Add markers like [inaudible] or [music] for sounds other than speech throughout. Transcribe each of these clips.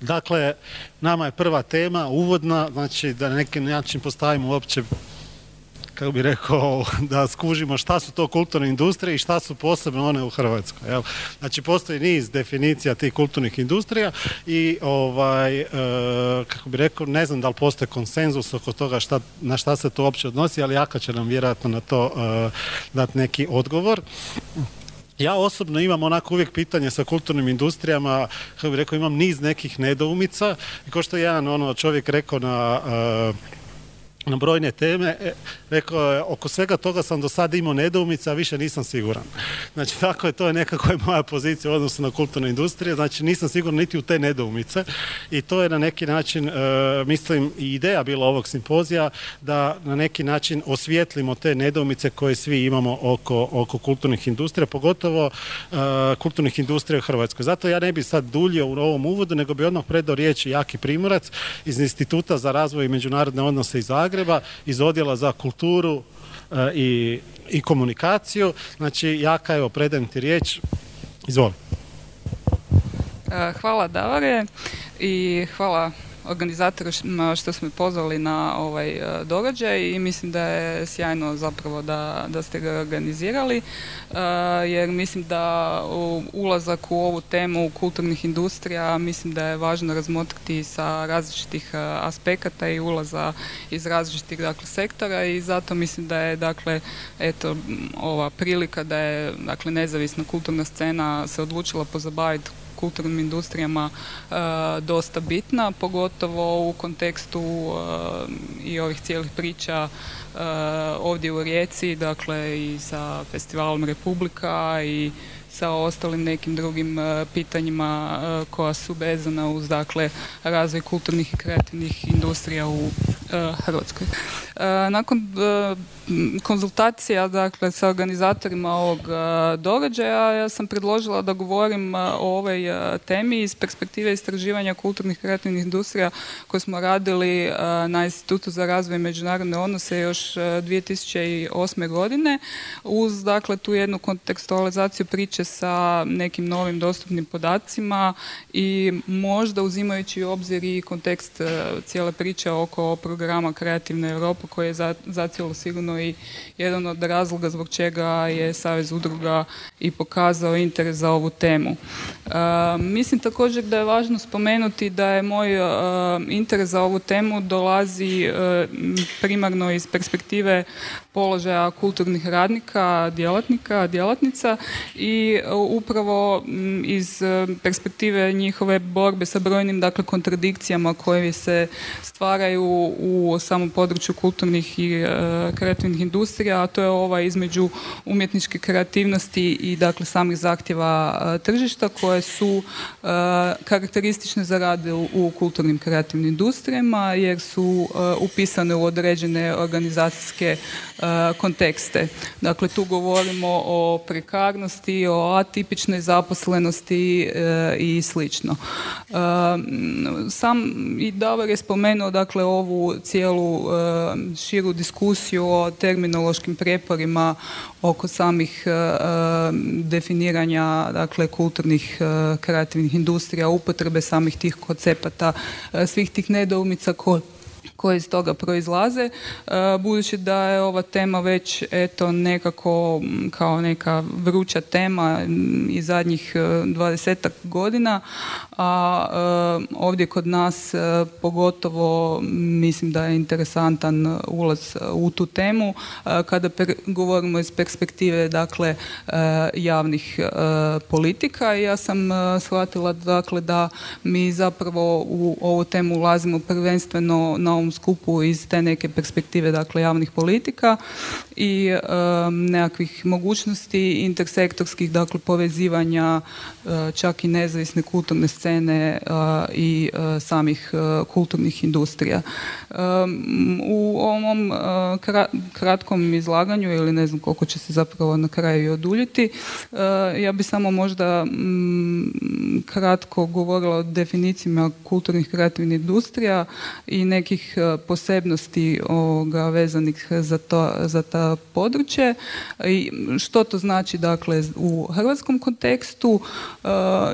Dakle, nama je prva tema uvodna, znači da na neki način postavimo uopće kako bi rekao, [laughs] da skužimo šta su to kulturne industrije i šta su posebno one u Hrvatskoj. Jel? Znači, postoji niz definicija tih kulturnih industrija i ovaj, e, kako bi rekao, ne znam da li postoji konsenzus oko toga šta, na šta se to uopće odnosi, ali Jaka će nam vjerojatno na to uh, dati neki odgovor. Ja osobno imam onako uvijek pitanje sa kulturnim industrijama, kako bi rekao, imam niz nekih nedoumica i kao što je jedan ono, čovjek rekao na na brojne teme, e, rekao je, oko svega toga sam do sada imao nedoumice, a više nisam siguran. Znači, [laughs] tako je, to je nekako moja pozicija u odnosu na kulturnu industriju, znači nisam siguran niti u te nedoumice i to je na neki način, e, mislim, i ideja bila ovog simpozija, da na neki način osvijetlimo te nedoumice koje svi imamo oko, oko kulturnih industrija, pogotovo e, kulturnih industrija u Hrvatskoj. Zato ja ne bi sad duljio u ovom uvodu, nego bi odmah predao riječ Jaki Primorac iz Instituta za razvoj i međunarodne odnose iz Zagreba, iz odjela za kulturu e, i, i komunikaciju. Znači, Jaka, evo, predajem ti riječ. Izvoli. E, hvala Davore i hvala organizatorima što smo pozvali na ovaj e, događaj i mislim da je sjajno zapravo da, da ste ga organizirali e, jer mislim da ulazak u ovu temu kulturnih industrija mislim da je važno razmotriti sa različitih e, aspekata i ulaza iz različitih dakle, sektora i zato mislim da je dakle eto ova prilika da je dakle nezavisna kulturna scena se odlučila pozabaviti kulturnim industrijama e, dosta bitna, pogotovo u kontekstu e, i ovih cijelih priča e, ovdje u Rijeci, dakle i sa festivalom Republika i sa ostalim nekim drugim pitanjima koja su vezana uz dakle razvoj kulturnih i kreativnih industrija u Hrvatskoj. Nakon konzultacija dakle, sa organizatorima ovog e, događaja ja sam predložila da govorim e, o ovoj e, temi iz perspektive istraživanja kulturnih kreativnih industrija koje smo radili na Institutu za razvoj i međunarodne odnose još 2008. godine uz dakle tu jednu kontekstualizaciju priče sa nekim novim dostupnim podacima i možda uzimajući u obzir i kontekst cijele priče oko programa Kreativna Europa koji je zacijelo sigurno i jedan od razloga zbog čega je Savez udruga i pokazao interes za ovu temu. E, mislim također da je važno spomenuti da je moj e, interes za ovu temu dolazi e, primarno iz perspektive položaja kulturnih radnika, djelatnika, djelatnica i upravo iz perspektive njihove borbe sa brojnim dakle kontradikcijama koje se stvaraju u samom području kulturnih i kreativnih industrija, a to je ova između umjetničke kreativnosti i dakle samih zahtjeva tržišta koje su karakteristične za rad u, kulturnim kreativnim industrijama jer su upisane u određene organizacijske kontekste. Dakle, tu govorimo o prekarnosti, o atipičnoj zaposlenosti e, i slično. Sam i Davor je spomenuo dakle ovu cijelu širu diskusiju o terminološkim preporima oko samih e, e, definiranja dakle kulturnih e, kreativnih industrija, upotrebe samih tih koncepata, svih tih nedoumica koje koje iz toga proizlaze, e, budući da je ova tema već eto nekako kao neka vruća tema i zadnjih e, dvadesetak godina, a e, ovdje kod nas pogotovo mislim da je interesantan ulaz u tu temu kada govorimo iz perspektive dakle javnih politika. I ja sam shvatila dakle da mi zapravo u ovu temu ulazimo prvenstveno na ovom skupu iz te neke perspektive dakle javnih politika i nekakvih mogućnosti intersektorskih dakle povezivanja e, čak i nezavisne kulturne scene e, i e, samih kulturnih industrija. U ovom kratkom izlaganju ili ne znam koliko će se zapravo na kraju i oduljiti, ja bi samo možda kratko govorila o definicijama kulturnih kreativnih industrija i nekih posebnosti ovoga vezanih za, to, za ta područje. I što to znači dakle u hrvatskom kontekstu?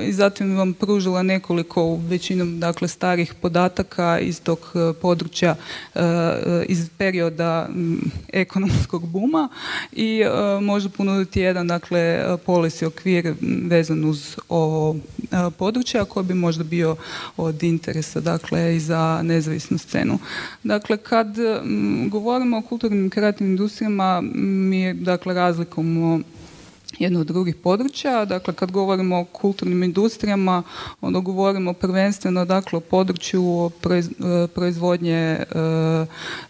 I zatim vam pružila nekoliko većinom dakle starih podataka iz tog područja iz perioda ekonomskog buma. I može ponuditi jedan dakle policy okvir vezan uz ovo područja koji bi možda bio od interesa dakle i za nezavisnu scenu. Dakle, kad govorimo o kulturnim kreativnim industrijama, mi dakle razlikujemo jedno od drugih područja. Dakle, kad govorimo o kulturnim industrijama, onda govorimo prvenstveno dakle, o području e, proizvodnje e,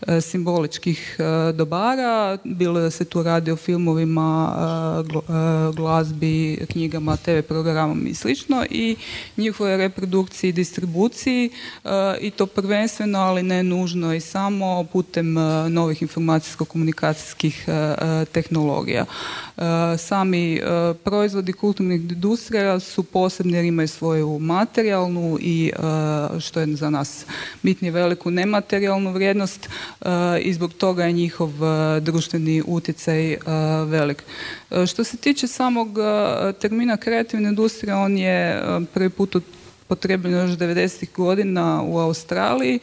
e, simboličkih dobara, bilo da se tu radi o filmovima, glazbi, knjigama, TV programom i slično i njihove reprodukciji i distribuciji i to prvenstveno, ali ne nužno i samo putem novih informacijsko-komunikacijskih tehnologija. Sami sami e, proizvodi kulturnih industrija su posebni jer imaju svoju materijalnu i e, što je za nas bitnije veliku nematerijalnu vrijednost e, i zbog toga je njihov društveni utjecaj velik. Što se tiče samog termina kreativna industrija, on je prvi put potrebljen još 90. godina u Australiji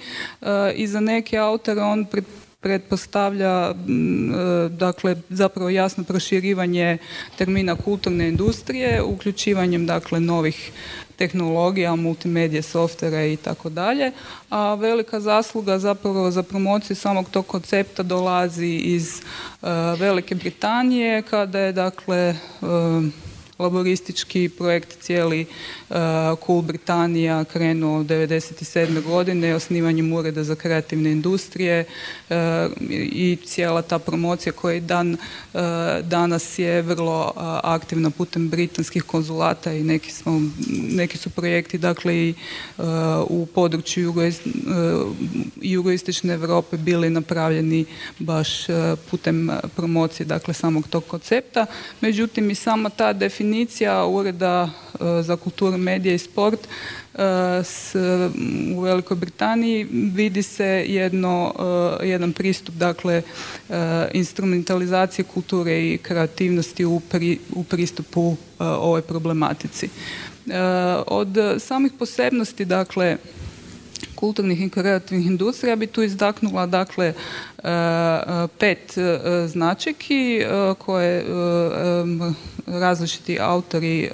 i za neke autore on pretpostavlja mm, e, dakle zapravo jasno proširivanje termina kulturne industrije uključivanjem dakle novih tehnologija, multimedije, softvera i tako dalje, a velika zasluga zapravo za promociju samog tog koncepta dolazi iz e, Velike Britanije kada je dakle e, laboristički projekt cijeli Cool Britanija krenuo 1997. godine osnivanjem Ureda za kreativne industrije i cijela ta promocija koja dan, danas je vrlo aktivna putem britanskih konzulata i neki, smo, neki su projekti dakle i u području jugoistočne Europe bili napravljeni baš putem promocije dakle samog tog koncepta. Međutim i sama ta definicija Ureda za kulturu medija i sport e, s, u Velikoj Britaniji vidi se jedno, e, jedan pristup dakle e, instrumentalizacije kulture i kreativnosti u, u pristupu ovoj problematici. Od samih posebnosti dakle kulturnih i kreativnih industrija bi tu izdaknula dakle pet značajki koje različiti autori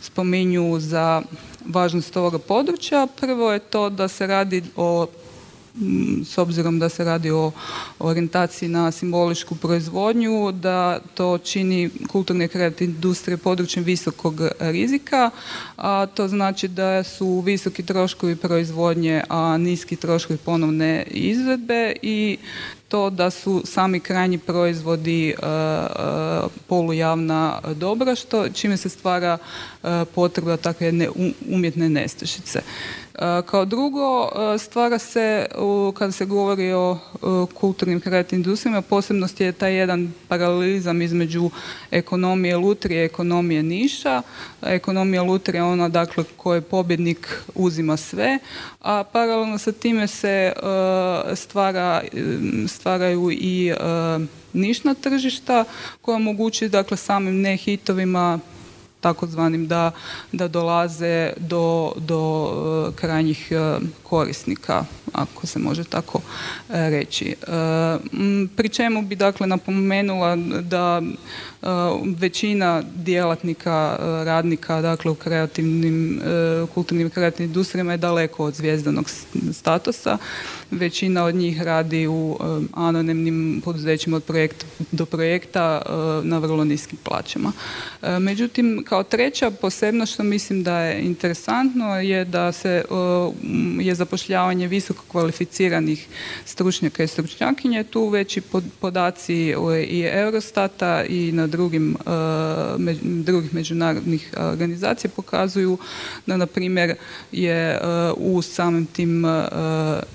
spominju za važnost ovoga područja. Prvo je to da se radi o s obzirom da se radi o orijentaciji na simboličku proizvodnju, da to čini kulturne kreativne industrije područjem visokog rizika, a to znači da su visoki troškovi proizvodnje, a niski troškovi ponovne izvedbe i to da su sami krajnji proizvodi e, e, polujavna dobra, što čime se stvara e, potreba takve jedne umjetne nestašice. Kao drugo, stvara se, kada se govori o kulturnim kreativnim industrijama, posebnost je taj jedan paralelizam između ekonomije lutrije i ekonomije niša. Ekonomija lutrije je ona dakle koje pobjednik uzima sve, a paralelno sa time se stvara, stvaraju i nišna tržišta koja omogućuju dakle samim ne hitovima takozvanim da, da dolaze do, do e, krajnjih e, korisnika, ako se može tako e, reći. Pri čemu bi dakle napomenula da većina djelatnika, radnika dakle u kreativnim, kulturnim i kreativnim industrijama je daleko od zvijezdanog statusa. Većina od njih radi u anonimnim poduzećima od projekta do projekta na vrlo niskim plaćama. Međutim, kao treća posebnost što mislim da je interesantno je da se je zapošljavanje visoko kvalificiranih stručnjaka i stručnjakinje. Tu veći podaci i Eurostata i na drugim drugih međunarodnih organizacija pokazuju da na primjer je u samim tim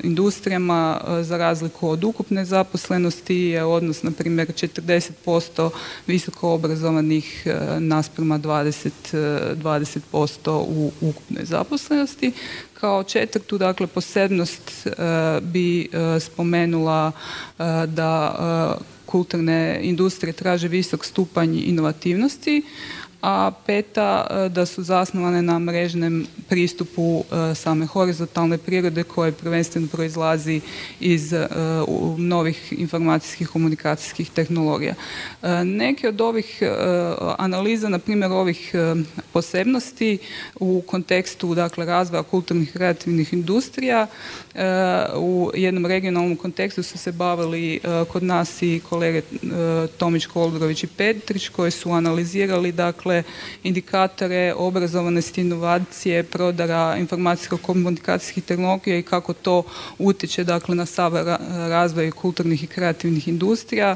industrijama za razliku od ukupne zaposlenosti je odnos na primjer 40% visoko obrazovanih nasprema 20 20%, 20 u ukupnoj zaposlenosti. Kao četvrtu, dakle, posebnost e, bi e, spomenula e, da kulturne industrije traže visok stupanj inovativnosti, a peta da su zasnovane na mrežnem pristupu same horizontalne prirode koje prvenstveno proizlazi iz novih informacijskih komunikacijskih tehnologija. Neke od ovih analiza, na primjer ovih posebnosti u kontekstu dakle, razvoja kulturnih kreativnih industrija u jednom regionalnom kontekstu su se bavili kod nas i kolege Tomić Koldrović i Petrić koji su analizirali dakle indikatore obrazovanosti, inovacije, prodara informacijsko-komunikacijskih tehnologija i kako to utječe dakle na sav razvoj kulturnih i kreativnih industrija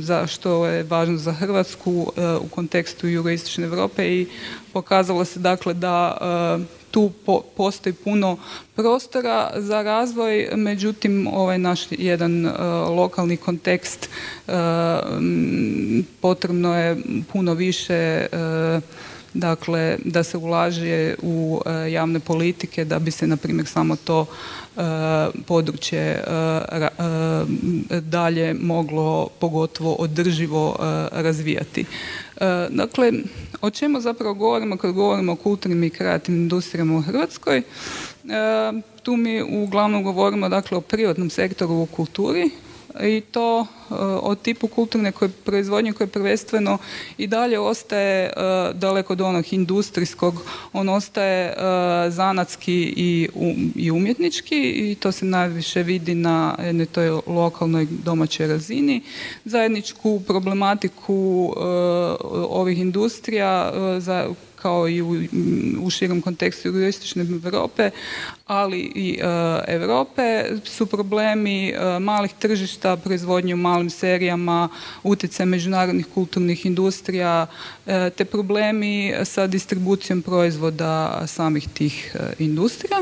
za što je važno za Hrvatsku u kontekstu jugoistočne Europe i pokazalo se dakle da tu postoji puno prostora za razvoj, međutim ovaj naš jedan lokalni kontekst potrebno je puno više dakle da se ulaže u javne politike da bi se na primjer samo to područje dalje moglo pogotovo održivo razvijati. Dakle, o čemu zapravo govorimo kad govorimo o kulturnim i kreativnim industrijama u Hrvatskoj? Tu mi uglavnom govorimo dakle o privatnom sektoru u kulturi i to e, o tipu kulturne proizvodnje koje prvenstveno i dalje ostaje e, daleko od onog industrijskog, on ostaje e, zanatski i umjetnički i to se najviše vidi na jednoj toj lokalnoj domaćoj razini. Zajedničku problematiku ovih industrija za kao i u, u širom kontekstu jugoistočne Europe, ali i e, Europe su problemi e, malih tržišta, proizvodnje u malim serijama, utjecaj međunarodnih kulturnih industrija, e, te problemi sa distribucijom proizvoda samih tih industrija.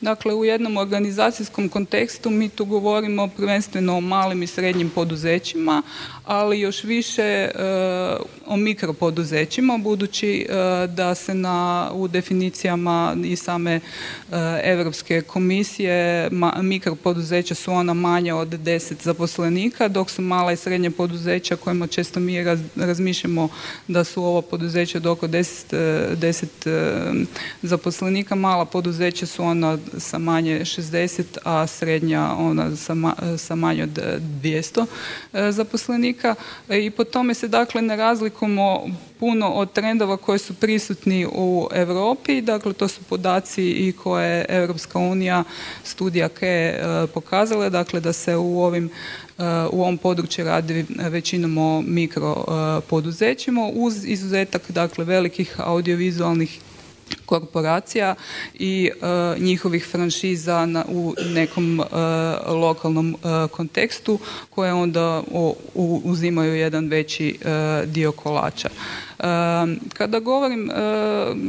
Dakle, u jednom organizacijskom kontekstu mi tu govorimo prvenstveno o malim i srednjim poduzećima, ali još više o mikropoduzećima, budući da se na, u definicijama i same Europske komisije mikropoduzeća su ona manja od 10 zaposlenika, dok su mala i srednja poduzeća kojima često mi razmišljamo da su ovo poduzeća od oko 10, 10 e, zaposlenika, mala poduzeća su ona sa manje 60, a srednja ona sa, sa manje od 200 e, zaposlenika. I po tome se dakle ne razlikujemo puno od trendova koji su prisutni u Europi, dakle to su podaci i koje Europska unija studija KE pokazale, dakle da se u ovim e, u ovom području radi većinom o mikro e, uz izuzetak dakle velikih audiovizualnih korporacija i njihovih franšiza u nekom lokalnom kontekstu koje onda uzimaju jedan veći dio kolača. Kada govorim,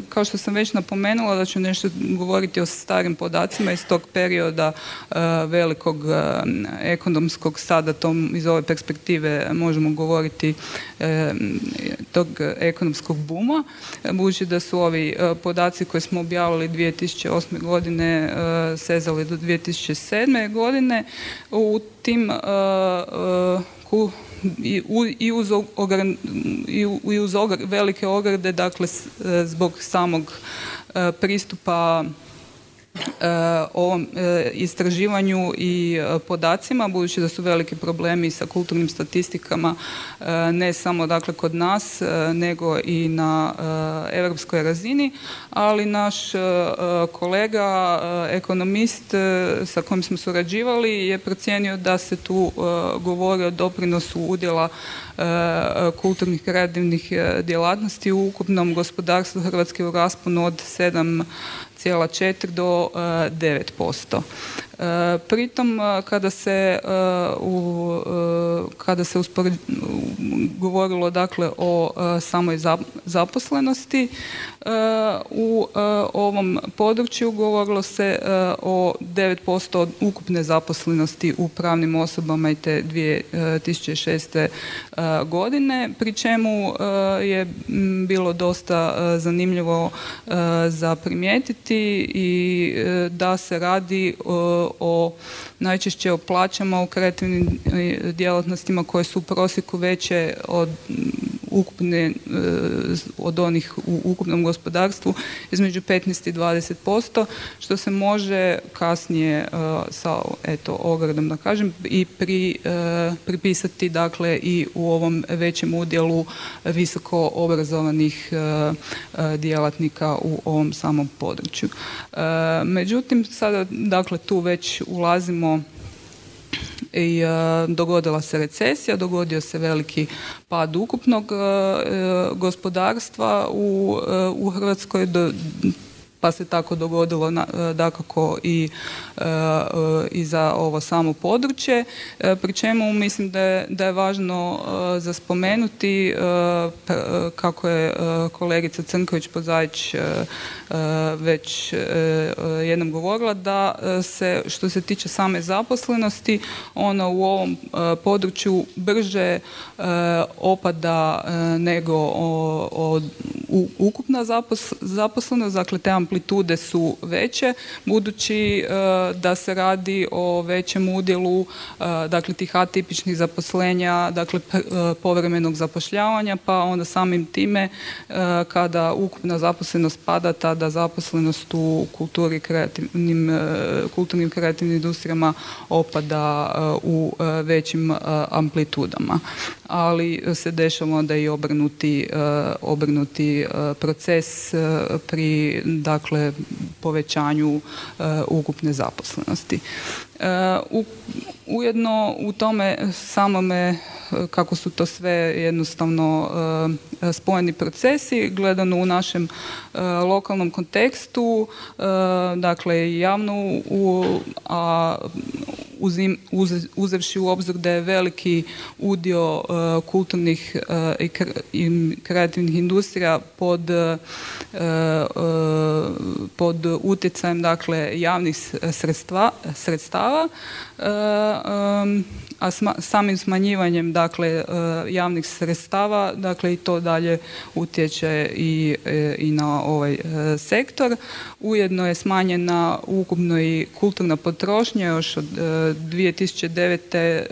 kao što sam već napomenula da ću nešto govoriti o starim podacima iz tog perioda velikog ekonomskog sada, tom iz ove perspektive možemo govoriti tog ekonomskog buma, budući da su ovi podaci koje smo objavili 2008. godine sezali do 2007. godine, u tim i, i uz, velike ograde, dakle e, zbog samog e, pristupa ovom e, istraživanju i e, podacima, budući da su veliki problemi sa kulturnim statistikama ne samo dakle kod nas, nego i na europskoj razini, ali naš kolega, ekonomist sa kojim smo surađivali je procijenio da se tu govori o doprinosu udjela kulturnih kreativnih djelatnosti u ukupnom gospodarstvu Hrvatske u rasponu od 7 4 do 9%. E, pritom e, kada se e, u, kada se govorilo dakle o samoj zaposlenosti u ovom području govorilo se o 9% ukupne zaposlenosti u pravnim osobama i te 2006. godine pri čemu je bilo dosta zanimljivo za primijetiti i da se radi o najčešće o plaćama u kreativnim e, djelatnostima koje su u prosjeku veće od ukupne od onih u ukupnom gospodarstvu između 15 i 20%, što se može kasnije sa eto ogradom da kažem i pri, pripisati dakle i u ovom većem udjelu visoko obrazovanih djelatnika u ovom samom području. Međutim, sada dakle tu već ulazimo i dogodila se recesija, dogodio se veliki pad ukupnog gospodarstva u, u Hrvatskoj do, pa se tako dogodilo dakako i, e, i za ovo samo područje, e, pri čemu mislim da je, da je važno e, za spomenuti kako je kolegica Crnković Pozajć već jednom govorila da se što se tiče same zaposlenosti ona u ovom području brže opada nego od ukupna zaposlenost, dakle te amplitude su veće, budući e, da se radi o većem udjelu e, dakle tih atipičnih zaposlenja, dakle e, povremenog zapošljavanja, pa onda samim time kada ukupna zaposlenost pada, tada zaposlenost u kulturi kreativnim, kulturnim kreativnim industrijama opada u većim amplitudama. Ali se dešava da i obrnuti, obrnuti proces pri dakle povećanju ukupne zaposlenosti. Ujedno u tome samome kako su to sve jednostavno spojeni procesi gledano u našem lokalnom kontekstu dakle javno a uzim, uzevši u obzir da je veliki udio kulturnih i kreativnih industrija pod, pod utjecajem dakle javnih sredstva, sredstava խաղը a samim smanjivanjem dakle javnih sredstava dakle i to dalje utječe i, i na ovaj sektor. Ujedno je smanjena ukupno i kulturna potrošnja još od 2009. E,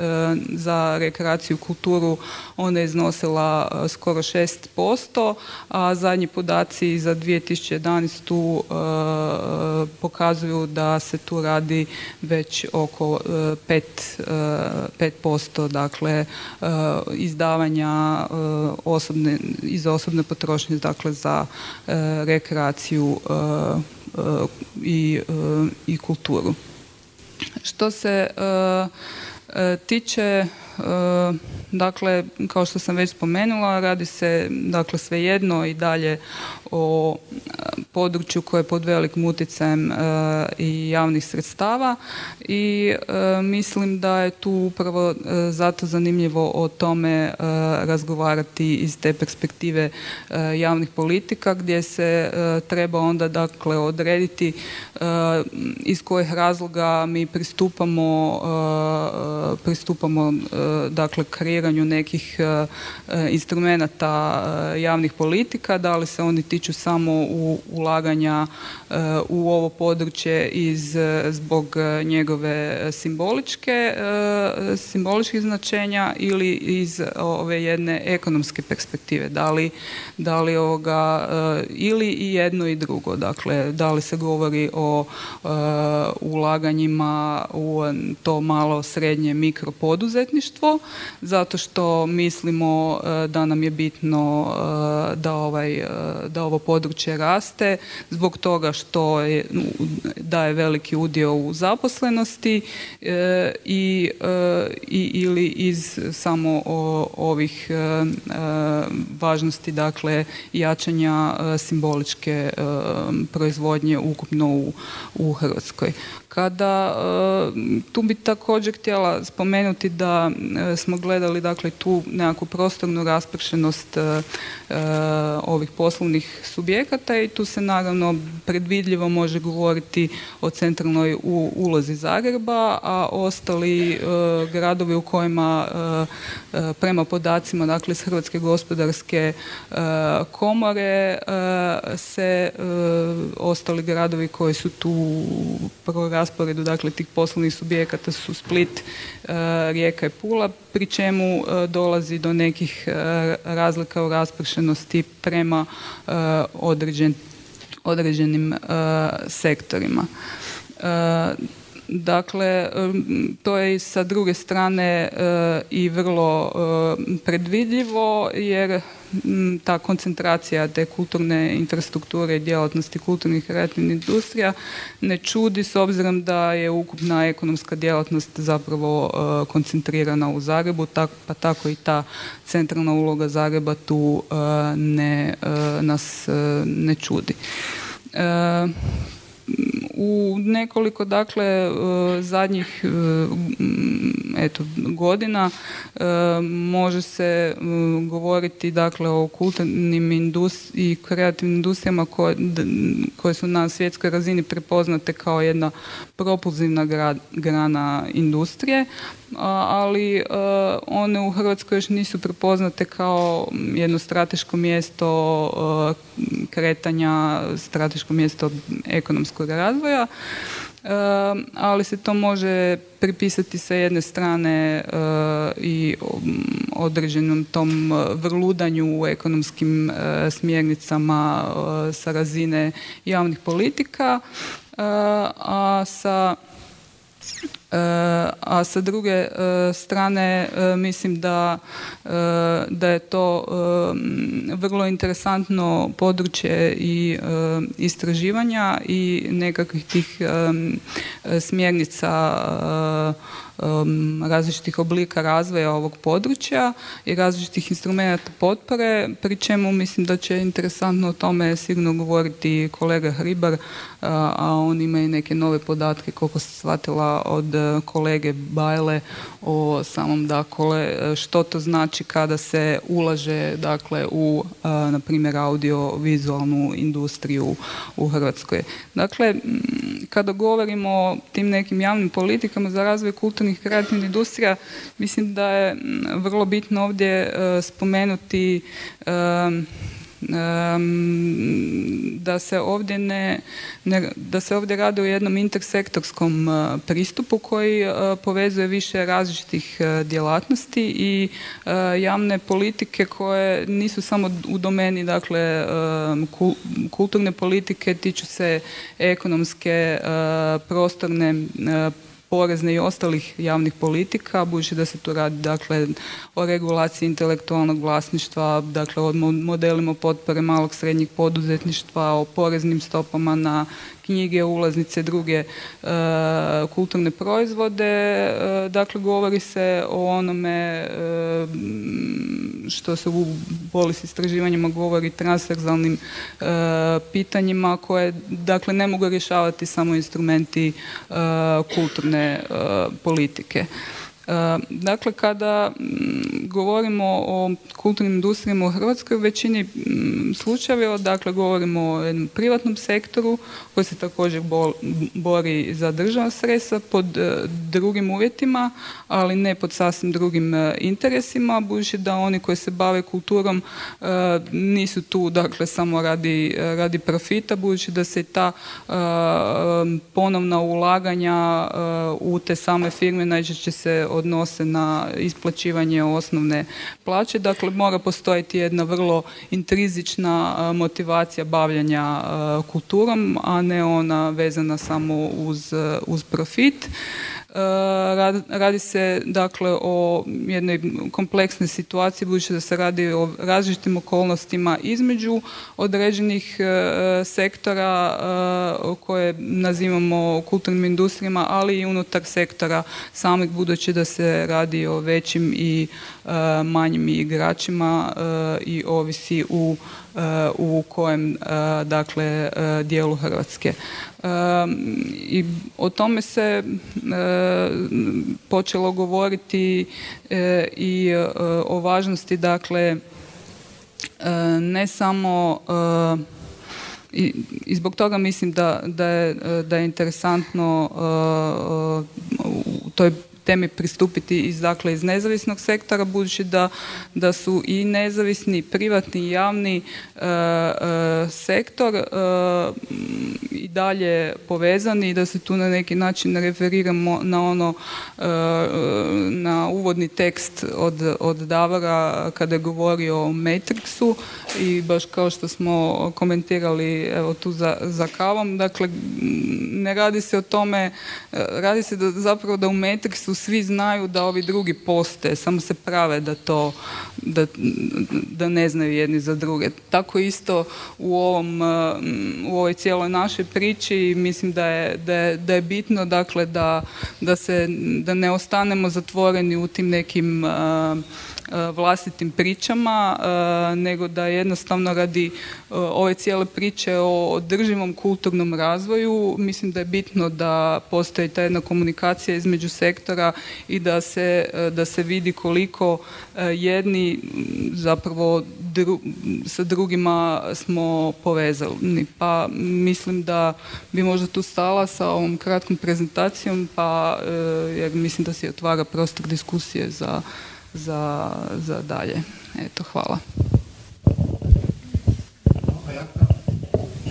za rekreaciju kulturu ona je iznosila e, skoro 6%, a zadnji podaci za 2011. E, pokazuju da se tu radi već oko 5%, 5% dakle izdavanja osobne, iz osobne potrošnje dakle za rekreaciju i, i kulturu. Što se e, e, tiče E, dakle, kao što sam već spomenula, radi se dakle svejedno i dalje o e, području koje je pod velikim utjecajem e, i javnih sredstava. I mislim da je tu upravo zato zanimljivo o tome razgovarati iz te perspektive javnih politika gdje se treba onda dakle odrediti iz kojih razloga mi pristupamo pristupamo dakle kreiranju nekih e, e, instrumenata e, javnih politika, da li se oni tiču samo u ulaganja u ovo područje iz, zbog njegove simboličke, simboličkih značenja ili iz ove jedne ekonomske perspektive. Da li, da li ovoga, ili i jedno i drugo. Dakle, da li se govori o ulaganjima u to malo srednje mikropoduzetništvo zato što mislimo e, da nam je bitno e, da, ovaj, e, da ovo područje raste zbog toga što je, daje veliki udio u zaposlenosti i, i ili iz samo ovih važnosti dakle jačanja simboličke proizvodnje ukupno u, u Hrvatskoj. Kada, tu bi također htjela spomenuti da smo gledali dakle tu nekakvu prostornu raspršenost e, e, ovih poslovnih subjekata i tu se naravno predvidljivo može govoriti o centralnoj ulozi Zagreba, a ostali e, gradovi u kojima prema podacima dakle iz Hrvatske gospodarske komore se ostali gradovi koji su tu rasporedu dakle tih poslovnih subjekata su Split, Rijeka i Pula, pri čemu dolazi do nekih razlika u raspršenosti prema određenim sektorima. Dakle, to je sa druge strane i vrlo predvidljivo jer ta koncentracija te kulturne infrastrukture i djelatnosti kulturnih i kreativnih industrija ne čudi s obzirom da je ukupna ekonomska djelatnost zapravo e, koncentrirana u Zagrebu, pa tako i ta centralna uloga Zagreba tu ne, nas ne čudi u nekoliko dakle e, zadnjih e, eto godina e, može se govoriti dakle o kulturnim i kreativnim industrijama koje, koje su na svjetskoj razini prepoznate kao jedna propulzivna grana industrije ali one u Hrvatskoj još nisu prepoznate kao jedno strateško mjesto kretanja, strateško mjesto ekonomskog razvoja e, ali se to može pripisati sa jedne strane i određenom tom vrludanju u ekonomskim smjernicama sa razine javnih politika, a sa a sa druge e, strane e, mislim da, e, da je to vrlo interesantno područje i istraživanja i nekakvih tih smjernica različitih oblika razvoja ovog područja i različitih instrumenta potpore, pri čemu mislim da će interesantno o tome sigurno govoriti kolega Hribar, a on ima i neke nove podatke koliko se shvatila od kolege Bajle o samom dakle što to znači kada se ulaže dakle u na primjer audio-vizualnu industriju u Hrvatskoj. Dakle, kada govorimo o tim nekim javnim politikama za razvoj kulturnih kreativnih industrija, mislim da je vrlo bitno ovdje e, spomenuti da se ovdje ne, da se ovdje radi o jednom intersektorskom e, pristupu koji e, povezuje više različitih djelatnosti i javne politike koje nisu samo u domeni dakle kulturne politike tiču se ekonomske prostorne porezne i ostalih javnih politika, budući da se tu radi dakle, o regulaciji intelektualnog vlasništva, dakle o modelima potpore malog srednjeg poduzetništva, o poreznim stopama na knjige, ulaznice, druge e, kulturne proizvode. E, dakle, govori se o onome e, što se u polis istraživanjima govori transverzalnim pitanjima koje dakle ne mogu rješavati samo instrumenti kulturne politike. Dakle, kada mm, govorimo o kulturnim industrijama u Hrvatskoj, u većini mm, slučajeva, dakle, govorimo o jednom privatnom sektoru koji se također bori za državna sredstva pod e, drugim uvjetima, ali ne pod sasvim drugim e, interesima, budući da oni koji se bave kulturom e, nisu tu, dakle, samo radi, radi profita, budući da se ta ponovna ulaganja u te same firme najčešće se odnose na isplaćivanje osnovne plaće. Dakle, mora postojiti jedna vrlo intrizična motivacija bavljanja kulturom, a ne ona vezana samo uz, uz profit. Radi se dakle o jednoj kompleksnoj situaciji budući da se radi o različitim okolnostima između određenih e, sektora e, koje nazivamo kulturnim industrijama, ali i unutar sektora samih budući da se radi o većim i manjim igračima i ovisi u u kojem dakle dijelu Hrvatske. I o tome se počelo govoriti e, i e, o važnosti dakle e, ne samo i, i zbog toga mislim da, da, je, da je interesantno u toj temi pristupiti iz, dakle, iz nezavisnog sektora, budući da, da su i nezavisni, privatni i javni e, e, sektor e, i dalje povezani i da se tu na neki način referiramo na ono na uvodni tekst od, od Davora kada je govorio o Matrixu i baš kao što smo komentirali evo tu za, za kavom, dakle ne radi se o tome, radi se da zapravo da u Matrixu svi znaju da ovi drugi postoje, samo se prave da to, da, da ne znaju jedni za druge. Tako isto u ovom, u ovoj cijeloj našoj priči mislim da je, da je, da je bitno dakle da, da se, da ne ostanemo zatvoreni u tim nekim E, vlastitim pričama, e, nego da jednostavno radi e, ove cijele priče o održivom kulturnom razvoju, mislim da je bitno da postoji ta jedna komunikacija između sektora i da se, da se vidi koliko jedni zapravo sa drugima smo povezani. Pa mislim da bi možda tu stala sa ovom kratkom prezentacijom, pa jer mislim da se otvara prostor diskusije za za, za dalje. Eto, hvala.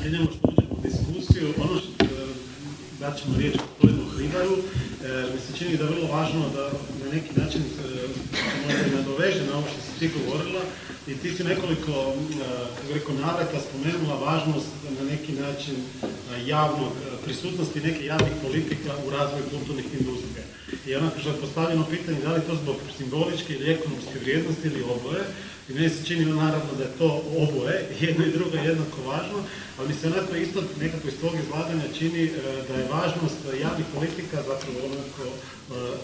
Prije što uđemo u diskusiju, ono što da ćemo riječ gospodinu Hribaru, e, mi se čini da je vrlo važno da na neki način se nadoveže na ovo što si ti govorila i ti si nekoliko, e, rekao, navrata spomenula važnost na neki način e, javnog prisutnosti neke javnih politika u razvoju kulturnih industrija. I onako što je postavljeno pitanje da li to zbog simboličke ili ekonomske vrijednosti ili oboje, i meni se čini naravno da je to oboje, jedno i drugo jednako važno, ali mi se onako isto nekako iz tog izlaganja čini e, da je važnost javnih politika zapravo onako e,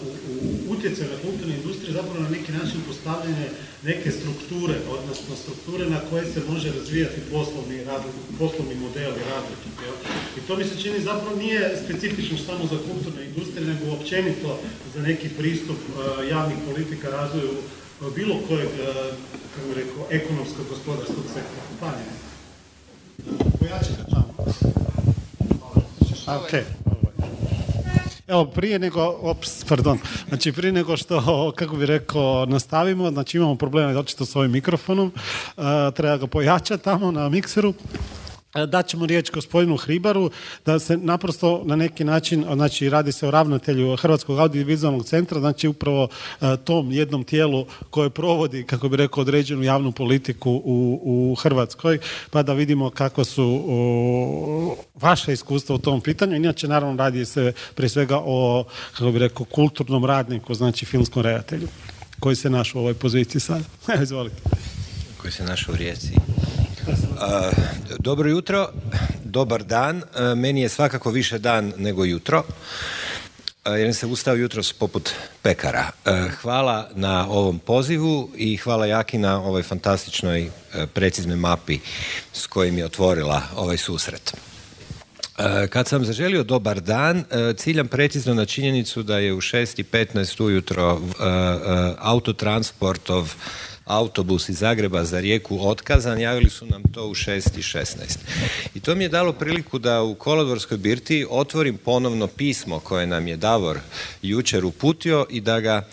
u, utjecaju na kulturne industrije zapravo na neki način postavljanje neke strukture, odnosno strukture na koje se može razvijati poslovni, poslovni modeli različiti. I to mi se čini zapravo nije specifično samo za kulturne industrije, nego općenito za neki pristup e, javnih politika razvoju bilo kojeg, kako rekao, ekonomskog, gospodarskog sektora kompanije. Pojačite tamo. Ok. Evo, prije nego, ops, pardon, znači prije nego što, kako bi rekao, nastavimo, znači imamo probleme očito s ovim mikrofonom, treba ga pojačati tamo na mikseru. E, dat ćemo riječ gospodinu Hribaru da se naprosto na neki način, znači radi se o ravnatelju Hrvatskog audiovizualnog centra, znači upravo e, tom jednom tijelu koje provodi, kako bi rekao, određenu javnu politiku u, u Hrvatskoj, pa da vidimo kako su vaše iskustva u tom pitanju. Inače, naravno, radi se prije svega o, kako bi rekao, kulturnom radniku, znači filmskom redatelju, koji se našao u ovoj poziciji sad. [laughs] Izvolite. Koji se našao u Rijeci. Dobro jutro, dobar dan. Meni je svakako više dan nego jutro jer se ustao jutros poput pekara. Hvala na ovom pozivu i hvala Jaki na ovoj fantastičnoj preciznoj mapi s kojim je otvorila ovaj susret. Kad sam zaželio dobar dan, ciljam precizno na činjenicu da je u 6.15 ujutro autotransportov autobus iz Zagreba za rijeku otkazan, javili su nam to u 6.16. I to mi je dalo priliku da u Kolodvorskoj birti otvorim ponovno pismo koje nam je Davor jučer uputio i da ga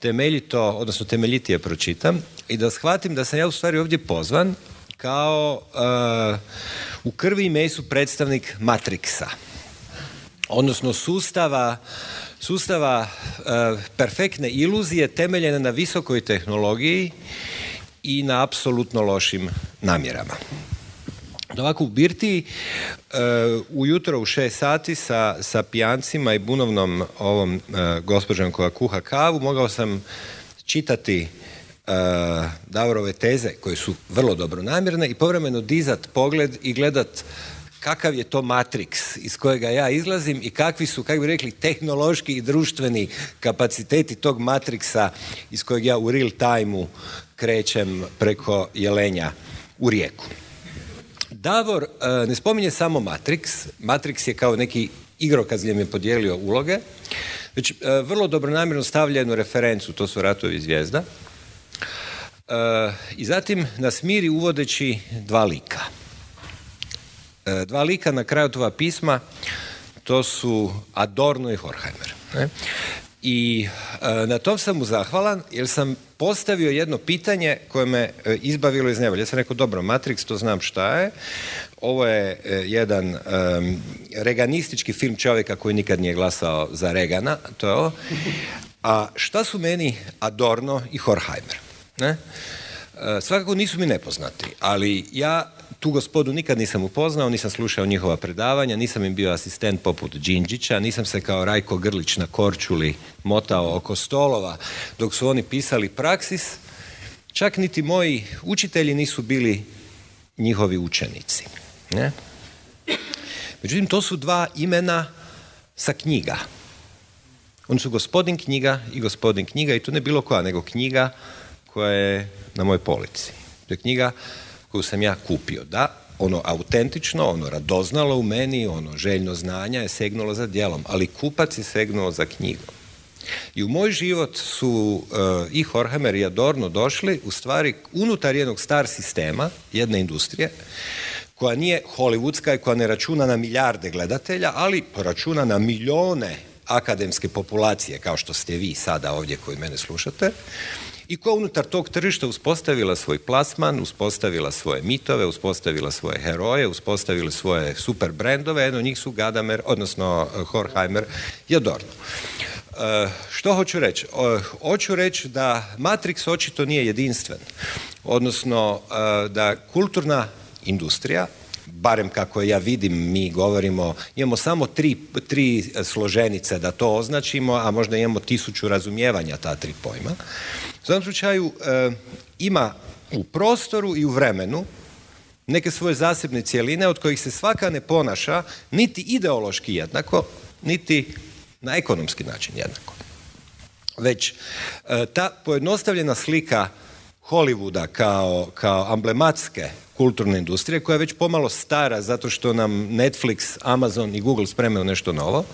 temeljito, odnosno temeljitije pročitam i da shvatim da sam ja u stvari ovdje pozvan kao uh, u krvi i mesu predstavnik Matrixa, odnosno sustava sustava e, perfektne iluzije temeljene na visokoj tehnologiji i na apsolutno lošim namjerama. Ovako u Birti uh, ujutro u šest sati sa, sa pijancima i bunovnom ovom uh, gospođom koja kuha kavu mogao sam čitati uh, Davorove teze koje su vrlo dobro namjerne i povremeno dizat pogled i gledat kakav je to matrix iz kojega ja izlazim i kakvi su, kako bi rekli, tehnološki i društveni kapaciteti tog matrixa iz kojeg ja u real time krećem preko jelenja u rijeku. Davor e, ne spominje samo Matrix, Matrix je kao neki igrokaz gdje mi je podijelio uloge, već e, vrlo dobronamjerno stavlja jednu referencu, to su Ratovi zvijezda, e, i zatim nas miri uvodeći dva lika – dva lika na kraju tova pisma, to su Adorno i Horkheimer. Ne? I e, na tom sam mu zahvalan jer sam postavio jedno pitanje koje me e, izbavilo iz nevolje. Ja sam rekao, dobro, Matrix, to znam šta je. Ovo je e, jedan reganistički film čovjeka koji nikad nije glasao za Regana, to je ovo. A šta su meni Adorno i Horkheimer? Ne? Svakako nisu mi nepoznati, ali ja tu gospodu nikad nisam upoznao, nisam slušao njihova predavanja, nisam im bio asistent poput Đinđića, nisam se kao Rajko Grlić na Korčuli motao oko stolova dok su oni pisali praksis. Čak niti moji učitelji nisu bili njihovi učenici. Ne? Međutim, to su dva imena sa knjiga. Oni su gospodin knjiga i gospodin knjiga i to ne bilo koja, nego knjiga koja je na mojoj polici. To je knjiga koju sam ja kupio. Da, ono autentično, ono radoznalo u meni, ono željno znanja je segnulo za djelom, ali kupac je segnuo za knjigom. I u moj život su uh, i Horhamer i Adorno došli u stvari unutar jednog star sistema, jedne industrije, koja nije hollywoodska i koja ne računa na milijarde gledatelja, ali računa na milijone akademske populacije, kao što ste vi sada ovdje koji mene slušate, i koja unutar tog tržišta uspostavila svoj plasman, uspostavila svoje mitove, uspostavila svoje heroje, uspostavila svoje super brendove, jedno njih su Gadamer, odnosno eh, Horkheimer i Adorno. Uh, što hoću reći? Uh, hoću reći da Matrix očito nije jedinstven. Odnosno da kulturna industrija, barem kako ja vidim, mi govorimo, imamo samo tri, tri složenice da to označimo, a možda imamo tisuću razumijevanja ta tri pojma. U svakom slučaju e, ima u prostoru i u vremenu neke svoje zasebne cjeline od kojih se svaka ne ponaša niti ideološki jednako, niti na ekonomski način jednako. Već e, ta pojednostavljena slika Hollywooda kao, kao amblematske kulturne industrije, koja je već pomalo stara zato što nam Netflix, Amazon i Google spremaju nešto novo,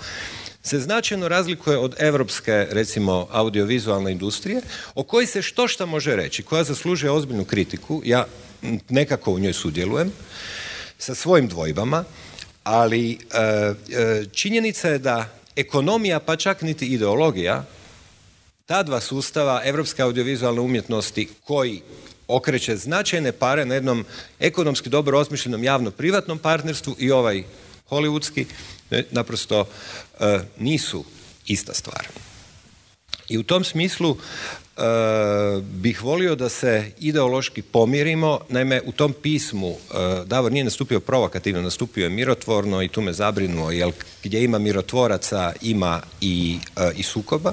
se značajno razlikuje od europske, recimo, audiovizualne industrije, o kojoj se što šta može reći, koja zaslužuje ozbiljnu kritiku, ja nekako u njoj sudjelujem, sa svojim dvojbama, ali e, e, činjenica je da ekonomija, pa čak niti ideologija, ta dva sustava evropske audiovizualne umjetnosti koji okreće značajne pare na jednom ekonomski dobro osmišljenom javno-privatnom partnerstvu i ovaj hollywoodski, naprosto nisu ista stvar. I u tom smislu e, bih volio da se ideološki pomirimo. Naime, u tom pismu e, Davor nije nastupio provokativno, nastupio je mirotvorno i tu me zabrinuo, jer gdje ima mirotvoraca ima i, i sukoba.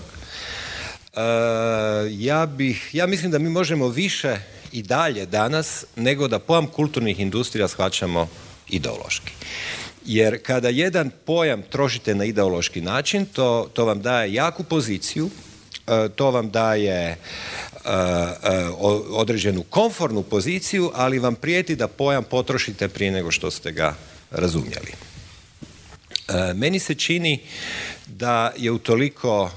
Ja, bih, ja mislim da mi možemo više i dalje danas nego da pojam kulturnih industrija shvaćamo ideološki. Jer kada jedan pojam trošite na ideološki način, to, to vam daje jaku poziciju, e, to vam daje e, e, određenu konfornu poziciju, ali vam prijeti da pojam potrošite prije nego što ste ga razumjeli. Meni se čini da je utoliko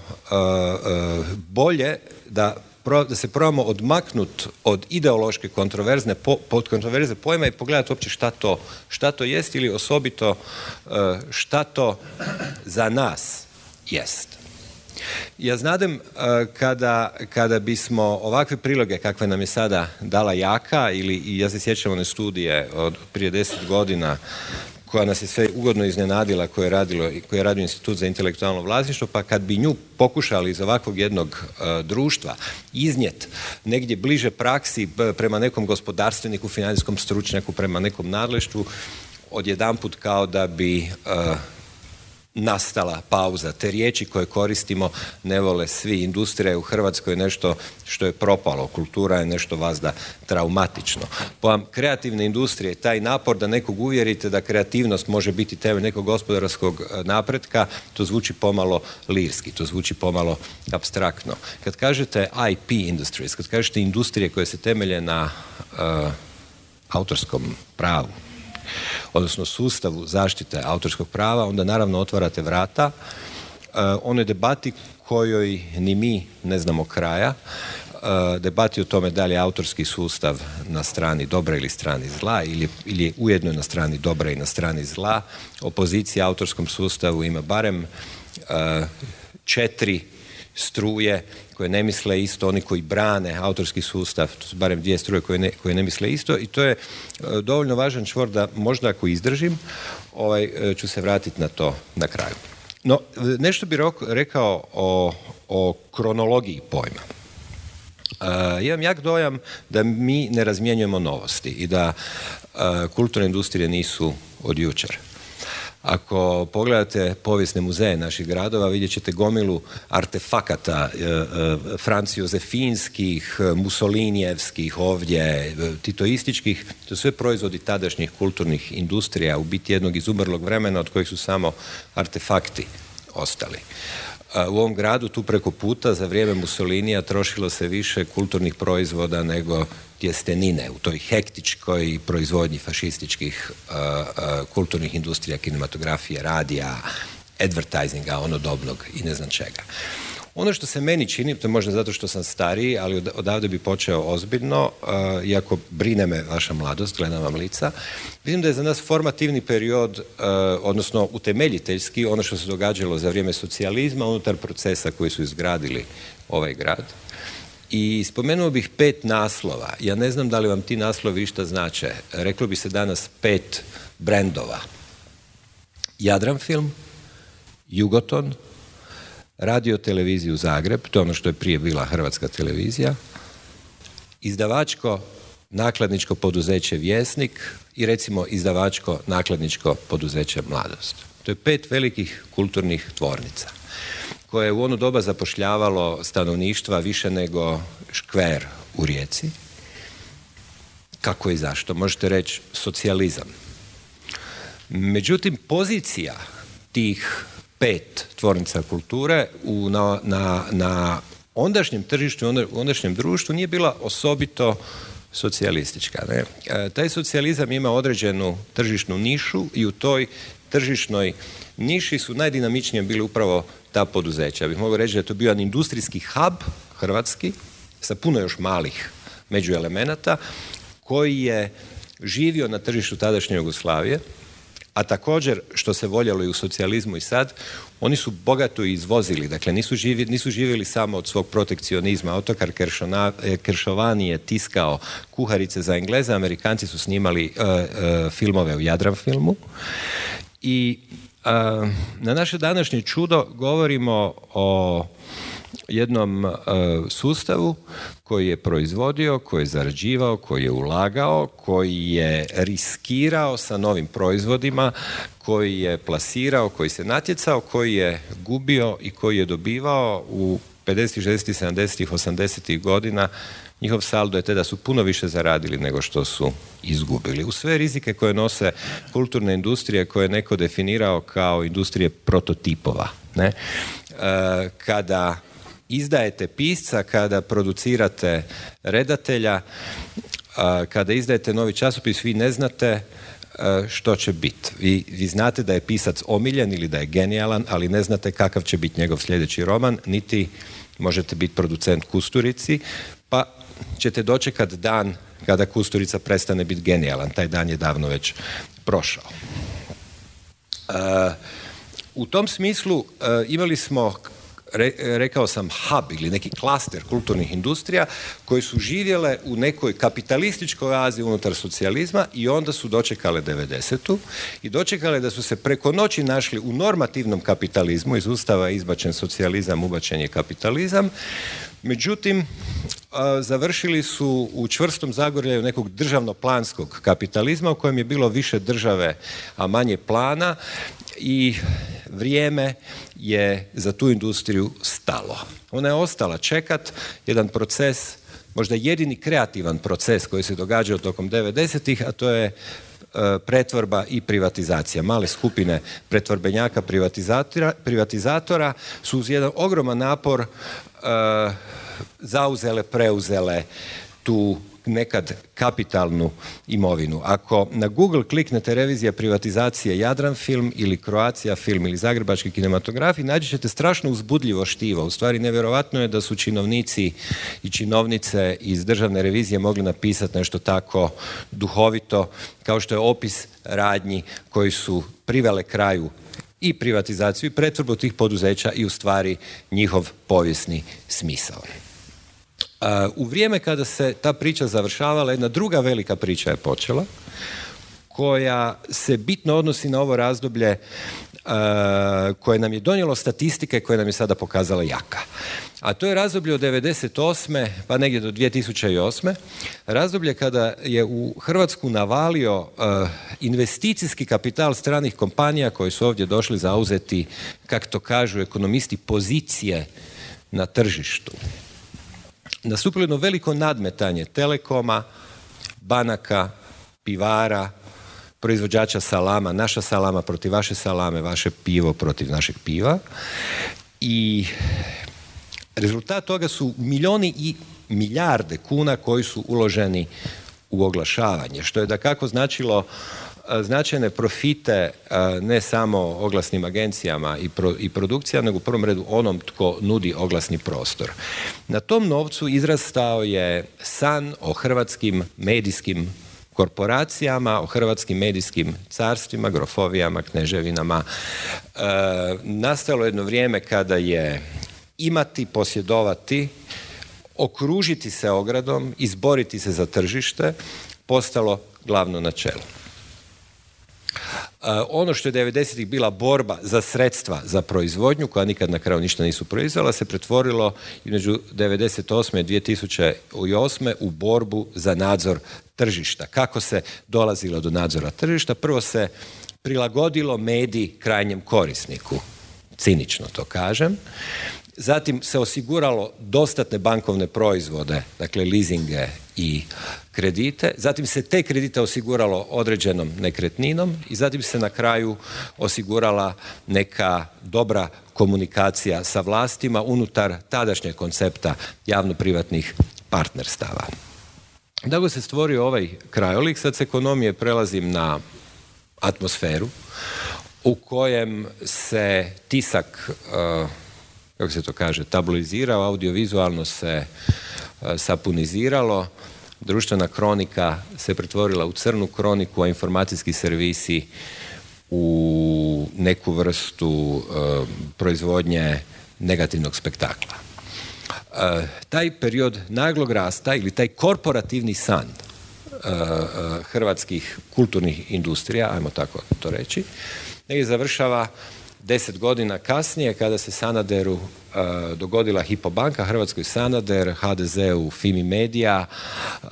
bolje da da se probamo odmaknuti od ideološke kontroverzne pod kontroverze pojma i pogledati uopće šta to, šta to jest ili osobito e, šta to za nas jest. Ja znadem e, kada, kada bismo ovakve priloge kakve nam je sada dala Jaka ili ja se sjećam one studije od prije deset godina koja nas je sve ugodno iznenadila koje je, radilo, koje je radio Institut za intelektualno vlasništvo, pa kad bi nju pokušali iz ovakvog jednog e, društva iznijet negdje bliže praksi prema nekom gospodarstveniku, financijskom stručnjaku, prema nekom nadleštvu, odjedanput kao da bi e, nastala pauza. Te riječi koje koristimo ne vole svi. Industrija je u Hrvatskoj nešto što je propalo. Kultura je nešto vazda traumatično. Pojam kreativne industrije, taj napor da nekog uvjerite da kreativnost može biti temelj nekog gospodarskog e, napretka, to zvuči pomalo lirski, to zvuči pomalo abstraktno. Kad kažete IP industries, kad kažete industrije koje se temelje na uh, autorskom pravu, odnosno sustavu zaštite autorskog prava, onda naravno otvarate vrata uh, onoj debati kojoj ni mi ne znamo kraja, uh, debati o tome da li je autorski sustav na strani dobra ili strani zla ili, ili je ujedno na strani dobra i na strani zla. Opozicija autorskom sustavu ima barem uh, četiri struje koje ne misle isto, oni koji brane autorski sustav, to su barem dvije struje koje ne, koje ne misle isto i to je e, dovoljno važan čvor da možda ako izdržim ovaj, e, ću se vratiti na to na kraju. No, nešto bih rekao o, o kronologiji pojma. Uh, imam jak dojam da mi ne razmjenjujemo novosti i da uh, kulturne industrije nisu od jučer. Ako pogledate povijesne muzeje naših gradova, vidjet ćete gomilu artefakata e, e, francijozefinskih, musolinijevskih ovdje, titoističkih, to sve proizvodi tadašnjih kulturnih industrija, u biti jednog izumrlog vremena od kojih su samo artefakti ostali. U ovom gradu tu preko puta za vrijeme Mussolinija trošilo se više kulturnih proizvoda nego tjestenine u toj hektičkoj proizvodnji fašističkih kulturnih industrija, kinematografije, radija, advertisinga, onodobnog i ne znam čega. Ono što se meni čini, to je možda zato što sam stariji, ali odavde bi počeo ozbiljno, iako brine me vaša mladost, gledam vam lica, vidim da je za nas formativni period, odnosno utemeljiteljski, ono što se događalo za vrijeme socijalizma unutar procesa koji su izgradili ovaj grad. I spomenuo bih pet naslova. Ja ne znam da li vam ti naslovi išta znače. Reklo bi se danas pet brendova. Jadran film, Jugoton, radio televiziju Zagreb, to je ono što je prije bila Hrvatska televizija, izdavačko nakladničko poduzeće Vjesnik i recimo izdavačko nakladničko poduzeće Mladost. To je pet velikih kulturnih tvornica koje je u ono doba zapošljavalo stanovništva više nego škver u Rijeci. Kako i zašto? Možete reći socijalizam. Međutim, pozicija tih pet tvornica kulture u, na, na, na ondašnjem tržištu, u ondašnjem društvu nije bila osobito socijalistička. Ne? E, taj socijalizam ima određenu tržišnu nišu i u toj tržišnoj niši su najdinamičnije bili upravo ta poduzeća. Ja bih mogao reći da je to bio jedan industrijski hub hrvatski sa puno još malih međuelemenata koji je živio na tržištu tadašnje Jugoslavije a također što se voljelo i u socijalizmu i sad, oni su bogato izvozili, dakle nisu, živi, nisu živjeli samo od svog protekcionizma. Otokar e, Keršovani je tiskao kuharice za Engleze, Amerikanci su snimali e, e, filmove u Jadran filmu i na naše današnje čudo govorimo o jednom e, sustavu koji je proizvodio, koji je zarađivao, koji je ulagao, koji je riskirao sa novim proizvodima, koji je plasirao, koji se natjecao, koji je gubio i koji je dobivao u 50. 60. 70. 80. godina njihov saldo je te da su puno više zaradili nego što su izgubili. U sve rizike koje nose kulturne industrije koje je neko definirao kao industrije prototipova. Ne? E, kada izdajete pisca, kada producirate redatelja, kada izdajete novi časopis, vi ne znate što će biti. Vi, vi znate da je pisac omiljen ili da je genijalan, ali ne znate kakav će biti njegov sljedeći roman, niti možete biti producent Kusturici, pa ćete dočekat dan kada Kusturica prestane biti genijalan. Taj dan je davno već prošao. u tom smislu imali smo rekao sam hub ili neki klaster kulturnih industrija koji su živjele u nekoj kapitalističkoj Aziji unutar socijalizma i onda su dočekale 90. i dočekale da su se preko noći našli u normativnom kapitalizmu, iz ustava izbačen socijalizam, ubačen je kapitalizam, Međutim, završili su u čvrstom zagorljaju nekog državno-planskog kapitalizma u kojem je bilo više države, a manje plana i vrijeme je za tu industriju stalo. Ona je ostala čekat jedan proces, možda jedini kreativan proces koji se događao tokom 90-ih, a to je e, pretvorba i privatizacija. Male skupine pretvorbenjaka privatizatora su uz jedan ogroman napor e, zauzele, preuzele tu nekad kapitalnu imovinu. Ako na Google kliknete revizija privatizacije Jadran film ili Kroacija film ili Zagrebački kinematografi, naći ćete strašno uzbudljivo štivo. U stvari nevjerojatno je da su činovnici i činovnice iz državne revizije mogli napisati nešto tako duhovito kao što je opis radnji koji su privele kraju i privatizaciju i pretvorbu tih poduzeća i u stvari njihov povijesni smisao. U vrijeme kada se ta priča završavala, jedna druga velika priča je počela, koja se bitno odnosi na ovo razdoblje koje nam je donijelo statistike koje nam je sada pokazala jaka. A to je razdoblje od 98. pa negdje do 2008. Razdoblje kada je u Hrvatsku navalio investicijski kapital stranih kompanija koji su ovdje došli zauzeti, kako to kažu ekonomisti, pozicije na tržištu nastupilo jedno veliko nadmetanje telekoma, banaka, pivara, proizvođača salama, naša salama protiv vaše salame, vaše pivo protiv našeg piva. I rezultat toga su milioni i milijarde kuna koji su uloženi u oglašavanje, što je da kako značilo značajne profite ne samo oglasnim agencijama i, pro, i produkcijama, nego u prvom redu onom tko nudi oglasni prostor. Na tom novcu izrastao je san o hrvatskim medijskim korporacijama, o hrvatskim medijskim carstvima, grofovijama, kneževinama. E, nastalo jedno vrijeme kada je imati, posjedovati, okružiti se ogradom, izboriti se za tržište, postalo glavno načelo. Uh, ono što je 90-ih bila borba za sredstva za proizvodnju, koja nikad na kraju ništa nisu proizvela, se pretvorilo između 98. i 2008. u borbu za nadzor tržišta. Kako se dolazilo do nadzora tržišta? Prvo se prilagodilo mediji krajnjem korisniku. Cinično to kažem. Zatim se osiguralo dostatne bankovne proizvode, dakle leasinge i kredite. Zatim se te kredite osiguralo određenom nekretninom i zatim se na kraju osigurala neka dobra komunikacija sa vlastima unutar tadašnjeg koncepta javno-privatnih partnerstava. Dakle se stvorio ovaj krajolik, sad s ekonomije prelazim na atmosferu u kojem se tisak uh, kako se to kaže, tabloizirao, audiovizualno se e, sapuniziralo, društvena kronika se pretvorila u crnu kroniku, a informacijski servisi u neku vrstu e, proizvodnje negativnog spektakla. E, taj period naglog rasta ili taj korporativni san hrvatskih kulturnih industrija, ajmo tako to reći, negdje završava deset godina kasnije kada se Sanaderu uh, dogodila Hipobanka, Hrvatskoj Sanader, HDZ-u Fimi Media, uh,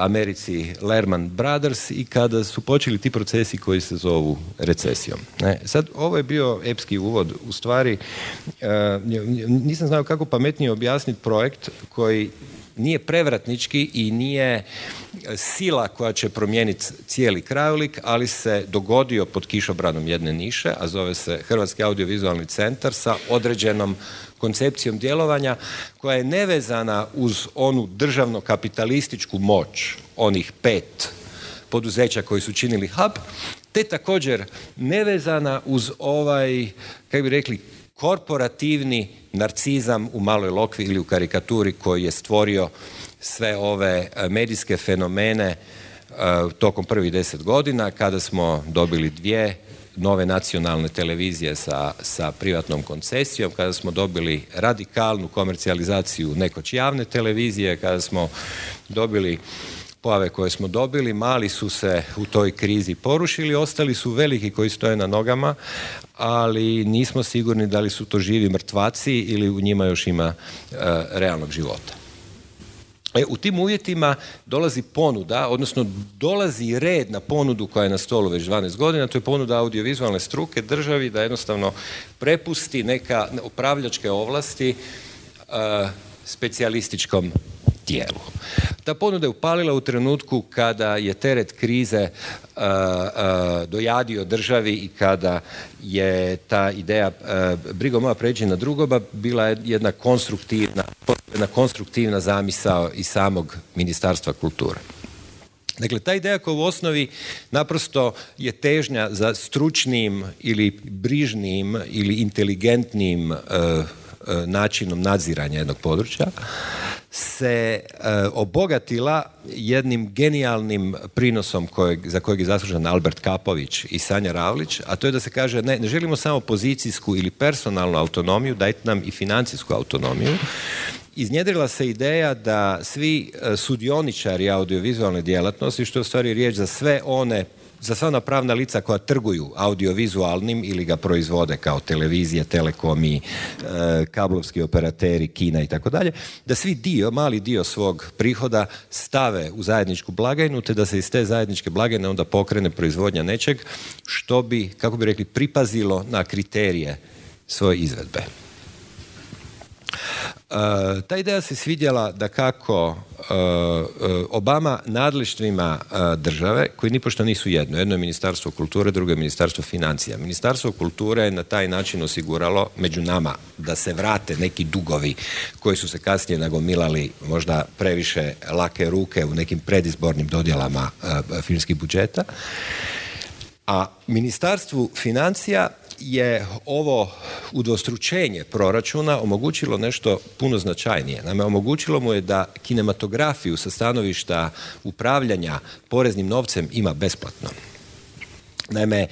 Americi Lerman Brothers i kada su počeli ti procesi koji se zovu recesijom. Ne? Sad, ovo je bio epski uvod. U stvari, uh, nisam znao kako pametnije objasniti projekt koji nije prevratnički i nije sila koja će promijeniti cijeli krajolik, ali se dogodio pod kišobranom jedne niše, a zove se Hrvatski audiovizualni centar sa određenom koncepcijom djelovanja koja je nevezana uz onu državno kapitalističku moć onih pet poduzeća koji su činili hub, te također nevezana uz ovaj, kako bi rekli, korporativni narcizam u maloj lokvi ili u karikaturi koji je stvorio sve ove e, medijske fenomene e, tokom prvih deset godina kada smo dobili dvije nove nacionalne televizije sa, sa privatnom koncesijom, kada smo dobili radikalnu komercijalizaciju nekoć javne televizije, kada smo dobili pojave koje smo dobili, mali su se u toj krizi porušili, ostali su veliki koji stoje na nogama, ali nismo sigurni da li su to živi mrtvaci ili u njima još ima e, realnog života. E, u tim uvjetima dolazi ponuda, odnosno dolazi red na ponudu koja je na stolu već 12 godina, to je ponuda audiovizualne struke državi da jednostavno prepusti neka upravljačke ovlasti uh, specijalističkom tijelu. Ta ponuda je upalila u trenutku kada je teret krize uh, uh, dojadio državi i kada je ta ideja uh, brigo moja pređi na drugoba bila jedna konstruktivna, jedna konstruktivna zamisao i samog Ministarstva kulture. Dakle, ta ideja koja u osnovi naprosto je težnja za stručnim ili brižnim ili inteligentnim načinom nadziranja jednog područja se obogatila jednim genijalnim prinosom kojeg, za kojeg je zaslužen Albert Kapović i Sanja Ravlić, a to je da se kaže ne, ne želimo samo pozicijsku ili personalnu autonomiju, dajte nam i financijsku autonomiju. Iznjedrila se ideja da svi sudioničari audiovizualne djelatnosti, što je u stvari riječ za sve one za sva ona pravna lica koja trguju audiovizualnim ili ga proizvode kao televizije, telekomi, e, kablovski operateri, Kina i tako dalje, da svi dio, mali dio svog prihoda stave u zajedničku blagajnu te da se iz te zajedničke blagajne onda pokrene proizvodnja nečeg što bi, kako bi rekli, pripazilo na kriterije svoje izvedbe. E, ta ideja se svidjela da kako e, e, Obama nadleštvima države, koji nipošto nisu jedno. Jedno je Ministarstvo kulture, drugo je Ministarstvo financija. Ministarstvo kulture je na taj način osiguralo među nama da se vrate neki dugovi koji su se kasnije nagomilali možda previše lake ruke u nekim predizbornim dodjelama filmskih budžeta. A Ministarstvu financija je ovo udvostručenje proračuna omogućilo nešto puno značajnije. Naime, omogućilo mu je da kinematografiju sa stanovišta upravljanja poreznim novcem ima besplatno. Naime,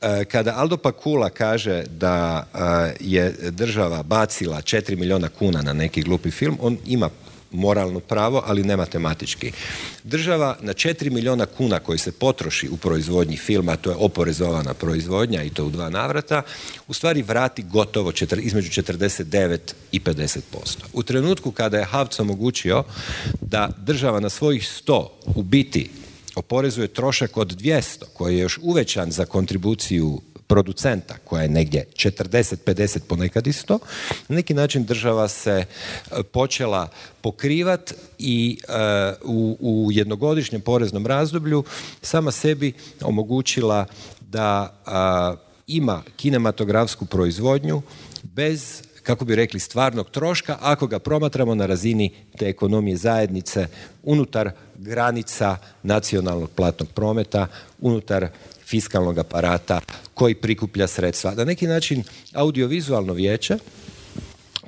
e, kada Aldo Pakula kaže da e, je država bacila 4 milijuna kuna na neki glupi film, on ima moralno pravo, ali ne matematički. Država na 4 milijuna kuna koji se potroši u proizvodnji filma, to je oporezovana proizvodnja i to u dva navrata, u stvari vrati gotovo između 49 i 50%. U trenutku kada je Havc omogućio da država na svojih 100 u biti oporezuje trošak od 200 koji je još uvećan za kontribuciju producenta koja je negdje 40-50 ponekad isto, na neki način država se e, počela pokrivat i e, u, u jednogodišnjem poreznom razdoblju sama sebi omogućila da ima kinematografsku proizvodnju bez kako bi rekli, stvarnog troška ako ga promatramo na razini te ekonomije zajednice unutar granica nacionalnog platnog prometa, unutar fiskalnog aparata koji prikuplja sredstva. Na neki način audiovizualno vijeće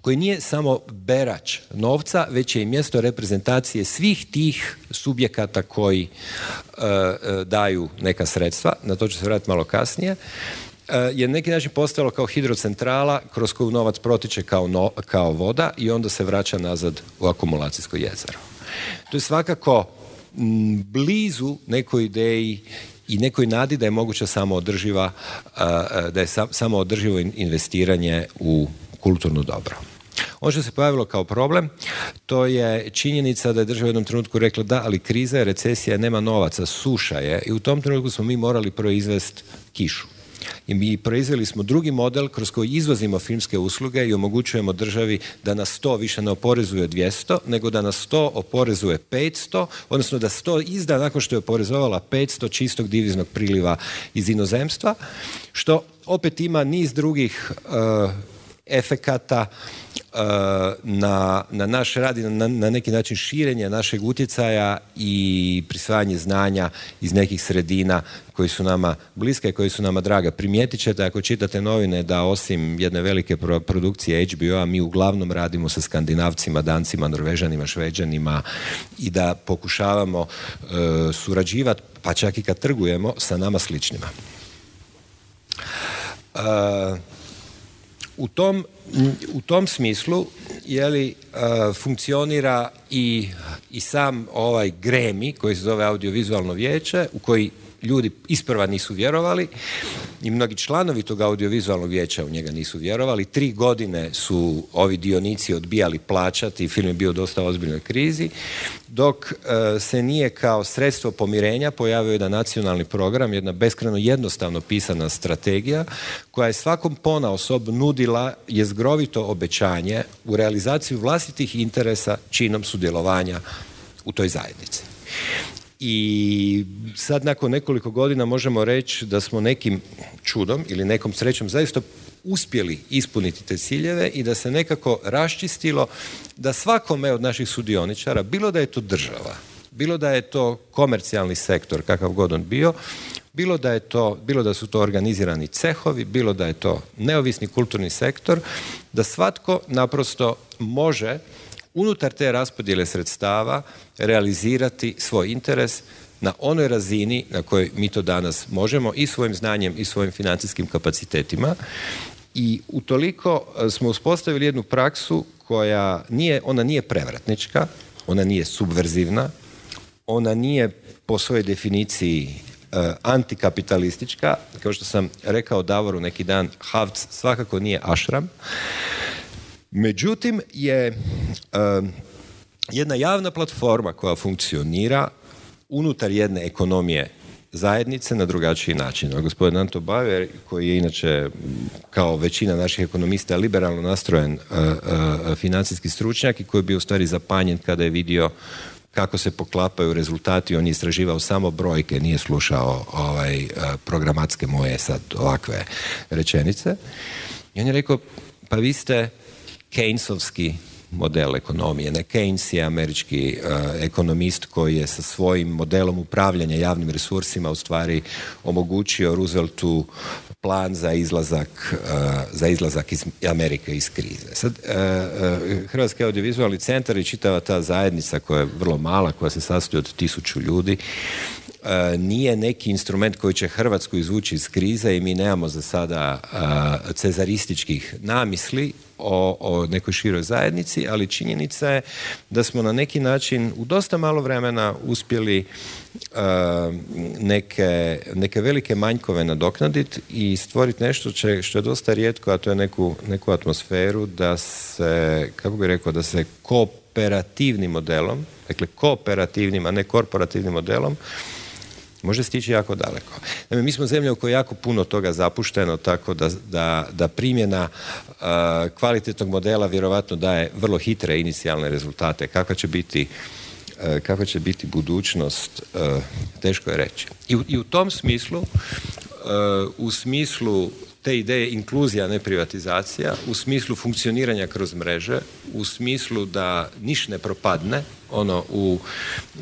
koji nije samo berač novca, već je i mjesto reprezentacije svih tih subjekata koji e, daju neka sredstva, na to ću se vratiti malo kasnije, e, je neki način postalo kao hidrocentrala kroz koju novac protiče kao, kao voda i onda se vraća nazad u akumulacijsko jezero. To je svakako blizu nekoj ideji i nekoj nadi da je moguća samo održiva, da je samo održivo investiranje u kulturno dobro. Ono što se pojavilo kao problem, to je činjenica da je država u jednom trenutku rekla da, ali kriza je, recesija, nema novaca, suša je i u tom trenutku smo mi morali proizvesti kišu. I mi proizveli smo drugi model kroz koji izvozimo filmske usluge i omogućujemo državi da nas to više ne oporezuje 200, nego da nas to oporezuje 500, odnosno da to izda nakon što je oporezovala 500 čistog diviznog priliva iz inozemstva, što opet ima niz drugih uh, efekata na, na naš rad i na, na neki način širenje našeg utjecaja i prisvajanje znanja iz nekih sredina koji su nama bliske i koji su nama draga. Primijetit ćete ako čitate novine da osim jedne velike produkcije HBO-a mi uglavnom radimo sa skandinavcima, dancima, norvežanima, šveđanima i da pokušavamo e, surađivati, pa čak i kad trgujemo, sa nama sličnima. E, u tom, u tom smislu je li, funkcionira i, i sam ovaj gremi koji se zove audiovizualno vijeće u koji ljudi isprva nisu vjerovali i mnogi članovi tog audiovizualnog vijeća u njega nisu vjerovali. Tri godine su ovi dionici odbijali plaćati, film je bio u dosta ozbiljnoj krizi, dok e, se nije kao sredstvo pomirenja pojavio jedan nacionalni program, jedna beskreno jednostavno pisana strategija koja je svakom pona osob nudila jezgrovito obećanje u realizaciju vlastitih interesa činom sudjelovanja u toj zajednici. I sad nakon nekoliko godina možemo reći da smo nekim čudom ili nekom srećom zaista uspjeli ispuniti te ciljeve i da se nekako raščistilo da svakome od naših sudioničara, bilo da je to država, bilo da je to komercijalni sektor, kakav god on bio, bilo da, je to, bilo da su to organizirani cehovi, bilo da je to neovisni kulturni sektor, da svatko naprosto može unutar te raspodjele sredstava realizirati svoj interes na onoj razini na kojoj mi to danas možemo i svojim znanjem i svojim financijskim kapacitetima i utoliko e, smo uspostavili jednu praksu koja nije, ona nije prevratnička, ona nije subverzivna, ona nije po svojoj definiciji e, antikapitalistička, kao što sam rekao Davoru neki dan, Havc svakako nije ašram. Međutim, je e, jedna javna platforma koja funkcionira unutar jedne ekonomije zajednice na drugačiji način. Gospodin Anto Baver, koji je inače kao većina naših ekonomista liberalno nastrojen uh, financijski stručnjak i koji je bio u stvari zapanjen kada je vidio kako se poklapaju rezultati, on je istraživao samo brojke, nije slušao ovaj, programatske moje sad ovakve rečenice. I on je rekao, pa vi ste Keynesovski model ekonomije. Ne Keynes je američki uh, ekonomist koji je sa svojim modelom upravljanja javnim resursima u stvari omogućio Rooseveltu plan za izlazak, uh, za izlazak iz Amerike iz krize. Sad, uh, Hrvatski audiovizualni centar i čitava ta zajednica koja je vrlo mala, koja se sastoji od tisuću ljudi, nije neki instrument koji će Hrvatsku izvući iz krize i mi nemamo za sada cezarističkih namisli o, o nekoj široj zajednici, ali činjenica je da smo na neki način u dosta malo vremena uspjeli neke, neke velike manjkove nadoknaditi i stvoriti nešto će, što je dosta rijetko, a to je neku, neku atmosferu da se, kako bi rekao, da se kooperativnim modelom, dakle kooperativnim, a ne korporativnim modelom, može stići jako daleko. Dakle, mi smo zemlja u kojoj je jako puno toga zapušteno, tako da, da, da primjena kvalitetnog modela vjerovatno daje vrlo hitre inicijalne rezultate. Kakva će biti kakva će biti budućnost, teško je reći. I, i u tom smislu, u smislu te ideje inkluzija, ne privatizacija, u smislu funkcioniranja kroz mreže, u smislu da niš ne propadne, ono u,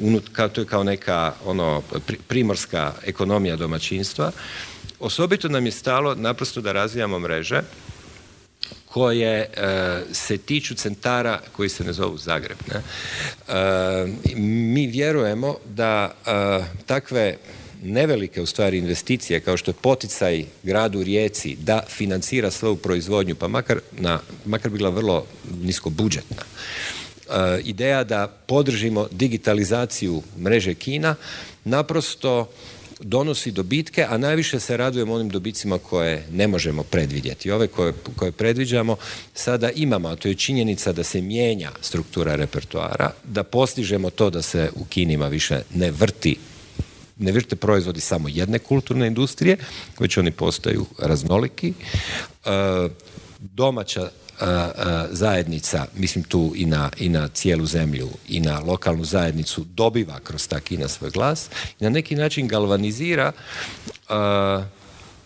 unut, kao, to je kao neka ono primorska ekonomija domaćinstva. Osobito nam je stalo naprosto da razvijamo mreže koje e, se tiču centara koji se ne zovu Zagreb. Ne? E, mi vjerujemo da e, takve nevelike u stvari investicije kao što je poticaj gradu Rijeci da financira svoju proizvodnju, pa makar, na, makar bila vrlo nisko budžetna. E, ideja da podržimo digitalizaciju mreže Kina naprosto donosi dobitke, a najviše se radujemo onim dobicima koje ne možemo predvidjeti. Ove koje, koje predviđamo sada imamo, a to je činjenica da se mijenja struktura repertoara, da postižemo to da se u kinima više ne vrti ne vrte proizvodi samo jedne kulturne industrije, već oni postaju raznoliki. E, domaća e, e, zajednica, mislim tu i na, i na cijelu zemlju i na lokalnu zajednicu dobiva kroz ta kina svoj glas i na neki način galvanizira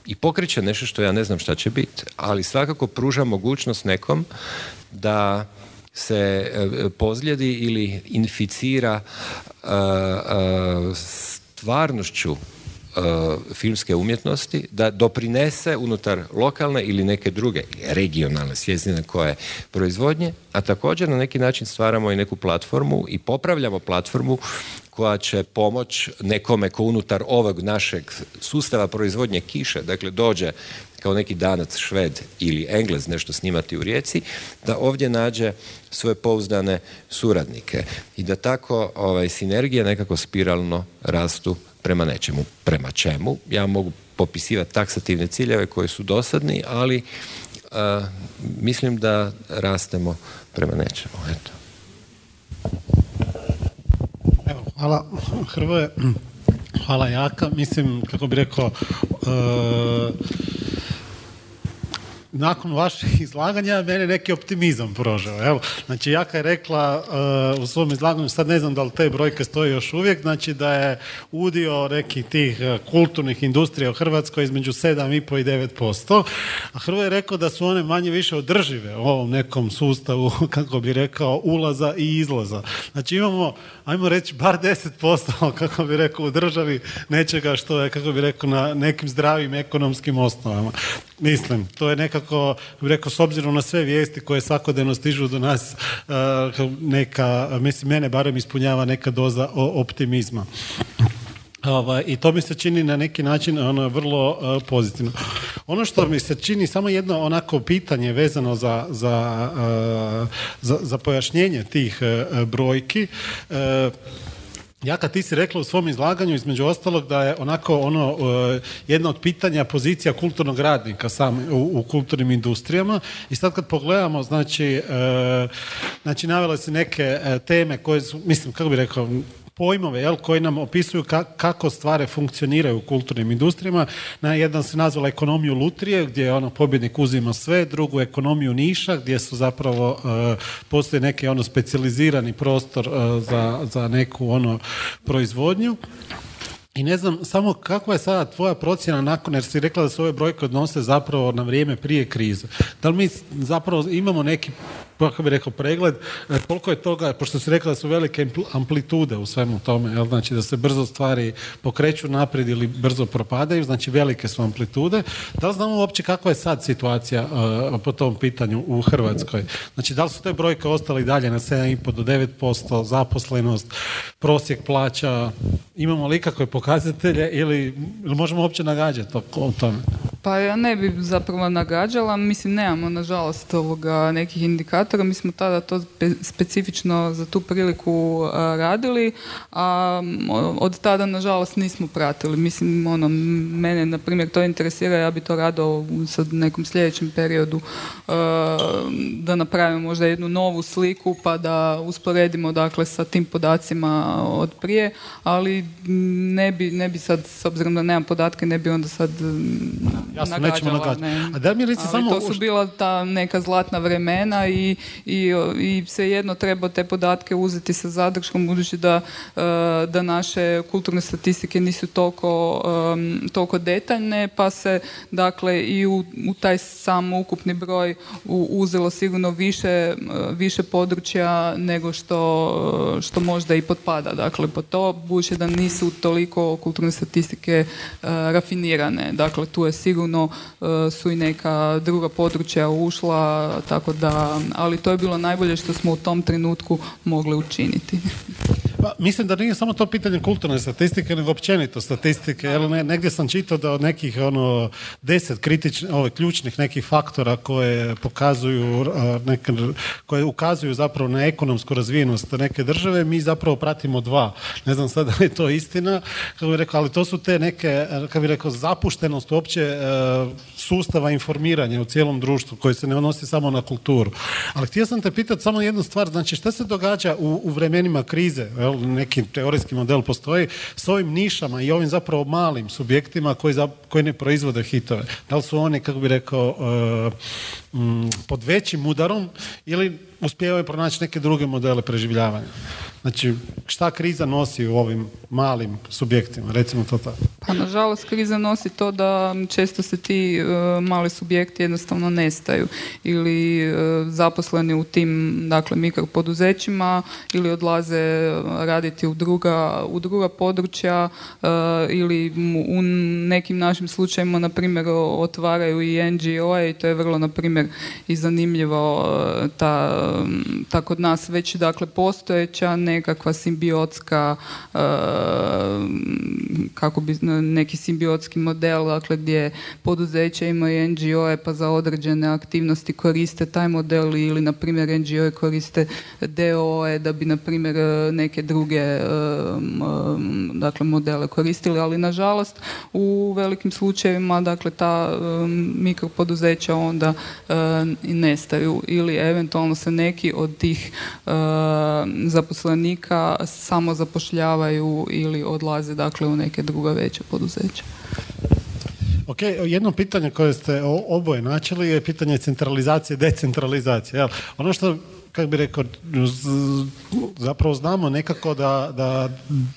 i pokreće nešto što ja ne znam šta će biti, ali svakako pruža mogućnost nekom da se pozljedi ili inficira stvarnošću e, filmske umjetnosti da doprinese unutar lokalne ili neke druge regionalne svjezdine koje proizvodnje, a također na neki način stvaramo i neku platformu i popravljamo platformu koja će pomoć nekome ko unutar ovog našeg sustava proizvodnje kiše, dakle dođe kao neki danac šved ili englez nešto snimati u rijeci, da ovdje nađe svoje pouzdane suradnike i da tako ovaj, sinergije nekako spiralno rastu prema nečemu. Prema čemu? Ja mogu popisivati taksativne ciljeve koji su dosadni, ali mislim da rastemo prema nečemu. Eto. Evo, hvala Hrvoje. Hvala Jaka. Mislim, kako bi rekao, uh, nakon vašeg [laughs] izlaganja mene neki optimizam prožao. Evo, znači Jaka je rekla uh, u svom izlaganju, sad ne znam da li te brojke stoje još uvijek, znači da je udio nekih tih uh, kulturnih industrija u Hrvatskoj između 7,5 i 9%, a Hrvo je rekao da su one manje više održive u ovom nekom sustavu, [laughs] kako bi rekao, ulaza i izlaza. Znači imamo, ajmo reći, bar 10%, [laughs] kako bi rekao, u državi nečega što je, kako bi rekao, na nekim zdravim ekonomskim osnovama. Mislim, to je nekako, rekao, s obzirom na sve vijesti koje svakodnevno stižu do nas, neka, mislim, mene barem ispunjava neka doza optimizma. Ovaj, I to mi se čini na neki način ono, vrlo pozitivno. Ono što mi se čini samo jedno onako pitanje vezano za, za, za, za pojašnjenje tih brojki, ja kad ti si rekla u svom izlaganju između ostalog da je onako ono e, jedno od pitanja pozicija kulturnog radnika sam u, kulturnim industrijama. I sad kad pogledamo znači, e, znači navele si neke e, teme koje su, mislim kako bi rekao pojmove jel, koji nam opisuju kako stvari funkcioniraju u kulturnim industrijama. Na jedan se nazvala ekonomiju lutrije, gdje ono pobjednik uzima sve, drugu ekonomiju niša, gdje su zapravo uh, postoji neki ono specijalizirani prostor e, za, za neku ono proizvodnju. I ne znam, samo kakva je sada tvoja procjena nakon, jer si rekla da se ove brojke odnose zapravo na vrijeme prije krize. Da li mi zapravo imamo neki kako bi rekao, pregled, e, koliko je toga, pošto si rekla da su velike amplitude u svemu tome, jel? znači da se brzo stvari pokreću naprijed ili brzo propadaju, znači velike su amplitude. Da li znamo uopće kakva je sad situacija uh, po tom pitanju u Hrvatskoj? Znači, da li su te brojke ostale i dalje na 7,5 do 9%, zaposlenost, prosjek plaća, imamo li ikakve pokazatelje ili, ili možemo uopće nagađati o tome? Pa ja ne bi zapravo nagađala, mislim nemamo nažalost ovoga nekih indikatora, mi smo tada to specifično za tu priliku radili, a od tada nažalost nismo pratili. Mislim, ono, mene na primjer to interesira, ja bi to rado u sad nekom sljedećem periodu da napravimo možda jednu novu sliku pa da usporedimo dakle sa tim podacima od prije, ali ne bi, ne bi sad, s obzirom da nemam podatke, ne bi onda sad Jasno, nećemo A da mi samo... to su bila ta neka zlatna vremena i, i, i jedno treba te podatke uzeti sa zadrškom budući da, e, da naše kulturne statistike nisu toliko, toliko detaljne pa se dakle i u, u taj sam ukupni broj uzelo sigurno više, e, više područja nego što, što možda i potpada. Dakle, po to budući da nisu toliko kulturne statistike e, rafinirane. Dakle, tu je sigurno su i neka druga područja ušla, tako da, ali to je bilo najbolje što smo u tom trenutku mogli učiniti. Pa, mislim da nije samo to pitanje kulturne statistike, nego općenito statistike. Jer ne, negdje sam čitao da od nekih ono, deset kritičnih, ove, ključnih nekih faktora koje pokazuju, neke, koje ukazuju zapravo na ekonomsku razvijenost neke države, mi zapravo pratimo dva. Ne znam sad da li je to istina, kako bih rekao, ali to su te neke, kako bih rekao, zapuštenost uopće e, sustava informiranja u cijelom društvu koji se ne odnosi samo na kulturu. Ali htio sam te pitati samo jednu stvar, znači šta se događa u, u vremenima krize, neki teorijski model postoji, s ovim nišama i ovim zapravo malim subjektima koji, koji ne proizvode hitove. Da li su oni, kako bi rekao, uh, pod većim udarom ili uspijevaju pronaći neke druge modele preživljavanja? Znači, šta kriza nosi u ovim malim subjektima, recimo to tako? Pa, nažalost, kriza nosi to da često se ti e, mali subjekti jednostavno nestaju ili e, zaposleni u tim, dakle, mikropoduzećima ili odlaze raditi u druga, u druga područja e, ili u nekim našim slučajima, na primjer, otvaraju i NGO i to je vrlo, na primjer, i zanimljivo ta, ta kod nas već, dakle, postojeća, ne nekakva simbiotska e, kako bi neki simbiotski model dakle gdje poduzeće imaju NGO-e pa za određene aktivnosti koriste taj model ili na primjer NGO-e koriste DO-e da bi na primjer neke druge e, dakle modele koristili. Ali nažalost u velikim slučajevima dakle ta e, mikropoduzeća onda nestaju ili eventualno se neki od tih zaposlenika zaposlenika samo zapošljavaju ili odlaze dakle u neke druga veća poduzeća. Ok, jedno pitanje koje ste oboje načeli je pitanje centralizacije, decentralizacije. Ono što kako bi rekao, zapravo znamo nekako da, da,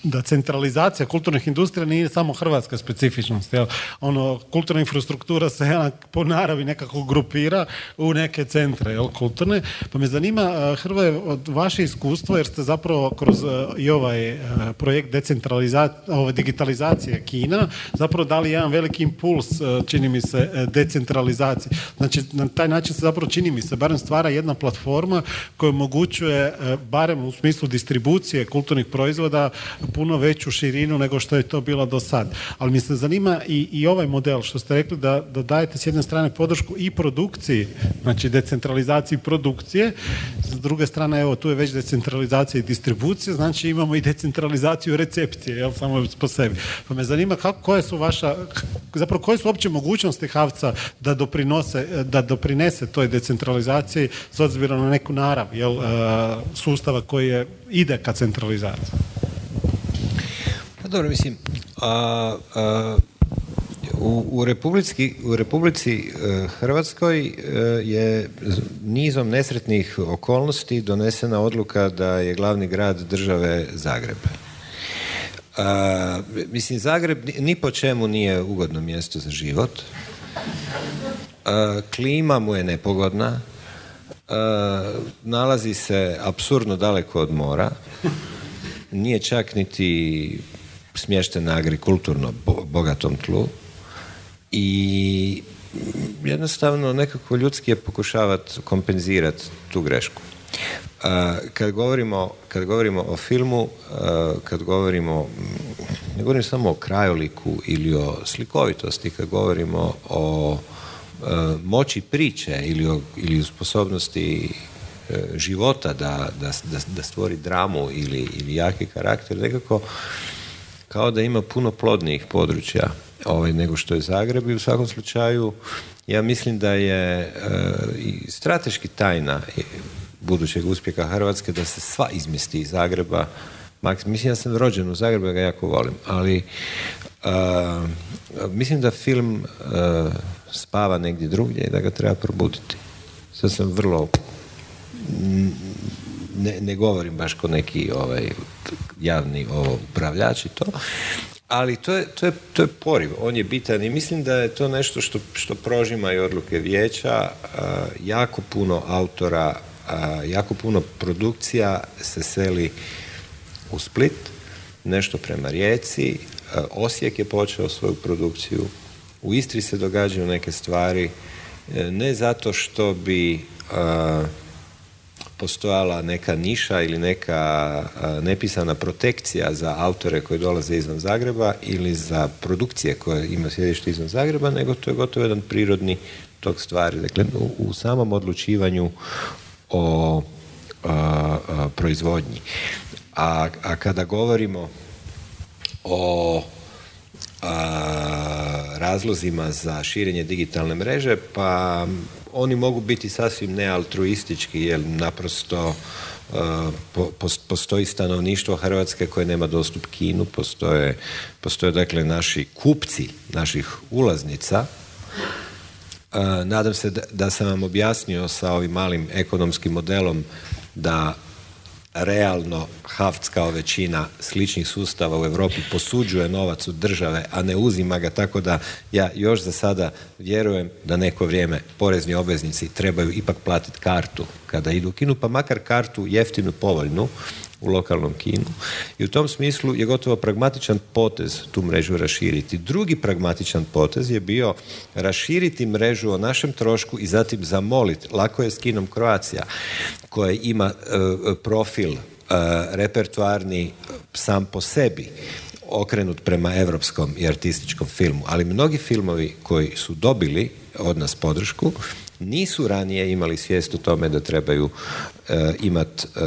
da centralizacija kulturnih industrija nije samo hrvatska specifičnost. Jel? Ono, kulturna infrastruktura se po naravi nekako grupira u neke centre jel, kulturne. Pa me zanima, Hrvoje, od vaše iskustvo, jer ste zapravo kroz i ovaj projekt decentralizacije, ove digitalizacije Kina, zapravo dali jedan veliki impuls, čini mi se, decentralizacije. Znači, na taj način se zapravo čini mi se, barem stvara jedna platforma koja omogućuje, e, barem u smislu distribucije kulturnih proizvoda, puno veću širinu nego što je to bilo do sad. Ali mi se zanima i, i ovaj model, što ste rekli da, da dajete s jedne strane podršku i produkciji, znači decentralizaciji produkcije, s druge strane, evo, tu je već decentralizacija i distribucije, znači imamo i decentralizaciju recepcije, jel, samo po sebi. Pa me zanima kako, koje su vaša, zapravo koje su uopće mogućnosti Havca da doprinose, da doprinese toj decentralizaciji s obzirom na neku narav jel, uh, sustava koji je, ide ka centralizaciji? Pa dobro, mislim, a, a, u, u, Republici, u Republici e, Hrvatskoj e, je nizom nesretnih okolnosti donesena odluka da je glavni grad države Zagreb. A, mislim, Zagreb ni po čemu nije ugodno mjesto za život. klima mu je nepogodna. Nalazi se apsurdno daleko od mora. Nije čak niti smješten na agrikulturno bogatom tlu. I jednostavno nekako ljudski je pokušavati kompenzirati tu grešku. Kad govorimo, kad govorimo o filmu, kad govorimo, ne govorim samo o krajoliku ili o slikovitosti, kad govorimo o moći priče ili ili sposobnosti e, života da, da, da, stvori dramu ili, ili jaki karakter, nekako kao da ima puno plodnijih područja ovaj, nego što je Zagreb i u svakom slučaju ja mislim da je e, strateški tajna budućeg uspjeha Hrvatske da se sva izmesti iz Zagreba. Mislim, ja sam rođen u Zagrebu, ja ga jako volim, ali mislim da film spava negdje drugdje i da ga treba probuditi. Sad sam vrlo ne, ne govorim baš kao neki ovaj, javni upravljač i to, ali to je, to, je, to je poriv, on je bitan i mislim da je to nešto što, što prožima i odluke vijeća, jako puno autora jako puno produkcija se seli u Split, nešto prema Rijeci, Osijek je počeo svoju produkciju, u Istri se događaju neke stvari, e, ne zato što bi postojala neka niša ili neka nepisana protekcija za autore koji dolaze izvan Zagreba ili za produkcije koje ima sjedište izvan Zagreba, nego to je gotovo jedan prirodni tog stvari. Dakle, u samom odlučivanju o proizvodnji. A kada govorimo o razlozima za širenje digitalne mreže, pa oni mogu biti sasvim nealtruistički, jer naprosto postoji stanovništvo Hrvatske koje nema dostup Kinu, postoje, postoje dakle naši kupci naših ulaznica. Nadam se da, sam vam objasnio sa ovim malim ekonomskim modelom da realno Haft kao većina sličnih sustava u Europi posuđuje novac od države, a ne uzima ga tako da ja još za sada vjerujem da neko vrijeme porezni obveznici trebaju ipak platiti kartu kada idu u kinu, pa makar kartu jeftinu, povoljnu, u lokalnom kinu. I u tom smislu je gotovo pragmatičan potez tu mrežu raširiti. Drugi pragmatičan potez je bio raširiti mrežu o našem trošku i zatim zamoliti. Lako je s kinom Kroacija koja ima e, profil e, repertoarni sam po sebi okrenut prema europskom i artističkom filmu, ali mnogi filmovi koji su dobili od nas podršku nisu ranije imali svijest o tome da trebaju e, imati e,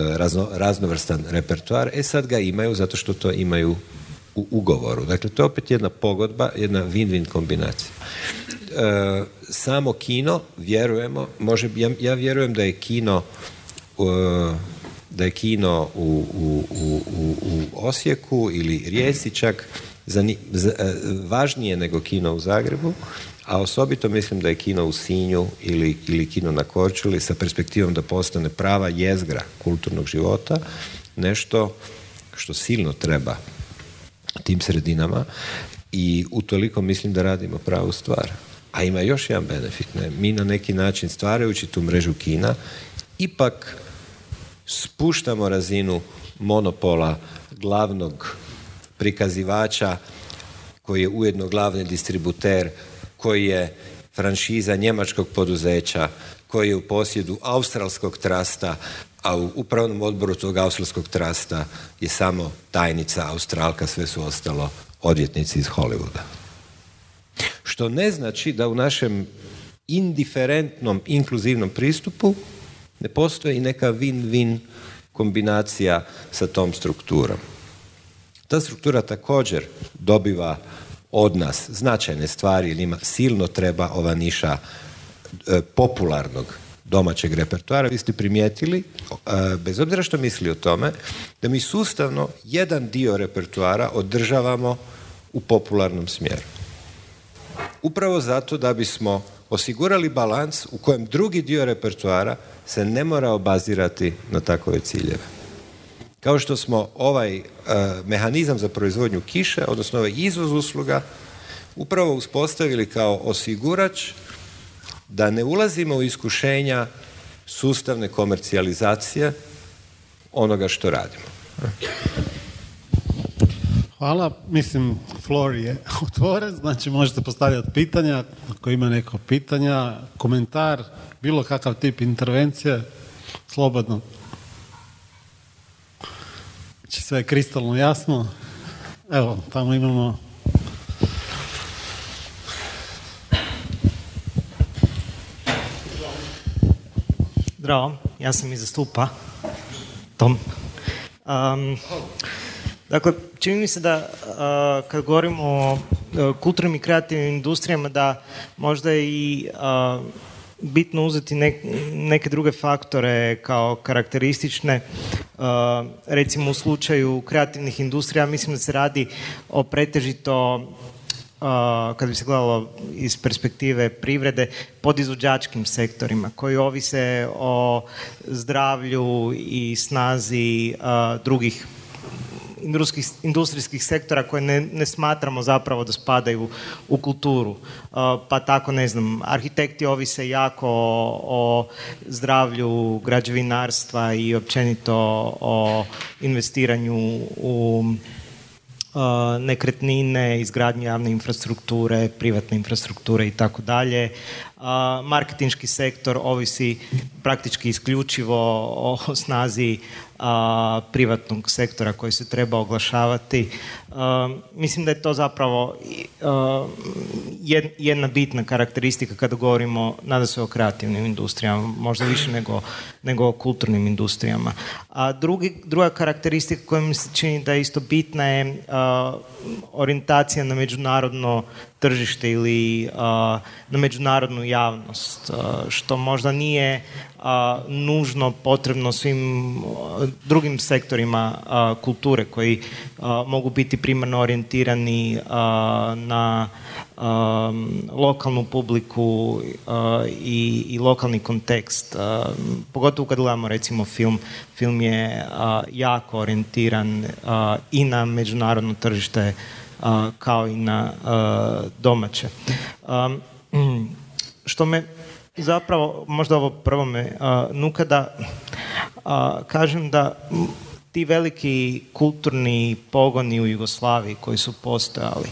raznovrstan repertoar, e sad ga imaju zato što to imaju u ugovoru. Dakle, to je opet jedna pogodba, jedna win-win kombinacija. E, samo kino, vjerujemo, može, ja, ja vjerujem da je kino da je kino u, u, u, u Osijeku ili Rijeci čak za, važnije nego kino u Zagrebu, a osobito mislim da je kino u Sinju ili, ili kino na Korčuli sa perspektivom da postane prava jezgra kulturnog života, nešto što silno treba tim sredinama i utoliko mislim da radimo pravu stvar. A ima još jedan benefit. Ne? Mi na neki način stvarajući tu mrežu kina ipak spuštamo razinu monopola glavnog prikazivača koji je ujedno glavni distributer, koji je franšiza njemačkog poduzeća, koji je u posjedu australskog trasta, a u upravnom odboru tog australskog trasta je samo tajnica Australka, sve su ostalo odvjetnici iz Hollywooda. Što ne znači da u našem indiferentnom, inkluzivnom pristupu ne postoji neka win-win kombinacija sa tom strukturom. Ta struktura također dobiva od nas značajne stvari, jer ima silno treba ova niša e, popularnog domaćeg repertoara. Vi ste primijetili, e, bez obzira što misli o tome, da mi sustavno jedan dio repertoara održavamo u popularnom smjeru. Upravo zato da bismo osigurali balans u kojem drugi dio repertoara se ne mora obazirati na takove ciljeve. Kao što smo ovaj e, mehanizam za proizvodnju kiše, odnosno ovaj izvoz usluga, upravo uspostavili kao osigurač da ne ulazimo u iskušenja sustavne komercijalizacije onoga što radimo. Hvala. Mislim, floor je [laughs] otvoren, znači možete postavljati pitanja. Ako ima neko pitanja, komentar, bilo kakav tip intervencije, slobodno. Znači sve je kristalno jasno. Evo, tamo imamo Zdravo, ja sam iz Stupa. Tom. Um, dakle, čini mi se da uh, kad govorimo o uh, kulturnim i kreativnim industrijama da možda i uh, bitno uzeti neke druge faktore kao karakteristične. Recimo u slučaju kreativnih industrija mislim da se radi o pretežito kad bi se gledalo iz perspektive privrede, podizvođačkim sektorima koji ovise o zdravlju i snazi drugih industrijskih sektora koje ne, ne smatramo zapravo da spadaju u kulturu. Pa tako, ne znam, arhitekti ovise jako o, o zdravlju građevinarstva i općenito o investiranju u nekretnine, izgradnje javne infrastrukture, privatne infrastrukture i tako dalje. Marketinški sektor ovisi praktički isključivo o snazi privatnog sektora koji se treba oglašavati. Mislim da je to zapravo jedna bitna karakteristika kada govorimo nada se o kreativnim industrijama, možda više nego, nego o kulturnim industrijama. A drugi, druga karakteristika koja mi se čini da je isto bitna je orijentacija na međunarodno tržište ili na međunarodnu javnost, što možda nije nužno potrebno svim drugim sektorima kulture koji mogu biti primarno orijentirani na lokalnu publiku i, i lokalni kontekst. Pogotovo kad gledamo recimo film, film je jako orijentiran i na međunarodno tržište kao i na domaće. [clears throat] Što me zapravo, možda ovo prvo me nuka da kažem da ti veliki kulturni pogoni u Jugoslaviji koji su postojali,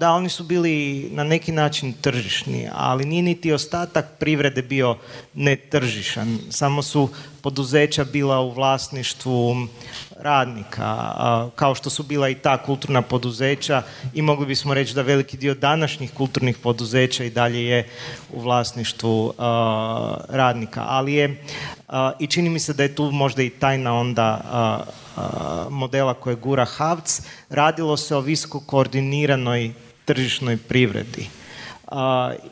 da, oni su bili na neki način tržišni, ali nije niti ostatak privrede bio netržišan. Samo su poduzeća bila u vlasništvu radnika, kao što su bila i ta kulturna poduzeća i mogli bismo reći da veliki dio današnjih kulturnih poduzeća i dalje je u vlasništvu radnika. Ali je i čini mi se da je tu možda i tajna onda modela koje gura Havc, radilo se o visoko koordiniranoj tržišnoj privredi.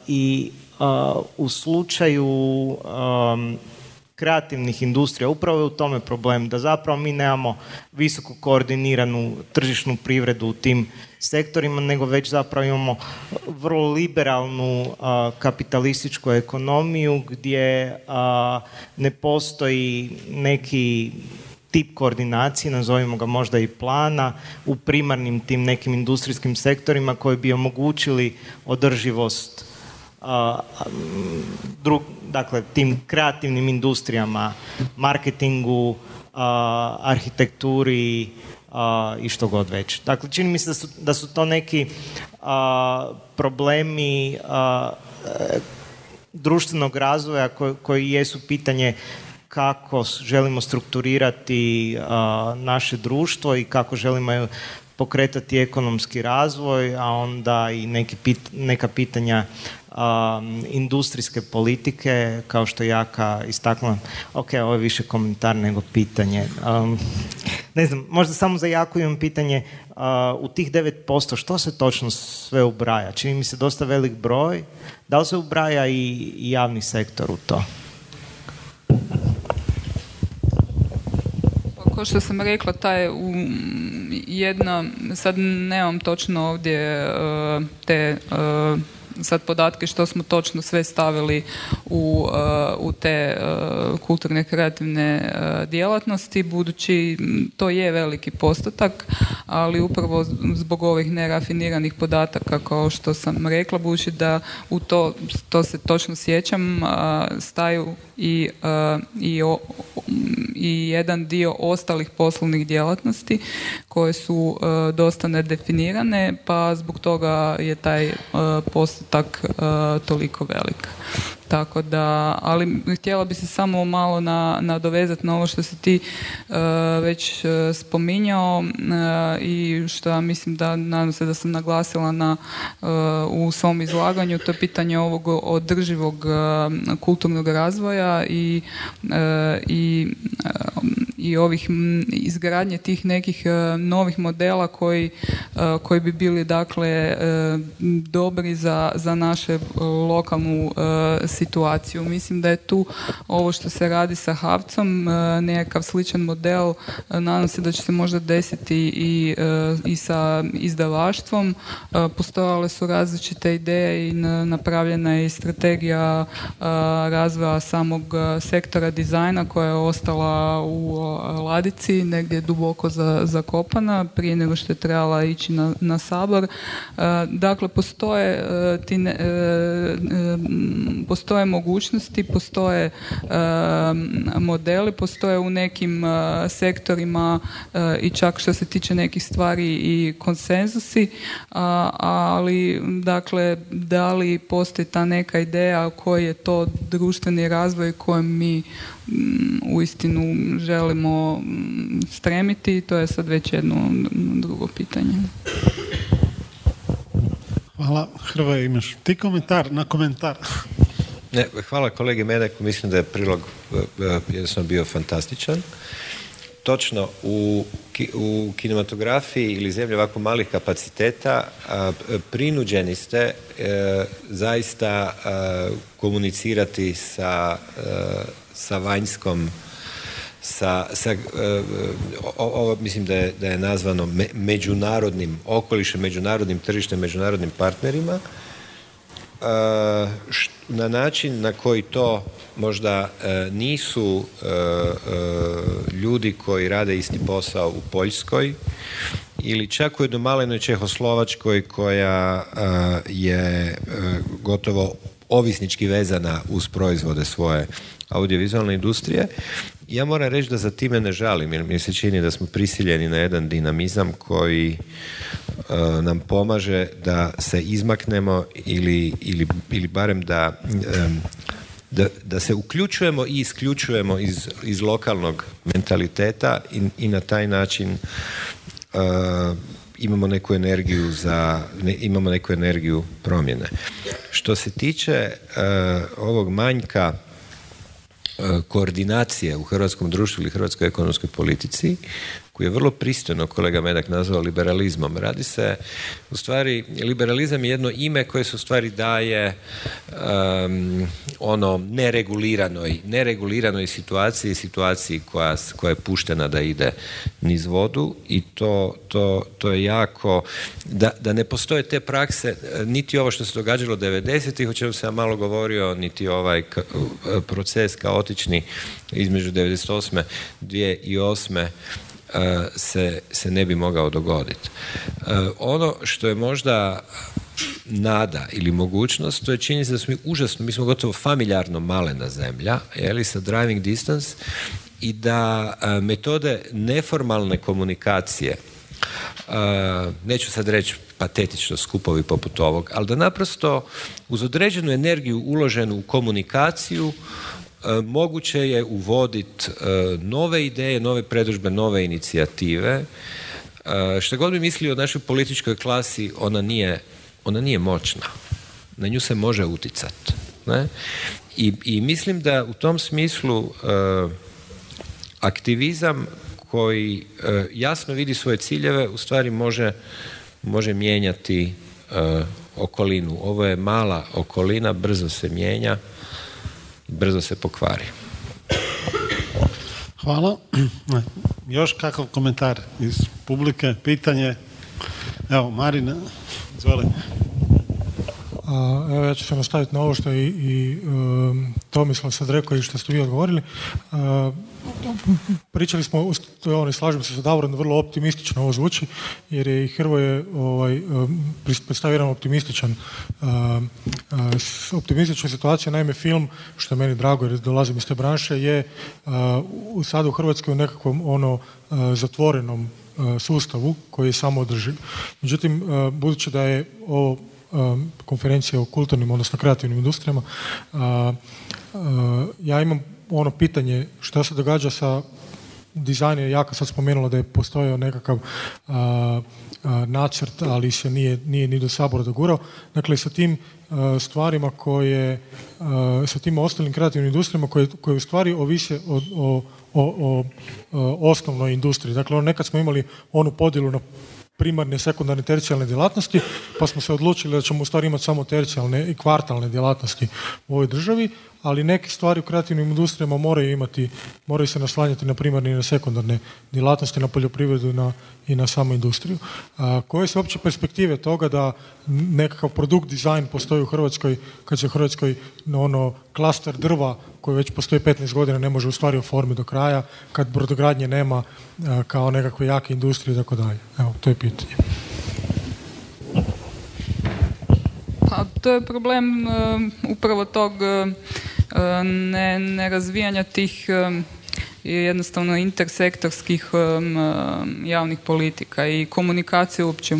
I u slučaju kreativnih industrija. Upravo je u tome problem, da zapravo mi nemamo visoko koordiniranu tržišnu privredu u tim sektorima, nego već zapravo imamo vrlo liberalnu kapitalističku ekonomiju gdje ne postoji neki tip koordinacije, nazovimo ga možda i plana, u primarnim tim nekim industrijskim sektorima koji bi omogućili održivost dakle, tim kreativnim industrijama, marketingu, arhitekturi i što god već. Dakle, čini mi se da su, da su to neki problemi društvenog razvoja koji, koji jesu pitanje kako želimo strukturirati naše društvo i kako želimo pokretati ekonomski razvoj, a onda i neki neka pitanja industrijske politike, kao što Jaka istaknula. Ok, ovo je više komentar nego pitanje. ne znam, možda samo za Jaku imam pitanje. u tih 9% što se točno sve ubraja? Čini mi se dosta velik broj. Da li se ubraja i javni sektor u to? kao što sam rekla, taj jedna, sad nemam točno ovdje e, te e, sad podatke što smo točno sve stavili u, uh, u te uh, kulturne kreativne uh, djelatnosti, budući to je veliki postotak, ali upravo zbog ovih nerafiniranih podataka kao što sam rekla, budući da u to, to se točno sjećam, staju i, i, i jedan dio ostalih poslovnih djelatnosti koje su dosta nedefinirane, pa zbog toga je taj postotak e, toliko velik. Tako da, ali htjela bi se samo malo na, nadovezati na ovo što si ti e, već e, spominjao i što mislim da nadam se da sam naglasila na, u svom izlaganju, to je pitanje ovog održivog kulturnog razvoja i, i i ovih izgradnje tih nekih e, novih modela koji, e, koji bi bili dakle e, dobri za, za naše lokalnu situaciju. Mislim da je tu ovo što se radi sa Havcom nekakav sličan model. Nadam se da će se možda desiti i, i sa izdavaštvom. Postojale su različite ideje i napravljena je i strategija razvoja samog sektora dizajna koja je ostala u ladici, negdje duboko zakopana, prije nego što je trebala ići na, na sabor. E, dakle, postoje, e, ti e, postoje mogućnosti, postoje modeli, postoje u nekim sektorima i čak što se tiče nekih stvari i konsenzusi, ali dakle, da li postoji ta neka ideja koji je to društveni razvoj kojem mi uistinu želimo mm, stremiti, to je sad već jedno drugo pitanje. Hvala. Hrvoje, imaš ti komentar na komentar? Ne, hvala kolegi Medeku, mislim da je prilog e, e, jednostavno bio fantastičan. Točno, u, u kinematografiji ili zemlji ovako malih kapaciteta prinuđeni ste e, zaista komunicirati sa sa vanjskom sa, sa e, ovo mislim da je, da je nazvano međunarodnim okolišem, međunarodnim tržištem, međunarodnim partnerima e, na način na koji to možda e, nisu ljudi koji rade isti posao u Poljskoj ili čak u jednoj malenoj Čehoslovačkoj koja je gotovo ovisnički vezana uz proizvode svoje audiovizualne industrije. Ja moram reći da za time ne žalim, jer mi se čini da smo prisiljeni na jedan dinamizam koji e, nam pomaže da se izmaknemo ili, ili, ili barem da, da, da, se uključujemo i isključujemo iz, iz lokalnog mentaliteta i, i na taj način uh, imamo neku energiju za imamo neku energiju promjene. Što se tiče ovog manjka koordinacije u hrvatskom društvu ili hrvatskoj ekonomskoj politici koji je vrlo pristojno kolega Medak nazvao liberalizmom. Radi se, u stvari, liberalizam je jedno ime koje se u stvari daje um, ono nereguliranoj, nereguliranoj situaciji, situaciji koja, koja je puštena da ide niz vodu i to, to, to je jako, da, da ne postoje te prakse, niti ovo što se događalo 90-ih, o čemu sam malo govorio, niti ovaj proces kaotični između 98. 2008. Se, se ne bi mogao dogoditi. Ono što je možda nada ili mogućnost, to je činjenica da smo mi užasno, mi smo gotovo familijarno malena zemlja, li sa driving distance i da metode neformalne komunikacije neću sad reći patetično skupovi poput ovog, ali da naprosto uz određenu energiju uloženu u komunikaciju moguće je uvoditi nove ideje, nove predružbe, nove inicijative. Što god bi mislili o našoj političkoj klasi, ona nije, ona nije moćna. Na nju se može uticati. Ne? I, I mislim da u tom smislu aktivizam koji e, jasno vidi svoje ciljeve u stvari može, može mijenjati e, okolinu. Ovo je mala okolina, brzo se mijenja, brzo se pokvari. Hvala. Još kakav komentar iz publike, pitanje? Evo, Marina, izvoli. Evo ja ću se nastaviti na ovo što je i, i um, Tomislav sad rekao i što ste vi odgovorili. Pričali smo, ono, slažem se sa Davorom, vrlo optimistično ovo zvuči, jer je i Hrvoje ovaj, predstavio optimističan optimistična situacija. Naime, film, što je meni drago jer dolazim iz te branše, je sada u Hrvatskoj u nekakvom ono zatvorenom sustavu koji je samo održiv. Međutim, budući da je ovo konferencije o kulturnim, odnosno kreativnim industrijama. Ja imam ono pitanje šta se događa sa dizajnom, jaka sad spomenula da je postojao nekakav nacrt, ali se nije, nije ni do sabora dogurao. Dakle, sa tim stvarima koje, sa tim ostalim kreativnim industrijama koje, koje u stvari ovise o, o, o, o osnovnoj industriji. Dakle, ono, nekad smo imali onu podjelu na primarne, sekundarne, tercijalne djelatnosti, pa smo se odlučili da ćemo u stvari imati samo tercijalne i kvartalne djelatnosti u ovoj državi, ali neke stvari u kreativnim industrijama moraju imati, moraju se naslanjati na primarne i na sekundarne djelatnosti, na poljoprivredu i na, i na samu industriju. A, koje su uopće perspektive toga da nekakav produkt dizajn postoji u Hrvatskoj, kad se u Hrvatskoj ono klaster drva koji već postoji 15 godina ne može u stvari oformiti do kraja, kad brodogradnje nema kao nekakve jake industrije i tako dalje. Evo, to je pitanje. Pa to je problem upravo tog ne, nerazvijanja tih jednostavno intersektorskih javnih politika i komunikacije uopće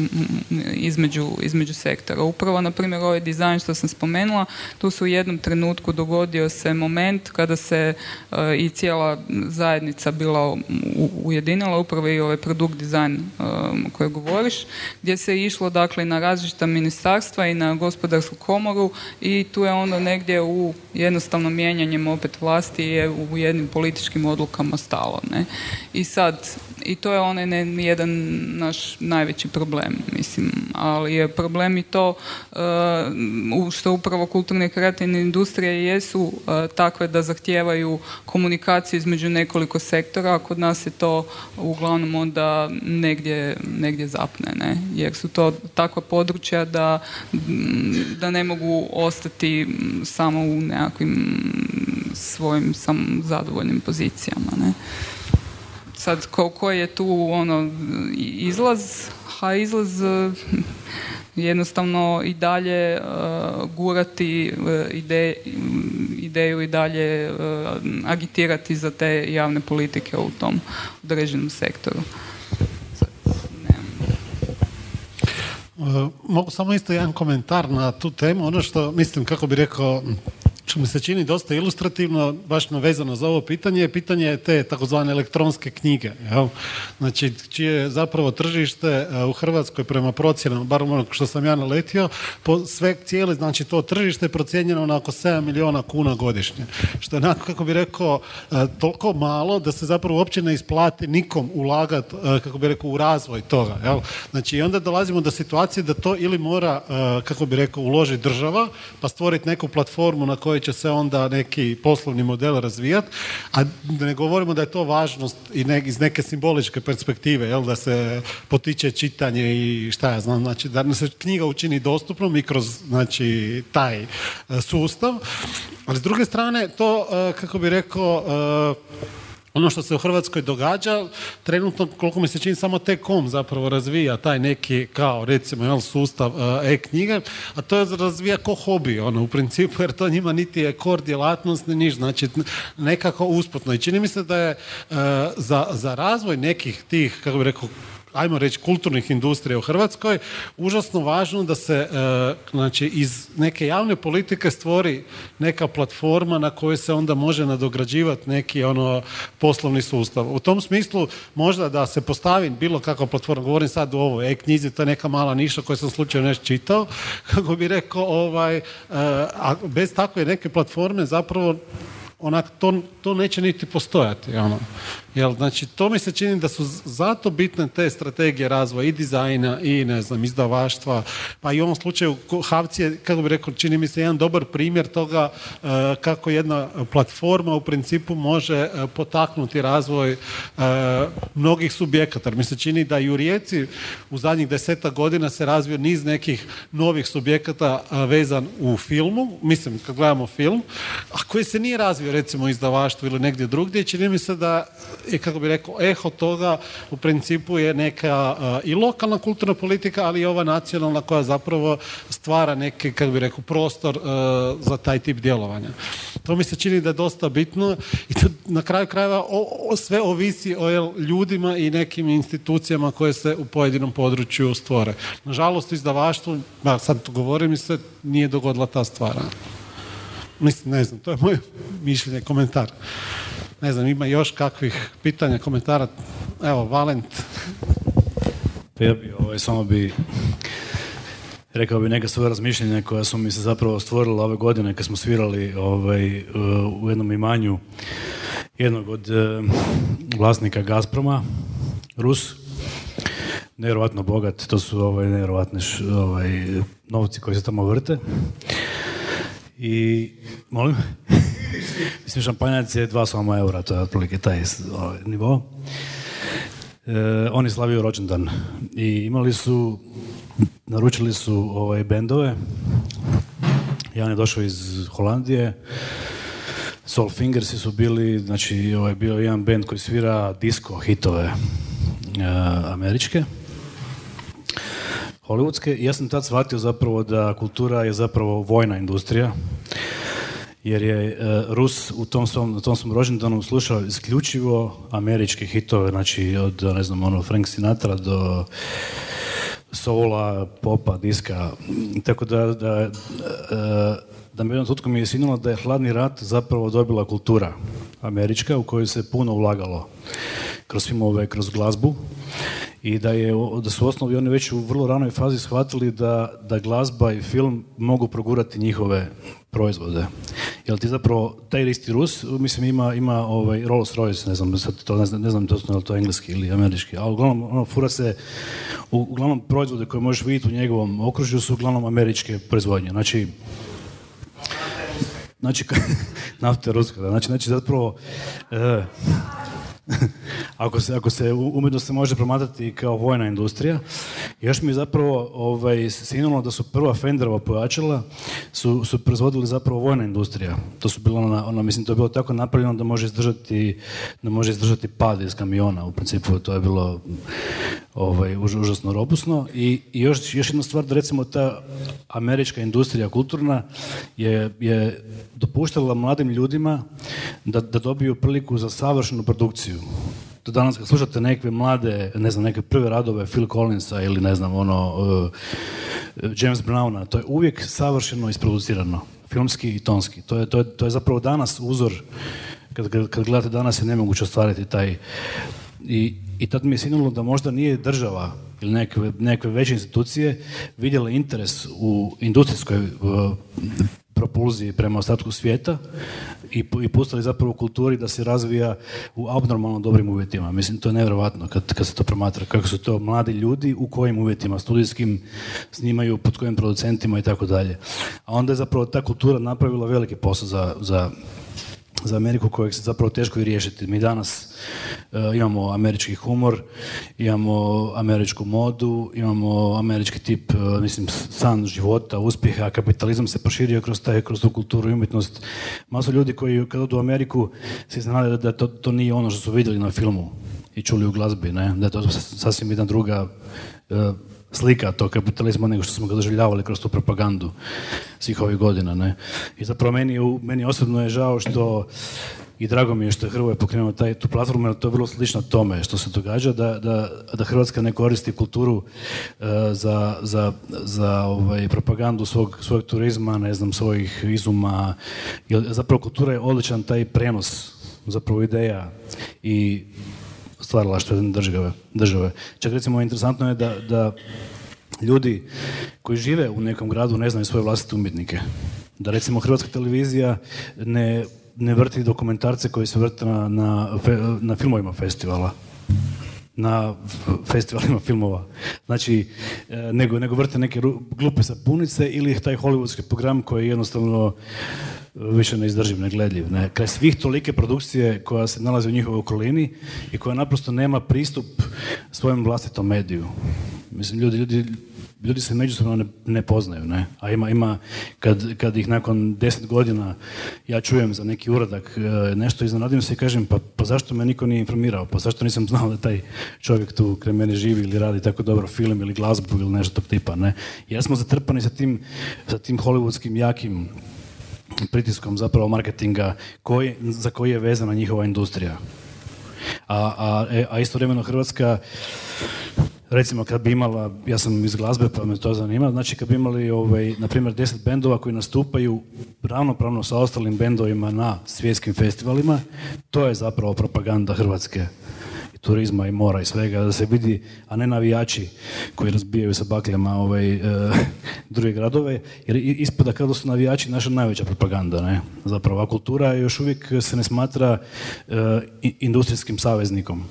između, između sektora. Upravo, na primjer, ovaj dizajn što sam spomenula, tu su u jednom trenutku dogodio se moment kada se eh, i cijela zajednica bila ujedinila, upravo i ovaj produkt dizajn koji govoriš, gdje se išlo dakle na različita ministarstva i na gospodarsku komoru i tu je onda negdje u jednostavno mijenjanjem opet vlasti je u jednim političkim odlukama odlukama stalo. Ne? I sad, i to je onaj ne, jedan naš najveći problem, mislim, ali je problem i to uh, što upravo kulturne i kreativne industrije jesu uh, takve da zahtijevaju komunikaciju između nekoliko sektora, a kod nas je to uglavnom onda negdje, negdje zapne, ne? jer su to takva područja da, da ne mogu ostati samo u nekakvim svojim sam zadovoljnim pozicijama. Ne? Sad, ko, koji je tu ono izlaz? A izlaz jednostavno i dalje uh, gurati uh, ide, ideju i dalje uh, agitirati za te javne politike u tom određenom sektoru. Mogu samo isto jedan komentar na tu temu. Ono što mislim, kako bi rekao, što mi se čini dosta ilustrativno, baš vezano za ovo pitanje, je pitanje te takozvane elektronske knjige. Jel? Znači, čije je zapravo tržište e, u Hrvatskoj prema procjenama, bar ono što sam ja naletio, po sve cijeli, znači to tržište je procijenjeno na oko 7 milijuna kuna godišnje. Što je kako bi rekao, e, toliko malo da se zapravo uopće ne isplati nikom ulagati, e, kako bi rekao, u razvoj toga. Jel? Znači, i onda dolazimo do situacije da to ili mora, kako bi rekao, uložiti država, pa stvoriti neku platformu na kojoj će se onda neki poslovni model razvijati, a da ne govorimo da je to važnost i iz neke simboličke perspektive, jel, da se potiče čitanje i šta ja znam, znači da se knjiga učini dostupnom i kroz znači, taj e, sustav. Ali s druge strane, to, e, kako bi rekao, e, ono što se u Hrvatskoj događa, trenutno koliko mi se čini samo T-com zapravo razvija taj neki kao recimo jel, sustav e-knjige, a to je razvija ko hobi, ono u principu jer to njima niti je kor djelatnost ni niš, znači nekako usputno. I čini mi se da je za, za razvoj nekih tih, kako bi rekao, ajmo reći, kulturnih industrija u Hrvatskoj, užasno važno da se e, znači, iz neke javne politike stvori neka platforma na kojoj se onda može nadograđivati neki ono poslovni sustav. U tom smislu možda da se postavi bilo kakva platforma, govorim sad u ovoj e-knjizi, to je neka mala niša koju sam slučajno nešto čitao, [laughs] kako bi rekao, ovaj, e, a bez takve neke platforme zapravo onak, to, to neće niti postojati. Ono. Jel, znači, to mi se čini da su zato bitne te strategije razvoja i dizajna i, ne znam, izdavaštva, pa i u ovom slučaju Havci je, kako bi rekao, čini mi se jedan dobar primjer toga e, kako jedna platforma u principu može e, potaknuti razvoj e, mnogih subjekata. Mi se čini da i u Rijeci u zadnjih deseta godina se razvio niz nekih novih subjekata vezan u filmu, mislim, kad gledamo film, a koji se nije razvio recimo u izdavaštvu ili negdje drugdje, čini mi se da kako bi rekao, eho toga u principu je neka i lokalna kulturna politika, ali i ova nacionalna koja zapravo stvara neki, kako bi rekao, prostor za taj tip djelovanja. To mi se čini da je dosta bitno i to na kraju krajeva sve ovisi o ljudima i nekim institucijama koje se u pojedinom području stvore. Nažalost, u izdavaštvu, ba, sad govorim i se nije dogodila ta stvar. Mislim, ne znam, to je moje mišljenje, komentar. Ne znam, ima još kakvih pitanja, komentara? Evo, Valent. Pa ja bi, ovaj, samo bi rekao bi neka svoja razmišljenja koja su mi se zapravo stvorila ove godine kad smo svirali ovaj, u jednom imanju jednog od eh, vlasnika Gazproma, Rus, nevjerovatno bogat, to su ovaj, nevjerovatne ovaj, novci koji se tamo vrte. I, molim? Mislim, šampanjac je dva sama eura, to je otprilike taj ovaj, nivo. E, oni slavio rođendan i imali su, naručili su ovaj, bendove. Jedan je došao iz Holandije, Soul Fingersi su bili, znači ovaj bio jedan band koji svira disco hitove e, američke hollywoodske. Ja sam tad shvatio zapravo da kultura je zapravo vojna industrija jer je e, Rus u tom svom, tom svom rođendanu slušao isključivo američke hitove, znači od, ne znam, ono, Frank Sinatra do soula, popa, diska, tako da, da, e, da me jednom tutku mi je sinulo da je hladni rat zapravo dobila kultura američka u kojoj se puno ulagalo kroz filmove, kroz glazbu i da, je, da su osnovi oni već u vrlo ranoj fazi shvatili da, da glazba i film mogu progurati njihove proizvode. Jel ti zapravo, taj isti Rus, mislim ima, ima ovaj Rolls Royce, ne znam, sad to ne znam, ne znam je li to engleski ili američki, ali uglavnom ono, fura se, uglavnom proizvode koje možeš vidjeti u njegovom okružju su uglavnom američke proizvodnje. Znači, znači, [laughs] nafta je ruska, znači, znači zapravo, e, [laughs] ako se, ako se umjetnost se može promatrati kao vojna industrija, još mi je zapravo ovaj, sinulo da su prva Fenderova pojačala su, su proizvodili zapravo vojna industrija. To su bilo ona, ona, mislim, to je bilo tako napravljeno da može izdržati, da može izdržati pad iz kamiona. U principu to je bilo ovaj, užasno robusno. I, i još, još jedna stvar da recimo ta američka industrija kulturna je, je dopuštala mladim ljudima da, da dobiju priliku za savršenu produkciju do danas kad slušate neke mlade, ne znam, neke prve radove Phil Collinsa ili ne znam, ono, uh, James Browna, to je uvijek savršeno isproducirano. filmski i tonski. To je, to je, to je zapravo danas uzor, kad, kad, kad gledate danas je nemoguće ostvariti taj... I, i tad mi je sinulo da možda nije država ili neke, neke veće institucije vidjele interes u industrijskoj uh, propulziji prema ostatku svijeta i, i pustili zapravo kulturi da se razvija u abnormalno dobrim uvjetima. Mislim, to je nevjerojatno kad, kad se to promatra. Kako su to mladi ljudi, u kojim uvjetima, studijskim, snimaju, pod kojim producentima i tako dalje. A onda je zapravo ta kultura napravila veliki posao za, za za Ameriku kojeg se zapravo teško i riješiti. Mi danas uh, imamo američki humor, imamo američku modu, imamo američki tip, uh, mislim, san života, uspjeha, kapitalizam se proširio kroz, taj, kroz tu kulturu i umjetnost. Masu ljudi koji kad odu u Ameriku se iznenade da, to, to nije ono što su vidjeli na filmu i čuli u glazbi, ne? da je to sasvim jedna druga uh, slika tog kapitalizma nego što smo ga doživljavali kroz tu propagandu svih ovih godina. Ne? I zapravo meni, meni osobno je žao što i drago mi je što je Hrvoje pokrenuo taj, tu platformu, jer to je vrlo slično tome što se događa, da, da, da Hrvatska ne koristi kulturu uh, za, za, za ovaj, propagandu svog, svog turizma, ne znam, svojih izuma. Jer zapravo kultura je odličan taj prenos zapravo ideja i stvaralaštvo jedne države, države. Čak recimo interesantno je da, da ljudi koji žive u nekom gradu ne znaju svoje vlastite umjetnike. Da recimo Hrvatska televizija ne, ne vrti dokumentarce koji se vrte na, na, na filmovima festivala na festivalima filmova. Znači, nego, nego vrte neke glupe sapunice ili taj hollywoodski program koji jednostavno više neizdrživ, negledljiv. Ne? Kraj svih tolike produkcije koja se nalazi u njihovoj okolini i koja naprosto nema pristup svojem vlastitom mediju. Mislim, ljudi, ljudi, ljudi se međusobno ne, ne poznaju, ne? A ima, ima kad, kad ih nakon deset godina ja čujem za neki uradak e, nešto iznenadim se i kažem pa, pa zašto me niko nije informirao, pa zašto nisam znao da taj čovjek tu kraj mene živi ili radi tako dobro film ili glazbu ili nešto tog tipa, ne? Ja smo zatrpani sa tim, sa tim hollywoodskim jakim pritiskom zapravo marketinga koji, za koji je vezana njihova industrija. A, a, e, a istovremeno Hrvatska recimo kad bi imala, ja sam iz glazbe pa me to zanima, znači kad bi imali ovaj, na primjer deset bendova koji nastupaju ravnopravno sa ostalim bendovima na svjetskim festivalima, to je zapravo propaganda Hrvatske turizma i mora i svega, da se vidi, a ne navijači koji razbijaju sa bakljama ovaj, e, [laughs] druge gradove, jer ispada kao da su navijači naša najveća propaganda. Ne? Zapravo, a kultura još uvijek se ne smatra e, industrijskim saveznikom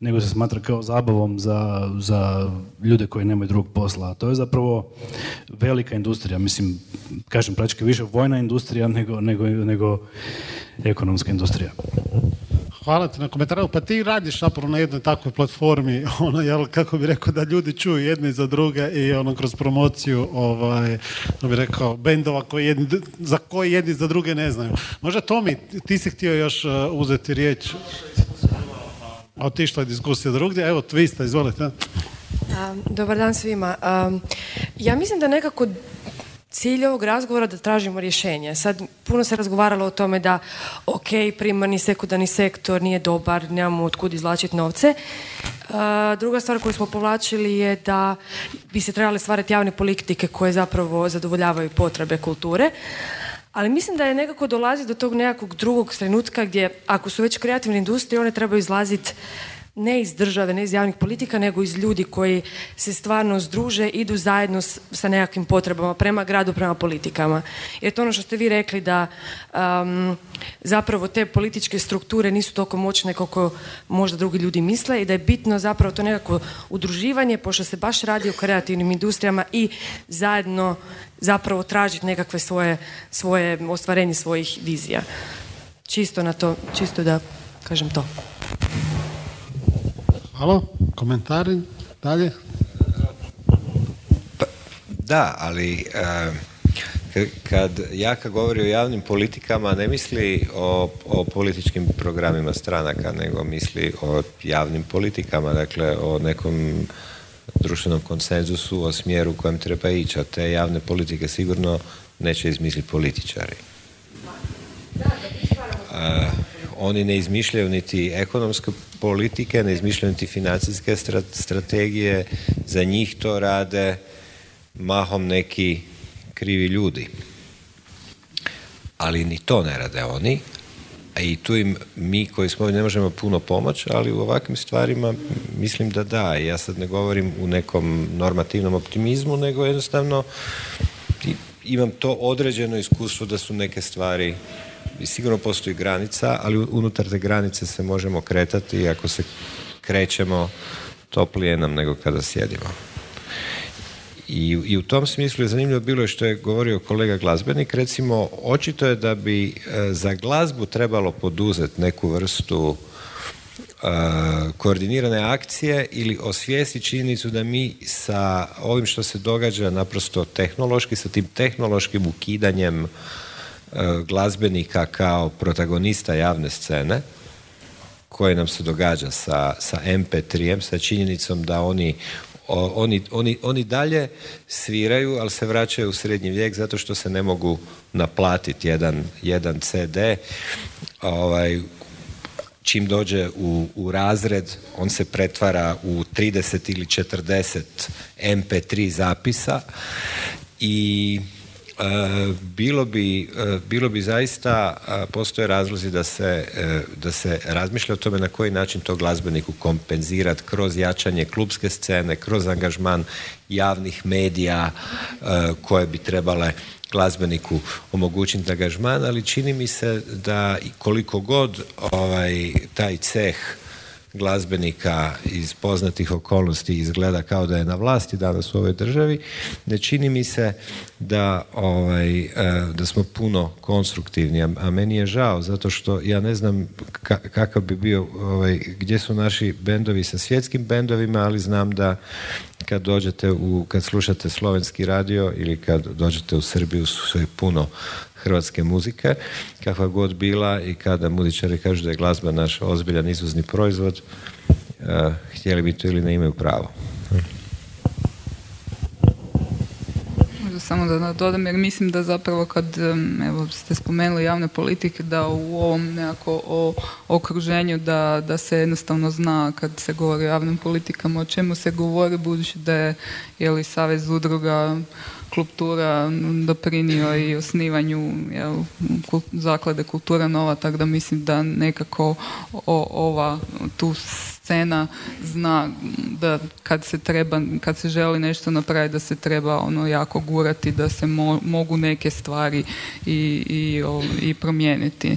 nego se smatra kao zabavom za, za ljude koji nemaju drugog posla. To je zapravo velika industrija, mislim, kažem, praktički više vojna industrija nego, nego, nego ekonomska industrija. Hvala ti na komentaru. Pa ti radiš zapravo na jednoj takvoj platformi, [laughs] ono, jel, kako bi rekao, da ljudi čuju jedni za druge i ono, kroz promociju, ovaj, bi rekao, bendova koji jedni, za koji jedni za druge ne znaju. Možda Tomi, ti si htio još uh, uzeti riječ? Otišla je diskusija drugdje. Evo, Twista, izvolite. Dobar dan svima. Ja mislim da nekako cilj ovog razgovora da tražimo rješenje. Sad puno se razgovaralo o tome da ok, primarni sekundarni sektor nije dobar, nemamo od kud izvlačiti novce. druga stvar koju smo povlačili je da bi se trebale stvarati javne politike koje zapravo zadovoljavaju potrebe kulture. Ali mislim da je nekako dolazi do tog nekakvog drugog trenutka gdje ako su već kreativne industrije, one trebaju izlaziti ne iz države, ne iz javnih politika, nego iz ljudi koji se stvarno združe, idu zajedno sa nekakvim potrebama prema gradu, prema politikama. Jer to ono što ste vi rekli da um, zapravo te političke strukture nisu toliko moćne koliko možda drugi ljudi misle i da je bitno zapravo to nekako udruživanje, pošto se baš radi o kreativnim industrijama i zajedno zapravo tražiti nekakve svoje, svoje ostvarenje svojih vizija. Čisto na to, čisto da kažem to. Halo, komentari, dalje? Pa, da, ali uh, kad Jaka govori o javnim politikama, ne misli o, o političkim programima stranaka, nego misli o javnim politikama, dakle o nekom društvenom konsenzusu, o smjeru u kojem treba ići, a te javne politike sigurno neće izmisliti političari. Uh, oni ne izmišljaju niti ekonomske politike, ne izmišljaju niti financijske strategije, za njih to rade mahom neki krivi ljudi. ali ni to ne rade oni, i tu im mi koji smo ne možemo puno pomoći, ali u ovakvim stvarima mislim da da. Ja sad ne govorim u nekom normativnom optimizmu, nego jednostavno imam to određeno iskustvo da su neke stvari sigurno postoji granica, ali unutar te granice se možemo kretati i ako se krećemo toplije nam nego kada sjedimo. I, I, u tom smislu je zanimljivo bilo što je govorio kolega glazbenik, recimo očito je da bi e, za glazbu trebalo poduzeti neku vrstu e, koordinirane akcije ili osvijesti činjenicu da mi sa ovim što se događa naprosto tehnološki, sa tim tehnološkim ukidanjem glazbenika kao protagonista javne scene, koje nam se događa sa, sa MP3-em, sa činjenicom da oni oni, oni, oni dalje sviraju, ali se vraćaju u srednji vijek zato što se ne mogu naplatiti jedan, jedan CD. Ovaj, čim dođe u, u razred, on se pretvara u 30 ili 40 MP3 zapisa i E, bilo bi, e, bilo bi zaista, postoje razlozi da se, da se razmišlja o tome na koji način to glazbeniku kompenzirati kroz jačanje klubske scene, kroz angažman javnih medija koje bi trebale glazbeniku omogućiti angažman, ali čini mi se da koliko god ovaj, taj ceh glazbenika iz poznatih okolnosti izgleda kao da je na vlasti danas u ovoj državi, ne čini mi se da, ovaj, e, da smo puno konstruktivni, a, meni je žao zato što ja ne znam kakav bi bio, ovaj, gdje su naši bendovi sa svjetskim bendovima, ali znam da kad dođete u, kad slušate slovenski radio ili kad dođete u Srbiju su sve puno hrvatske muzike, kakva god bila i kada muzičari kažu da je glazba naš ozbiljan izvozni proizvod, uh, htjeli bi to ili ne imaju pravo. samo da dodam jer mislim da zapravo kad evo ste spomenuli javne politike da u ovom nekako o, okruženju da, da se jednostavno zna kad se govori o javnim politikama o čemu se govori budući da je li Savez udruga kultura doprinio i osnivanju jel, zaklade Kultura Nova, tako da mislim da nekako ova tu scena zna da kad se treba, kad se želi nešto napraviti da se treba ono jako gurati, da se mogu neke stvari i, i, i promijeniti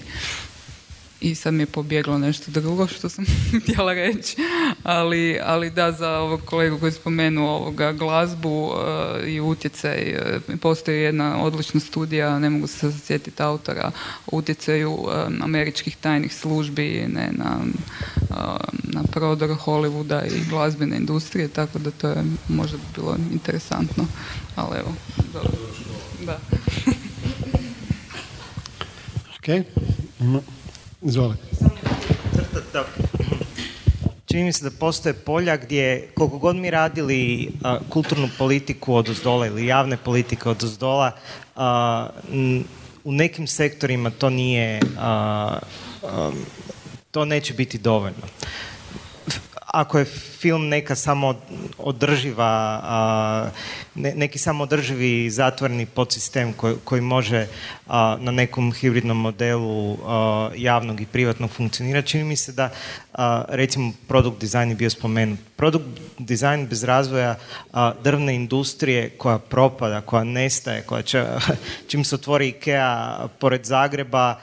i sad mi je pobjeglo nešto drugo što sam [laughs] htjela reći, ali, ali da za ovog kolegu koji je spomenuo ovoga glazbu uh, i utjecaj, uh, postoji jedna odlična studija, ne mogu se sjetiti autora, utjecaju uh, američkih tajnih službi ne, na, na prodor Hollywooda i glazbene industrije, tako da to je možda bilo interesantno, ali evo. Da. [laughs] ok. Izvoli. Čini mi se da postoje polja gdje koliko god mi radili kulturnu politiku od ozdola ili javne politike od ozdola, u nekim sektorima to nije, to neće biti dovoljno ako je film neka samo održiva, neki samo održivi zatvoreni podsistem koji, koji može na nekom hibridnom modelu javnog i privatnog funkcionirati, čini mi se da recimo produkt dizajn je bio spomenut. Produkt dizajn bez razvoja drvne industrije koja propada, koja nestaje, koja će, [laughs] čim se otvori IKEA pored Zagreba,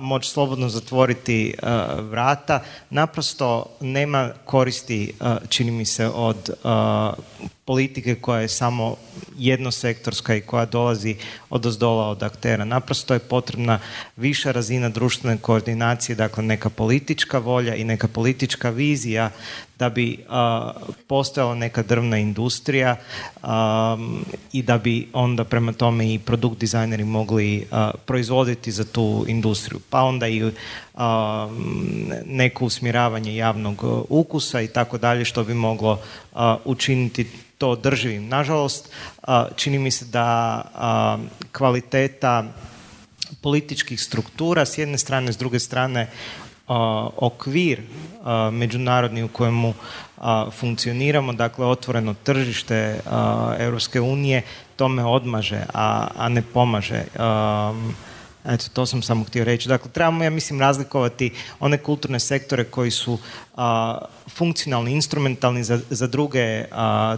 moći slobodno zatvoriti vrata, naprosto nema koristi, čini mi se, od politike koja je samo jednosektorska i koja dolazi od ozdola od aktera. Naprosto je potrebna viša razina društvene koordinacije, dakle neka politička volja i neka politička vizija da bi postojala neka drvna industrija i da bi onda prema tome i produkt dizajneri mogli proizvoditi za tu industriju. Pa onda i neko usmjeravanje javnog ukusa i tako dalje što bi moglo učiniti to održivim. Nažalost, čini mi se da kvaliteta političkih struktura s jedne strane, s druge strane okvir međunarodni u kojemu funkcioniramo, dakle otvoreno tržište Europske unije, tome odmaže, a, ne pomaže. Eto, to sam samo htio reći. Dakle, trebamo, ja mislim, razlikovati one kulturne sektore koji su funkcionalni, instrumentalni za druge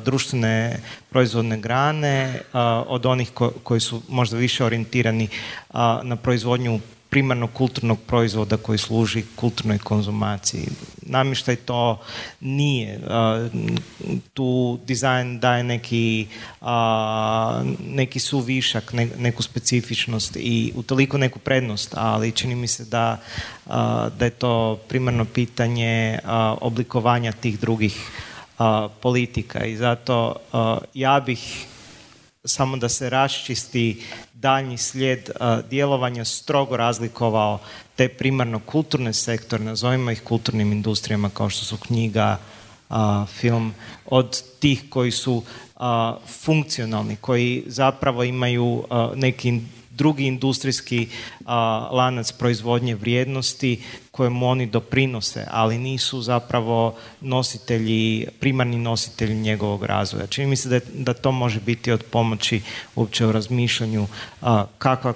društvene proizvodne grane od onih koji su možda više orijentirani na proizvodnju primarno kulturnog proizvoda koji služi kulturnoj konzumaciji. Namještaj to nije. Tu dizajn daje neki, neki suvišak, neku specifičnost i utoliko neku prednost, ali čini mi se da, da je to primarno pitanje oblikovanja tih drugih politika i zato ja bih samo da se raščisti daljnji slijed djelovanja strogo razlikovao te primarno kulturne sektore, nazovimo ih kulturnim industrijama kao što su knjiga, film, od tih koji su funkcionalni, koji zapravo imaju neki drugi industrijski lanac proizvodnje vrijednosti kojemu oni doprinose, ali nisu zapravo nositelji, primarni nositelji njegovog razvoja. Čini mi se da, da to može biti od pomoći uopće u razmišljanju kakva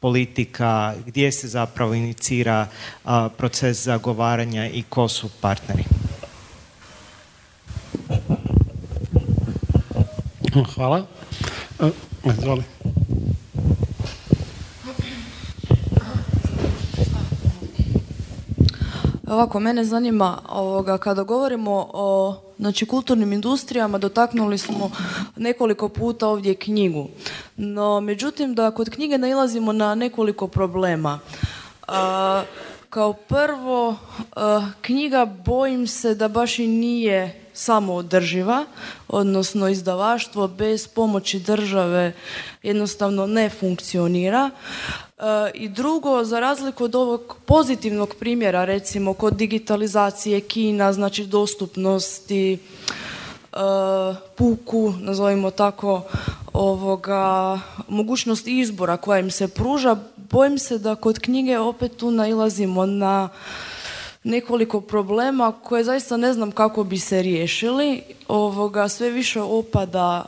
politika, gdje se zapravo inicira proces zagovaranja i ko su partneri. Hvala. Izvoli. Ovako, mene zanima, ovoga, kada govorimo o znači, kulturnim industrijama, dotaknuli smo nekoliko puta ovdje knjigu. No, međutim, da kod knjige nailazimo na nekoliko problema. kao prvo, knjiga bojim se da baš i nije samo održiva, odnosno izdavaštvo bez pomoći države jednostavno ne funkcionira. E, I drugo, za razliku od ovog pozitivnog primjera, recimo kod digitalizacije kina, znači dostupnosti, e, puku, nazovimo tako, ovoga, mogućnost izbora koja im se pruža, bojim se da kod knjige opet tu nailazimo na nekoliko problema koje zaista ne znam kako bi se riješili. Ovoga, sve više opada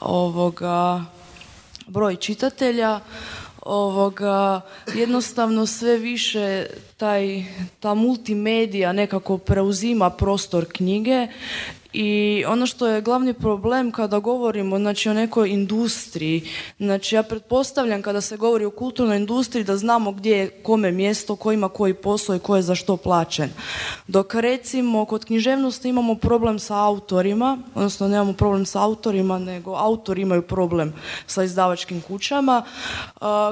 ovoga, broj čitatelja, ovoga, jednostavno sve više taj, ta multimedija nekako preuzima prostor knjige i ono što je glavni problem kada govorimo znači, o nekoj industriji, znači ja pretpostavljam kada se govori o kulturnoj industriji da znamo gdje je kome mjesto, ko ima koji posao i ko je za što plaćen. Dok recimo kod književnosti imamo problem sa autorima, odnosno nemamo problem sa autorima, nego autori imaju problem sa izdavačkim kućama,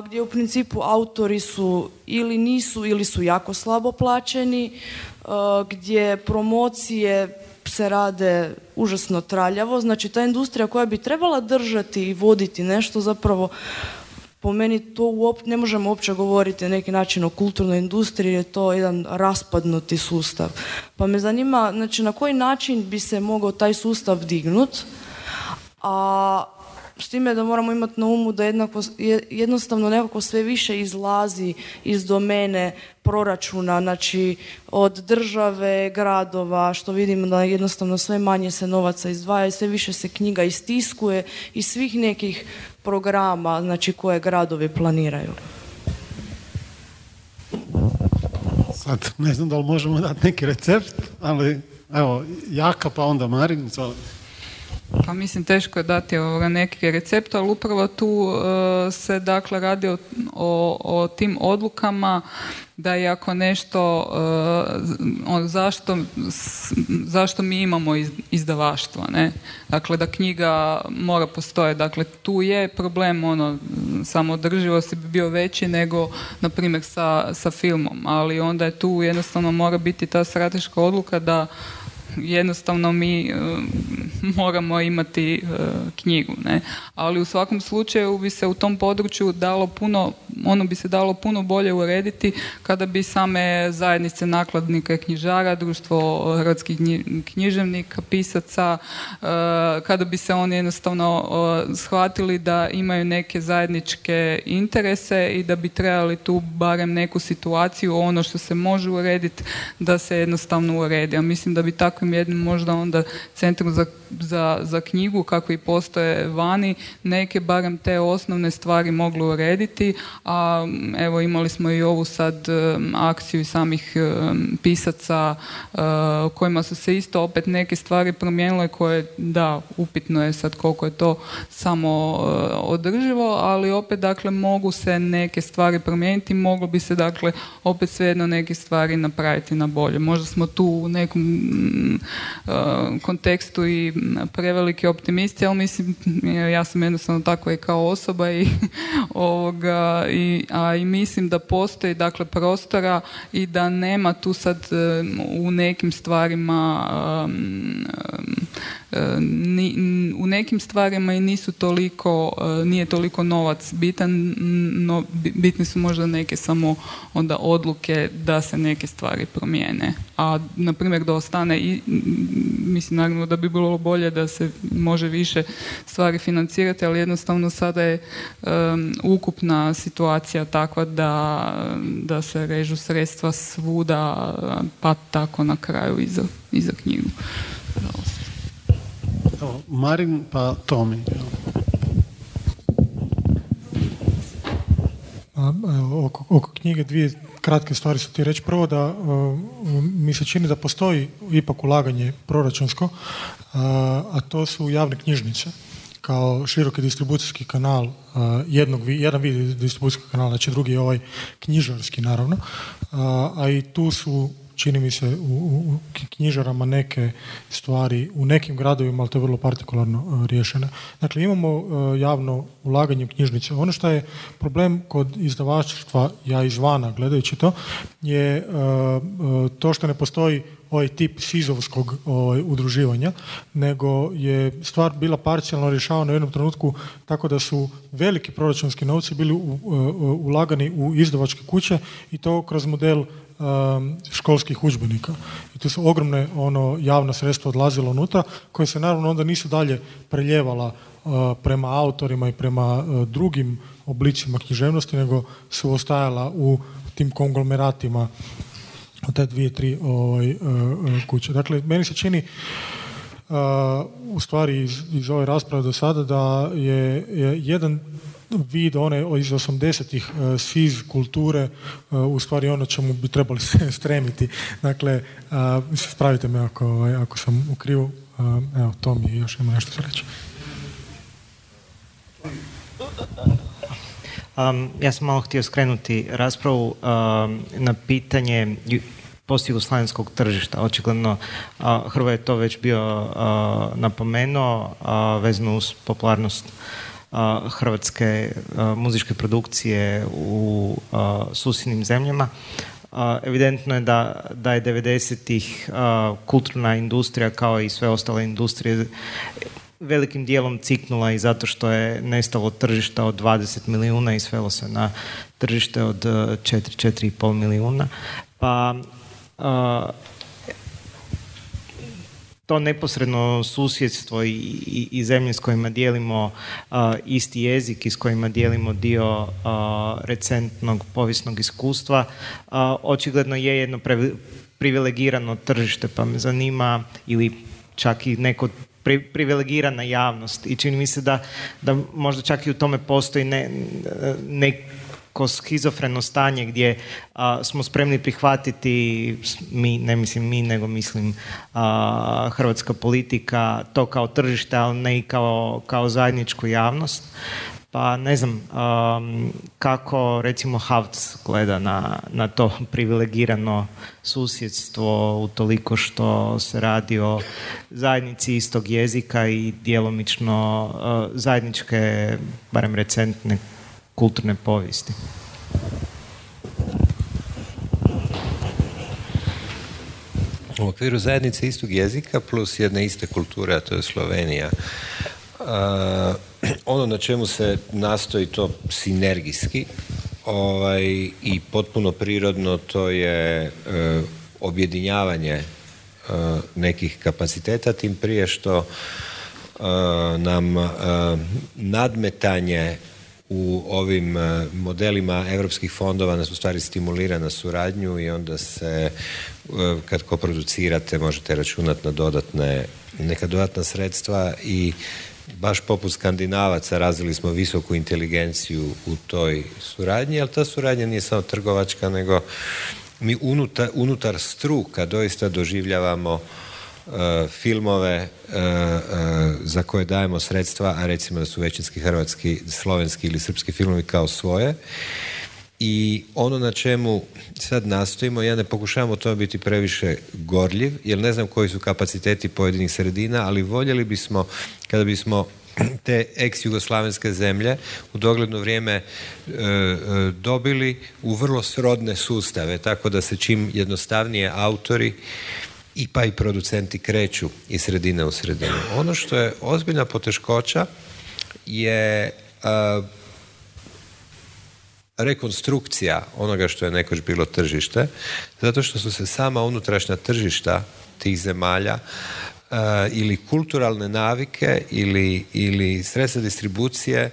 gdje u principu autori su ili nisu ili su jako slabo plaćeni, gdje promocije se rade užasno traljavo. Znači ta industrija koja bi trebala držati i voditi nešto zapravo po meni to uop, ne možemo uopće govoriti na neki način o kulturnoj industriji, je to jedan raspadnuti sustav. Pa me zanima, znači na koji način bi se mogao taj sustav dignut, a s time da moramo imati na umu da jednako, jednostavno nekako sve više izlazi iz domene proračuna, znači od države, gradova, što vidimo da jednostavno sve manje se novaca izdvaja i sve više se knjiga istiskuje i svih nekih programa znači koje gradovi planiraju. Sad ne znam da li možemo dati neki recept, ali evo, Jaka pa onda Marin. Pa mislim teško je dati ovoga neki recept, ali upravo tu e, se dakle radi o, o, tim odlukama da je ako nešto uh, zašto, zašto mi imamo izdavaštvo ne? dakle da knjiga mora postojati dakle tu je problem ono samodrživosti bi bio veći nego na primjer sa, sa filmom ali onda je tu jednostavno mora biti ta strateška odluka da jednostavno mi e, moramo imati e, knjigu. Ne? Ali u svakom slučaju bi se u tom području dalo puno, ono bi se dalo puno bolje urediti kada bi same zajednice nakladnika knjižara, društvo hrvatskih književnika, pisaca, e, kada bi se oni jednostavno shvatili da imaju neke zajedničke interese i da bi trebali tu barem neku situaciju, ono što se može urediti, da se jednostavno uredi. A mislim da bi tako takvim jednim možda onda centrom za, za, za knjigu kako i postoje vani neke barem te osnovne stvari mogli urediti, a evo imali smo i ovu sad akciju i samih pisaca kojima su se isto opet neke stvari promijenile koje da, upitno je sad koliko je to samo održivo, ali opet dakle mogu se neke stvari promijeniti, moglo bi se dakle opet svejedno neke stvari napraviti na bolje. Možda smo tu u nekom kontekstu i preveliki optimisti, ali mislim, ja sam jednostavno takva i kao osoba i [laughs] ovoga, i, a i mislim da postoji dakle prostora i da nema tu sad u nekim stvarima ni, u nekim stvarima i nisu toliko, nije toliko novac bitan, no bitni su možda neke samo onda odluke da se neke stvari promijene. A na primjer da ostane i mislim naravno da bi bilo bolje da se može više stvari financirati, ali jednostavno sada je ukupna situacija takva da, da se režu sredstva svuda, pa tako na kraju i za, i za. Marin pa Tomi. oko, oko knjige dvije kratke stvari su ti reći. Prvo da mi se čini da postoji ipak ulaganje proračunsko, a to su javne knjižnice kao široki distribucijski kanal jednog, jedan vid distribucijskog kanala, znači drugi je ovaj knjižarski naravno, a i tu su čini mi se u, u knjižarama neke stvari u nekim gradovima, ali to je vrlo partikularno uh, riješene. Dakle, imamo uh, javno ulaganje u knjižnice. Ono što je problem kod izdavaštva, ja izvana gledajući to, je uh, to što ne postoji ovaj tip sizovskog ovaj, udruživanja, nego je stvar bila parcijalno rješavana u jednom trenutku tako da su veliki proračunski novci bili ulagani u izdavačke kuće i to kroz model školskih udžbenika. I tu su ogromne ono, javna sredstva odlazila unutra, koje se naravno onda nisu dalje preljevala uh, prema autorima i prema uh, drugim oblicima književnosti, nego su ostajala u tim konglomeratima od te dvije, tri ovaj, uh, kuće. Dakle, meni se čini u stvari iz, iz ove rasprave do sada da je, je jedan vid one iz 80-ih e, sviz kulture e, u stvari ono čemu bi trebali se [laughs] stremiti. Dakle, spravite me ako, ovaj, ako sam u krivu. Evo, to mi još ima nešto za reći. Um, ja sam malo htio skrenuti raspravu um, na pitanje post-jugoslavenskog tržišta. Očigledno Hrvoje je to već bio napomenuo vezano uz popularnost hrvatske muzičke produkcije u susjednim zemljama. Evidentno je da, da je 90-ih kulturna industrija kao i sve ostale industrije velikim dijelom ciknula i zato što je nestalo tržišta od 20 milijuna i svelo se na tržište od 4-4,5 milijuna. Pa to neposredno susjedstvo i, i, i zemlje s kojima dijelimo isti jezik i s kojima dijelimo dio recentnog povijesnog iskustva, očigledno je jedno privilegirano tržište, pa me zanima ili čak i neko privilegirana javnost. I čini mi se da, da možda čak i u tome postoji ne, ne ko schizofreno stanje gdje smo spremni prihvatiti, mi, ne mislim mi, nego mislim hrvatska politika, to kao tržište, ali ne i kao, kao zajedničku javnost. Pa ne znam kako recimo Havc gleda na, na to privilegirano susjedstvo u toliko što se radi o zajednici istog jezika i djelomično zajedničke, barem recentne kulturne povijesti. U okviru zajednice istog jezika plus jedne iste kulture, a to je Slovenija. ono na čemu se nastoji to sinergijski ovaj, i potpuno prirodno to je e, objedinjavanje e, nekih kapaciteta, tim prije što e, nam nadmetanje u ovim e, modelima europskih fondova nas u stvari stimulira na suradnju i onda se e, kad koproducirate možete računati na dodatne neka dodatna sredstva i baš poput skandinavaca razvili smo visoku inteligenciju u toj suradnji, ali ta suradnja nije samo trgovačka, nego mi unutar, unutar struka doista doživljavamo filmove e, e, za koje dajemo sredstva, a recimo da su većinski hrvatski, slovenski ili srpski filmovi kao svoje. I ono na čemu sad nastojimo, ja ne pokušavam o tome biti previše gorljiv, jer ne znam koji su kapaciteti pojedinih sredina, ali voljeli bismo kada bismo te ex-jugoslavenske zemlje u dogledno vrijeme e, e, dobili u vrlo srodne sustave, tako da se čim jednostavnije autori i pa i producenti kreću iz sredine u sredinu. Ono što je ozbiljna poteškoća je rekonstrukcija onoga što je nekoć bilo tržište, zato što su se sama unutrašnja tržišta tih zemalja ili kulturalne navike ili, ili sredstva distribucije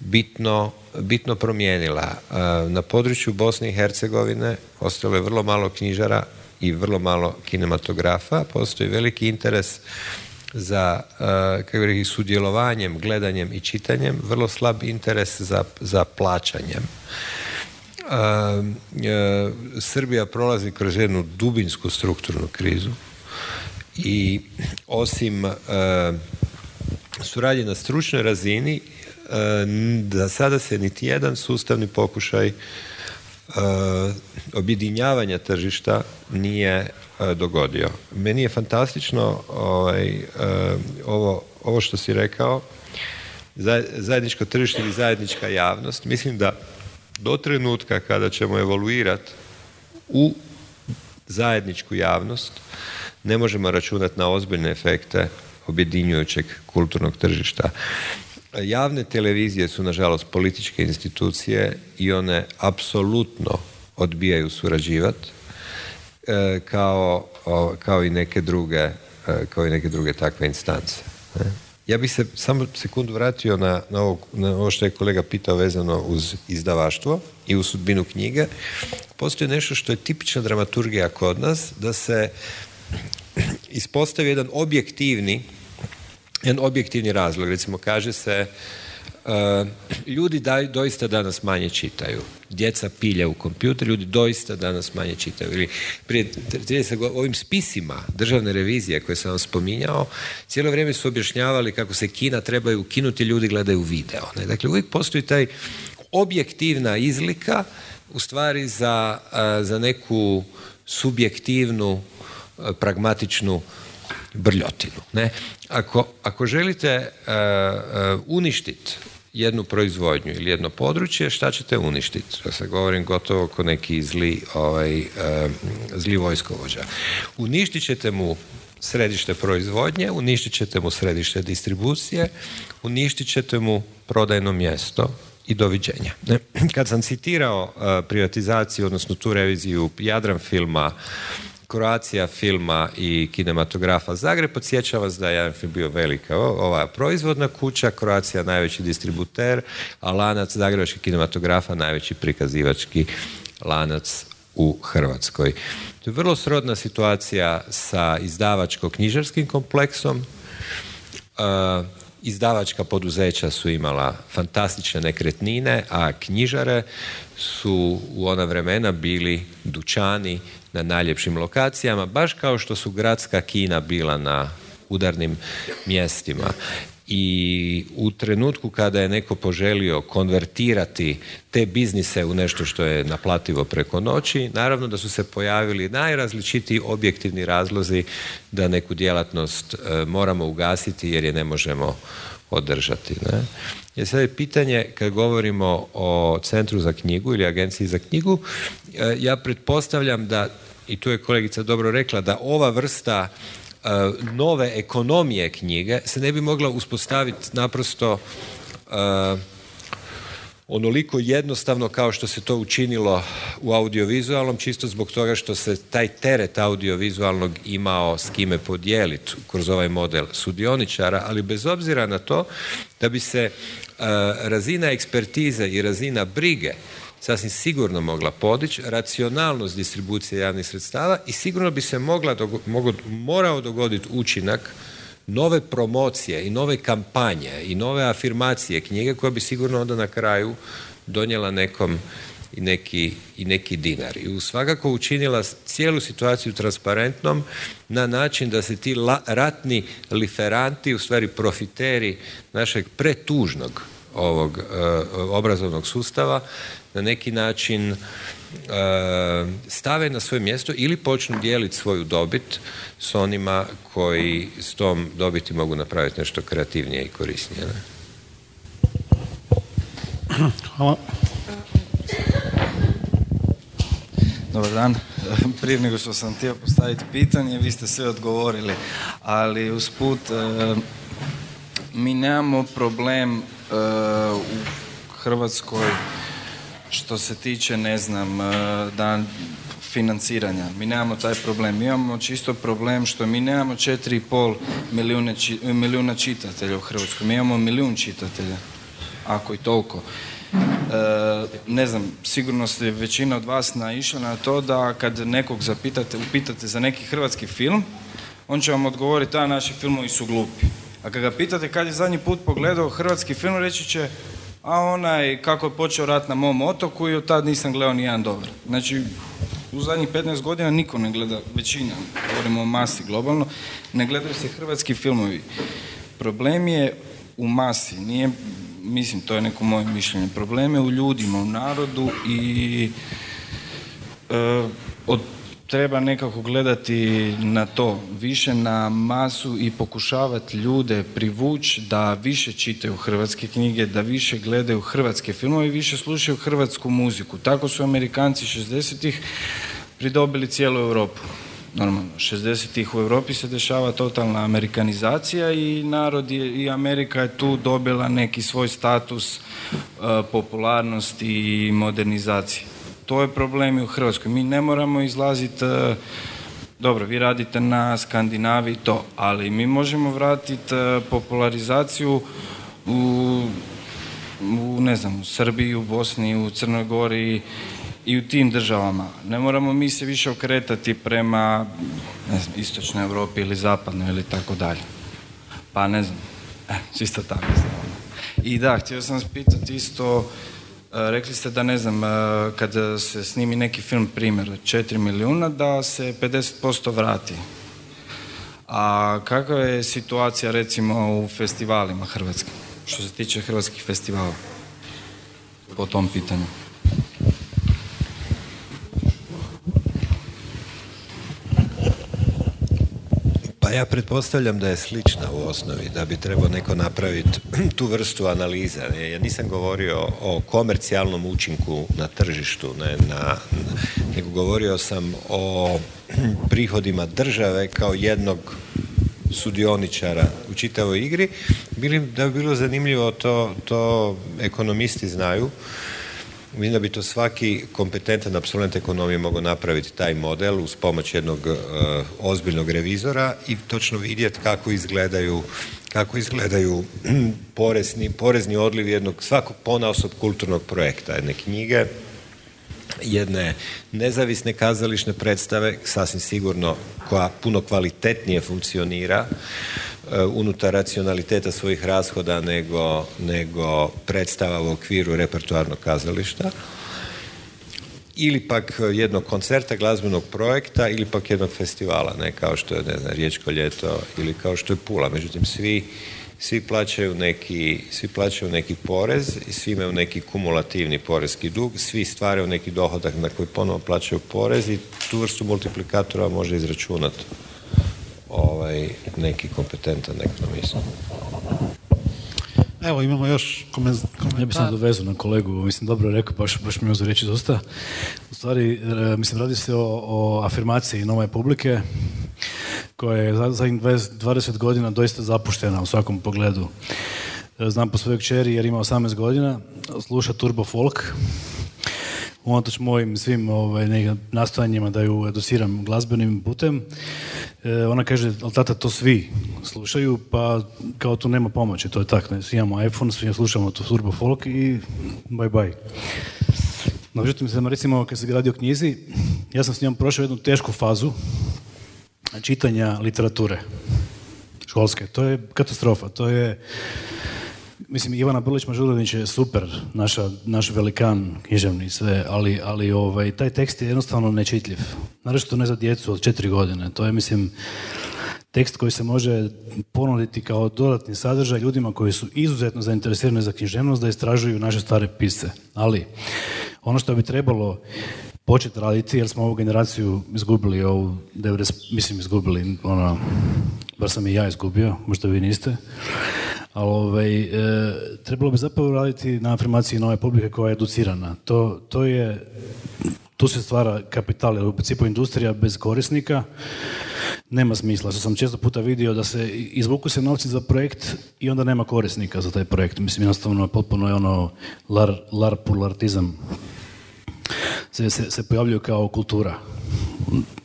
bitno, bitno promijenila. Na području Bosne i Hercegovine ostalo je vrlo malo knjižara i vrlo malo kinematografa. Postoji veliki interes za kako reći, sudjelovanjem, gledanjem i čitanjem, vrlo slab interes za, za plaćanjem. Srbija prolazi kroz jednu dubinsku strukturnu krizu i osim suradnje na stručnoj razini da sada se niti jedan sustavni pokušaj objedinjavanja tržišta nije dogodio. Meni je fantastično ovaj, ovo, ovo što si rekao, zajedničko tržište ili zajednička javnost. Mislim da do trenutka kada ćemo evoluirati u zajedničku javnost, ne možemo računati na ozbiljne efekte objedinjujućeg kulturnog tržišta. Javne televizije su nažalost političke institucije i one apsolutno odbijaju surađivati e, kao, kao i neke druge e, kao i neke druge takve instance. Ja bih se samo sekundu vratio na, na, ovo, na ovo što je kolega pitao vezano uz izdavaštvo i u sudbinu knjige. Postoji nešto što je tipična dramaturgija kod nas, da se [clears throat] ispostavi jedan objektivni jedan objektivni razlog. Recimo, kaže se uh, ljudi da, doista danas manje čitaju. Djeca pilje u kompjuter, ljudi doista danas manje čitaju. Ili prije 30 ovim spisima državne revizije koje sam vam spominjao, cijelo vrijeme su objašnjavali kako se kina trebaju ukinuti, ljudi gledaju video. Ne? Dakle, uvijek postoji taj objektivna izlika u stvari za, uh, za neku subjektivnu pragmatičnu brljotinu. Ne? Ako, ako želite uh, uh, uništiti jednu proizvodnju ili jedno područje, šta ćete uništiti? Ja se govorim gotovo kao neki zli, ovaj, uh, zli vojskovođa. Uništit ćete mu središte proizvodnje, uništit ćete mu središte distribucije, uništit ćete mu prodajno mjesto i doviđenja. Ne? Kad sam citirao privatizaciju, odnosno tu reviziju Jadran filma Kroacija filma i kinematografa Zagreb. Podsjećam vas da je film bio velika ova proizvodna kuća, Kroacija najveći distributer, a lanac Zagrebačkih kinematografa najveći prikazivački lanac u Hrvatskoj. To je vrlo srodna situacija sa izdavačko-knjižarskim kompleksom. Uh, izdavačka poduzeća su imala fantastične nekretnine, a knjižare su u ona vremena bili dućani na najljepšim lokacijama, baš kao što su gradska kina bila na udarnim mjestima. I u trenutku kada je neko poželio konvertirati te biznise u nešto što je naplativo preko noći, naravno da su se pojavili najrazličitiji objektivni razlozi da neku djelatnost e, moramo ugasiti jer je ne možemo održati. Ne? Je sad je pitanje, kad govorimo o Centru za knjigu ili Agenciji za knjigu, e, ja pretpostavljam da, i tu je kolegica dobro rekla, da ova vrsta e, nove ekonomije knjige se ne bi mogla uspostaviti naprosto e, onoliko jednostavno kao što se to učinilo u audiovizualnom, čisto zbog toga što se taj teret audiovizualnog imao s kime podijeliti kroz ovaj model sudioničara, ali bez obzira na to da bi se e, razina ekspertize i razina brige sasvim sigurno mogla podići, racionalnost distribucije javnih sredstava i sigurno bi se mogla, morao dogoditi učinak nove promocije i nove kampanje i nove afirmacije knjige koja bi sigurno onda na kraju donijela nekom i neki, i neki dinar. I svakako učinila cijelu situaciju transparentnom na način da se ti ratni liferanti, u stvari profiteri našeg pretužnog ovog e, obrazovnog sustava na neki način stave na svoje mjesto ili počnu dijeliti svoju dobit s onima koji s tom dobiti mogu napraviti nešto kreativnije i korisnije. Ne? Hvala. Dobar dan. [laughs] Prije nego što sam htio postaviti pitanje, vi ste sve odgovorili, ali usput e, mi nemamo problem e, u Hrvatskoj što se tiče, ne znam, e, da financiranja. Mi nemamo taj problem. Mi imamo čisto problem što mi nemamo 4,5 milijuna, čitatelja u Hrvatskoj. Mi imamo milijun čitatelja, ako i toliko. E, ne znam, sigurno ste većina od vas naišla na to da kad nekog zapitate, upitate za neki hrvatski film, on će vam odgovoriti, a naši filmovi su glupi. A kad ga pitate kad je zadnji put pogledao hrvatski film, reći će, a onaj kako je počeo rat na mom otoku i od tad nisam gledao ni jedan dobar. Znači, u zadnjih 15 godina niko ne gleda, većina, govorimo o masi globalno, ne gledaju se hrvatski filmovi. Problem je u masi, nije mislim, to je neko moje mišljenje, probleme u ljudima, u narodu i e, od, treba nekako gledati na to, više na masu i pokušavati ljude privući da više čitaju hrvatske knjige, da više gledaju hrvatske filmove i više slušaju hrvatsku muziku. Tako su Amerikanci 60-ih pridobili cijelu Europu normalno, 60-ih u Europi se dešava totalna amerikanizacija i narod je, i Amerika je tu dobila neki svoj status uh, popularnosti i modernizacije. To je problem i u Hrvatskoj. Mi ne moramo izlaziti uh, dobro, vi radite na Skandinaviji to, ali mi možemo vratiti uh, popularizaciju u, u, ne znam, u Srbiji, u Bosni, u Crnoj Gori, i u tim državama. Ne moramo mi se više okretati prema ne znam, istočnoj Europi ili zapadnoj ili tako dalje. Pa ne znam, e, čisto tako. I da, htio sam vas pitati isto, e, rekli ste da ne znam, e, kad se snimi neki film primjer 4 milijuna, da se 50% vrati. A kakva je situacija recimo u festivalima hrvatskim, što se tiče hrvatskih festivala po tom pitanju? Pa ja pretpostavljam da je slična u osnovi, da bi trebao neko napraviti [clears throat] tu vrstu analize. Ja nisam govorio o komercijalnom učinku na tržištu, ne, na, nego govorio sam o [clears throat] prihodima države kao jednog sudioničara u čitavoj igri. Bili, da bi bilo zanimljivo, to, to ekonomisti znaju, Mislim da bi to svaki kompetentan absolvent ekonomije mogao napraviti taj model uz pomoć jednog uh, ozbiljnog revizora i točno vidjeti kako izgledaju kako izgledaju [clears throat] porezni, porezni odliv jednog svakog ponaosob kulturnog projekta, jedne knjige, jedne nezavisne kazališne predstave, sasvim sigurno koja puno kvalitetnije funkcionira, E, unutar racionaliteta svojih rashoda nego, nego predstava u okviru repertoarnog kazališta ili pak jednog koncerta, glazbenog projekta ili pak jednog festivala, ne kao što je ne znam, Riječko ljeto ili kao što je Pula. Međutim, svi, svi, plaćaju neki, svi plaćaju neki porez i svi imaju neki kumulativni porezki dug, svi stvaraju neki dohodak na koji ponovno plaćaju porez i tu vrstu multiplikatora može izračunati ovaj, neki kompetentan ekonomist. Evo, imamo još komentar. Ja bih sam dovezu na kolegu, mislim, dobro rekao, baš, baš mi je reći dosta. U stvari, e, mislim, radi se o, o afirmaciji nove publike, koja je za zadnjih 20 godina doista zapuštena u svakom pogledu. E, znam po svojoj kćeri jer ima 18 godina, sluša turbo folk, unatoč mojim svim ovaj, nastojanjima da ju educiram glazbenim putem, e, ona kaže, ali tata, to svi slušaju, pa kao tu nema pomoći, to je tak, ne? svi imamo iPhone, svi slušamo to turbo folk i bye bye. No, međutim, recimo, kad se radi o knjizi, ja sam s njom prošao jednu tešku fazu čitanja literature. školske. To je katastrofa. To je Mislim, Ivana Brlić Mažurović je super, naša, naš velikan književni sve, ali, ali ovaj, taj tekst je jednostavno nečitljiv. Naravno ne za djecu od četiri godine. To je, mislim, tekst koji se može ponuditi kao dodatni sadržaj ljudima koji su izuzetno zainteresirani za književnost da istražuju naše stare pisce. Ali, ono što bi trebalo početi raditi, jer smo ovu generaciju izgubili, ovu 90, mislim izgubili, ono, bar sam i ja izgubio, možda vi niste, ali ovaj, e, trebalo bi zapravo raditi na afirmaciji nove publike koja je educirana. To, to je, tu se stvara kapital, u principu industrija bez korisnika nema smisla. Što sam često puta vidio da se izvuku se novci za projekt i onda nema korisnika za taj projekt. Mislim, jednostavno potpuno je ono lar, lar se, se, se pojavljuju kao kultura.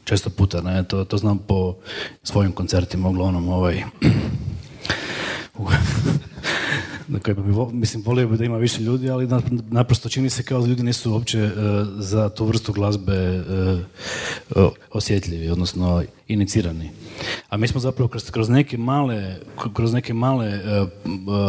Često puta, ne, to, to znam po svojim koncertima, uglavnom ovaj... [laughs] na bi, mislim, volio bi da ima više ljudi, ali naprosto čini se kao da ljudi nisu uopće e, za tu vrstu glazbe uh, osjetljivi, odnosno inicirani. A mi smo zapravo kroz, kroz neke male, kroz neke male e,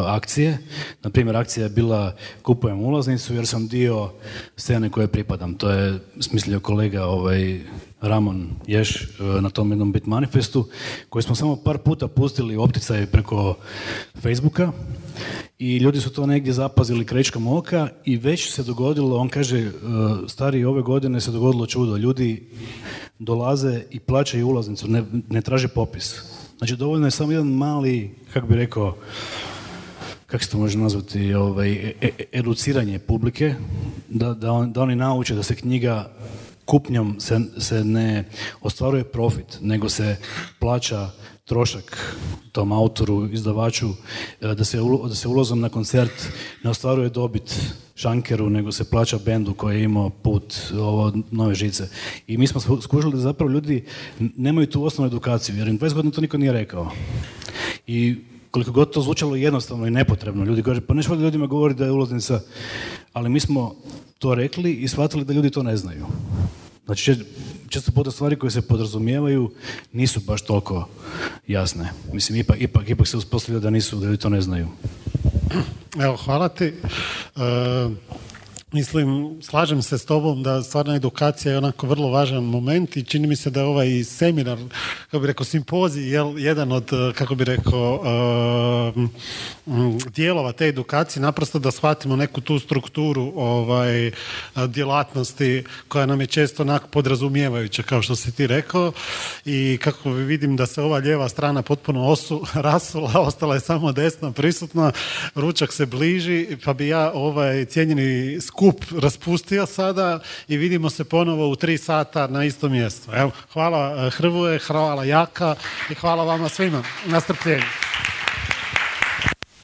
akcije, na primjer akcija je bila kupujem ulaznicu jer sam dio scene koje pripadam. To je smislio kolega ovaj, Ramon Ješ na tom jednom bit manifestu koji smo samo par puta pustili opticaj preko Facebooka i ljudi su to negdje zapazili krečkom oka i već se dogodilo, on kaže, e, stari ove godine se dogodilo čudo, ljudi dolaze i plaćaju ulaznicu, ne, ne traže popis. Znači dovoljno je samo jedan mali, kako bi rekao, kako se to može nazvati, ovaj, e, e, educiranje publike, da, da, da oni nauče da se knjiga kupnjom se, se ne ostvaruje profit, nego se plaća trošak tom autoru, izdavaču, e, da se, da se ulazom na koncert ne ostvaruje dobit šankeru, nego se plaća bendu koji je imao put ovo, nove žice. I mi smo skužili da zapravo ljudi nemaju tu osnovnu edukaciju, jer im 20 godina to niko nije rekao. I koliko god to zvučalo jednostavno i nepotrebno, ljudi kaže, pa nešto ljudima govori da je ulaznica, ali mi smo to rekli i shvatili da ljudi to ne znaju. Znači, često puta stvari koje se podrazumijevaju nisu baš toliko jasne. Mislim, ipak, ipak, ipak se uspostavlja da nisu, da ljudi to ne znaju. Evo, hvala ti. E, Mislim, slažem se s tobom da stvarna edukacija je onako vrlo važan moment i čini mi se da je ovaj seminar, kako bi rekao, simpozij, jel, jedan od, kako bi rekao, dijelova te edukacije, naprosto da shvatimo neku tu strukturu ovaj, djelatnosti koja nam je često onako podrazumijevajuća, kao što si ti rekao, i kako vidim da se ova lijeva strana potpuno osu, [laughs] rasula, ostala je samo desna prisutna, ručak se bliži, pa bi ja ovaj cijenjeni skup raspustio sada i vidimo se ponovo u tri sata na istom mjestu. Evo, hvala eh, Hrvoje, hvala Jaka i hvala vama svima na strpljenju.